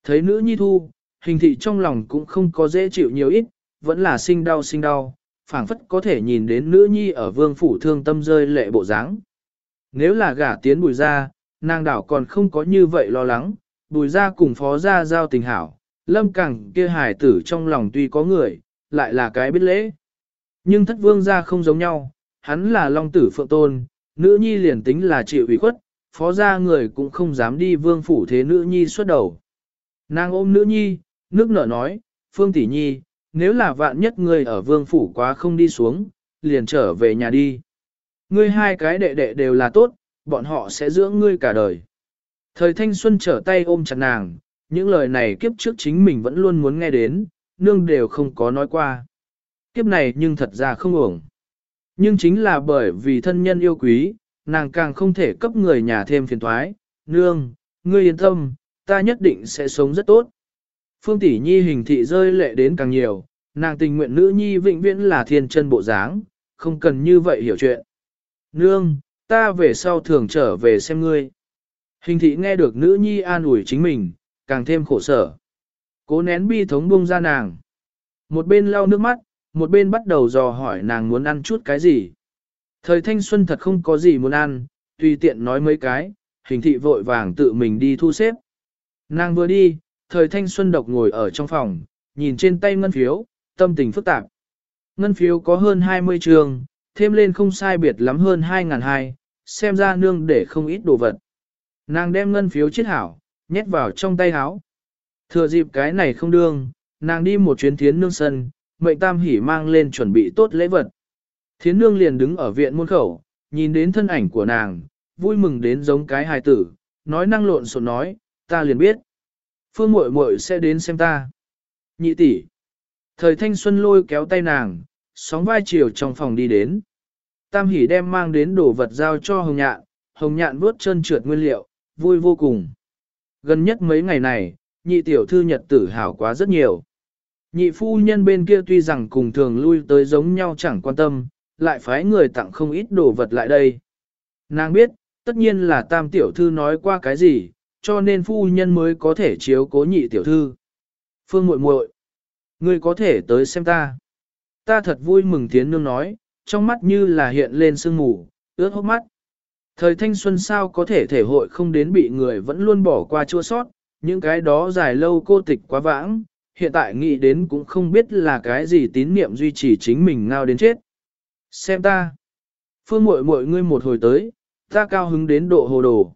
Thấy nữ nhi thu, hình thị trong lòng cũng không có dễ chịu nhiều ít, vẫn là sinh đau sinh đau, phảng phất có thể nhìn đến nữ nhi ở vương phủ thương tâm rơi lệ bộ dáng. Nếu là gả tiến bùi ra, nàng đảo còn không có như vậy lo lắng, bùi ra cùng phó ra giao tình hảo, lâm cẳng kia hài tử trong lòng tuy có người, lại là cái biết lễ. Nhưng thất vương ra không giống nhau, hắn là long tử phượng tôn, nữ nhi liền tính là chịu ủy khuất, phó ra người cũng không dám đi vương phủ thế nữ nhi xuất đầu. Nàng ôm nữ nhi, nước nở nói, phương tỷ nhi, nếu là vạn nhất ngươi ở vương phủ quá không đi xuống, liền trở về nhà đi. Ngươi hai cái đệ đệ đều là tốt, bọn họ sẽ dưỡng ngươi cả đời. Thời thanh xuân trở tay ôm chặt nàng, những lời này kiếp trước chính mình vẫn luôn muốn nghe đến, nương đều không có nói qua. Kiếp này nhưng thật ra không ổng. Nhưng chính là bởi vì thân nhân yêu quý, nàng càng không thể cấp người nhà thêm phiền thoái. Nương, ngươi yên tâm, ta nhất định sẽ sống rất tốt. Phương tỷ nhi hình thị rơi lệ đến càng nhiều, nàng tình nguyện nữ nhi vĩnh viễn là thiên chân bộ dáng, không cần như vậy hiểu chuyện. Nương, ta về sau thường trở về xem ngươi. Hình thị nghe được nữ nhi an ủi chính mình, càng thêm khổ sở. Cố nén bi thống buông ra nàng. Một bên lau nước mắt, một bên bắt đầu dò hỏi nàng muốn ăn chút cái gì. Thời thanh xuân thật không có gì muốn ăn, tùy tiện nói mấy cái, hình thị vội vàng tự mình đi thu xếp. Nàng vừa đi, thời thanh xuân độc ngồi ở trong phòng, nhìn trên tay ngân phiếu, tâm tình phức tạp. Ngân phiếu có hơn 20 trường, thêm lên không sai biệt lắm hơn 2.200, xem ra nương để không ít đồ vật. Nàng đem ngân phiếu chiết hảo, nhét vào trong tay háo. Thừa dịp cái này không đương, nàng đi một chuyến thiến nương sân, mệnh tam hỉ mang lên chuẩn bị tốt lễ vật. Thiến nương liền đứng ở viện môn khẩu, nhìn đến thân ảnh của nàng, vui mừng đến giống cái hài tử, nói năng lộn xộn nói, ta liền biết. Phương muội muội sẽ đến xem ta. Nhị tỷ. Thời thanh xuân lôi kéo tay nàng, sóng vai chiều trong phòng đi đến. Tam hỉ đem mang đến đồ vật giao cho hồng nhạn, hồng nhạn vuốt chân trượt nguyên liệu, vui vô cùng. Gần nhất mấy ngày này, nhị tiểu thư nhật tử hảo quá rất nhiều. Nhị phu nhân bên kia tuy rằng cùng thường lui tới giống nhau chẳng quan tâm, lại phái người tặng không ít đồ vật lại đây. Nàng biết, tất nhiên là tam tiểu thư nói qua cái gì, cho nên phu nhân mới có thể chiếu cố nhị tiểu thư. Phương muội muội, ngươi có thể tới xem ta. Ta thật vui mừng tiến nương nói, trong mắt như là hiện lên sương mù, ướt hốc mắt. Thời thanh xuân sao có thể thể hội không đến bị người vẫn luôn bỏ qua chua sót, những cái đó dài lâu cô tịch quá vãng, hiện tại nghĩ đến cũng không biết là cái gì tín niệm duy trì chính mình ngao đến chết. Xem ta. Phương muội muội ngươi một hồi tới, ta cao hứng đến độ hồ đồ.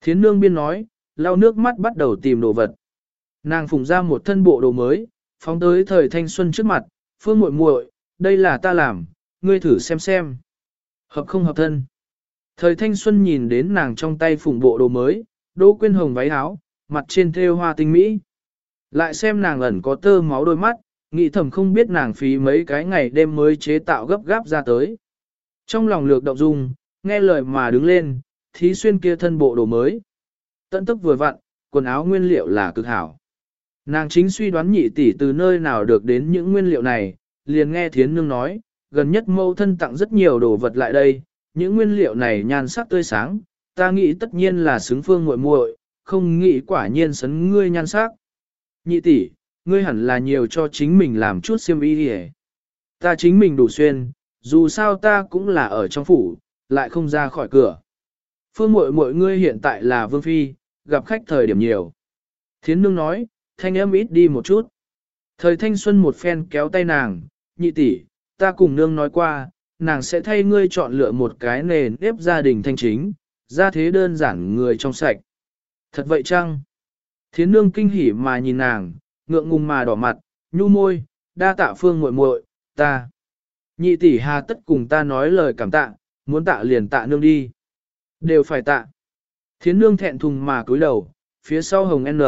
Thiến nương biên nói, lau nước mắt bắt đầu tìm đồ vật. Nàng phùng ra một thân bộ đồ mới, phóng tới thời thanh xuân trước mặt, phương muội muội, đây là ta làm, ngươi thử xem xem. Hợp không hợp thân. Thời thanh xuân nhìn đến nàng trong tay phùng bộ đồ mới, đỗ quyên hồng váy áo, mặt trên thêu hoa tinh mỹ. Lại xem nàng ẩn có tơ máu đôi mắt, nghĩ thầm không biết nàng phí mấy cái ngày đêm mới chế tạo gấp gáp ra tới. Trong lòng lược động dung, nghe lời mà đứng lên, thí xuyên kia thân bộ đồ mới. Tận tức vừa vặn, quần áo nguyên liệu là cực hảo. Nàng chính suy đoán nhị tỷ từ nơi nào được đến những nguyên liệu này, liền nghe thiến nương nói, gần nhất mâu thân tặng rất nhiều đồ vật lại đây, những nguyên liệu này nhan sắc tươi sáng, ta nghĩ tất nhiên là xứng phương muội muội, không nghĩ quả nhiên sấn ngươi nhan sắc. Nhị tỷ, ngươi hẳn là nhiều cho chính mình làm chút xiêm y đi Ta chính mình đủ xuyên, dù sao ta cũng là ở trong phủ, lại không ra khỏi cửa. Phương muội muội ngươi hiện tại là vương phi, gặp khách thời điểm nhiều. Thiến nương nói, thanh âm ít đi một chút. Thời thanh xuân một phen kéo tay nàng, nhị tỷ, ta cùng nương nói qua, nàng sẽ thay ngươi chọn lựa một cái nền nếp gia đình thanh chính, ra thế đơn giản người trong sạch. Thật vậy chăng? Thiến nương kinh hỉ mà nhìn nàng, ngượng ngùng mà đỏ mặt, nhu môi, đa tạ phương muội muội, ta. Nhị tỷ hà tất cùng ta nói lời cảm tạ, muốn tạ liền tạ nương đi. Đều phải tạ. Thiến nương thẹn thùng mà cúi đầu, phía sau hồng N.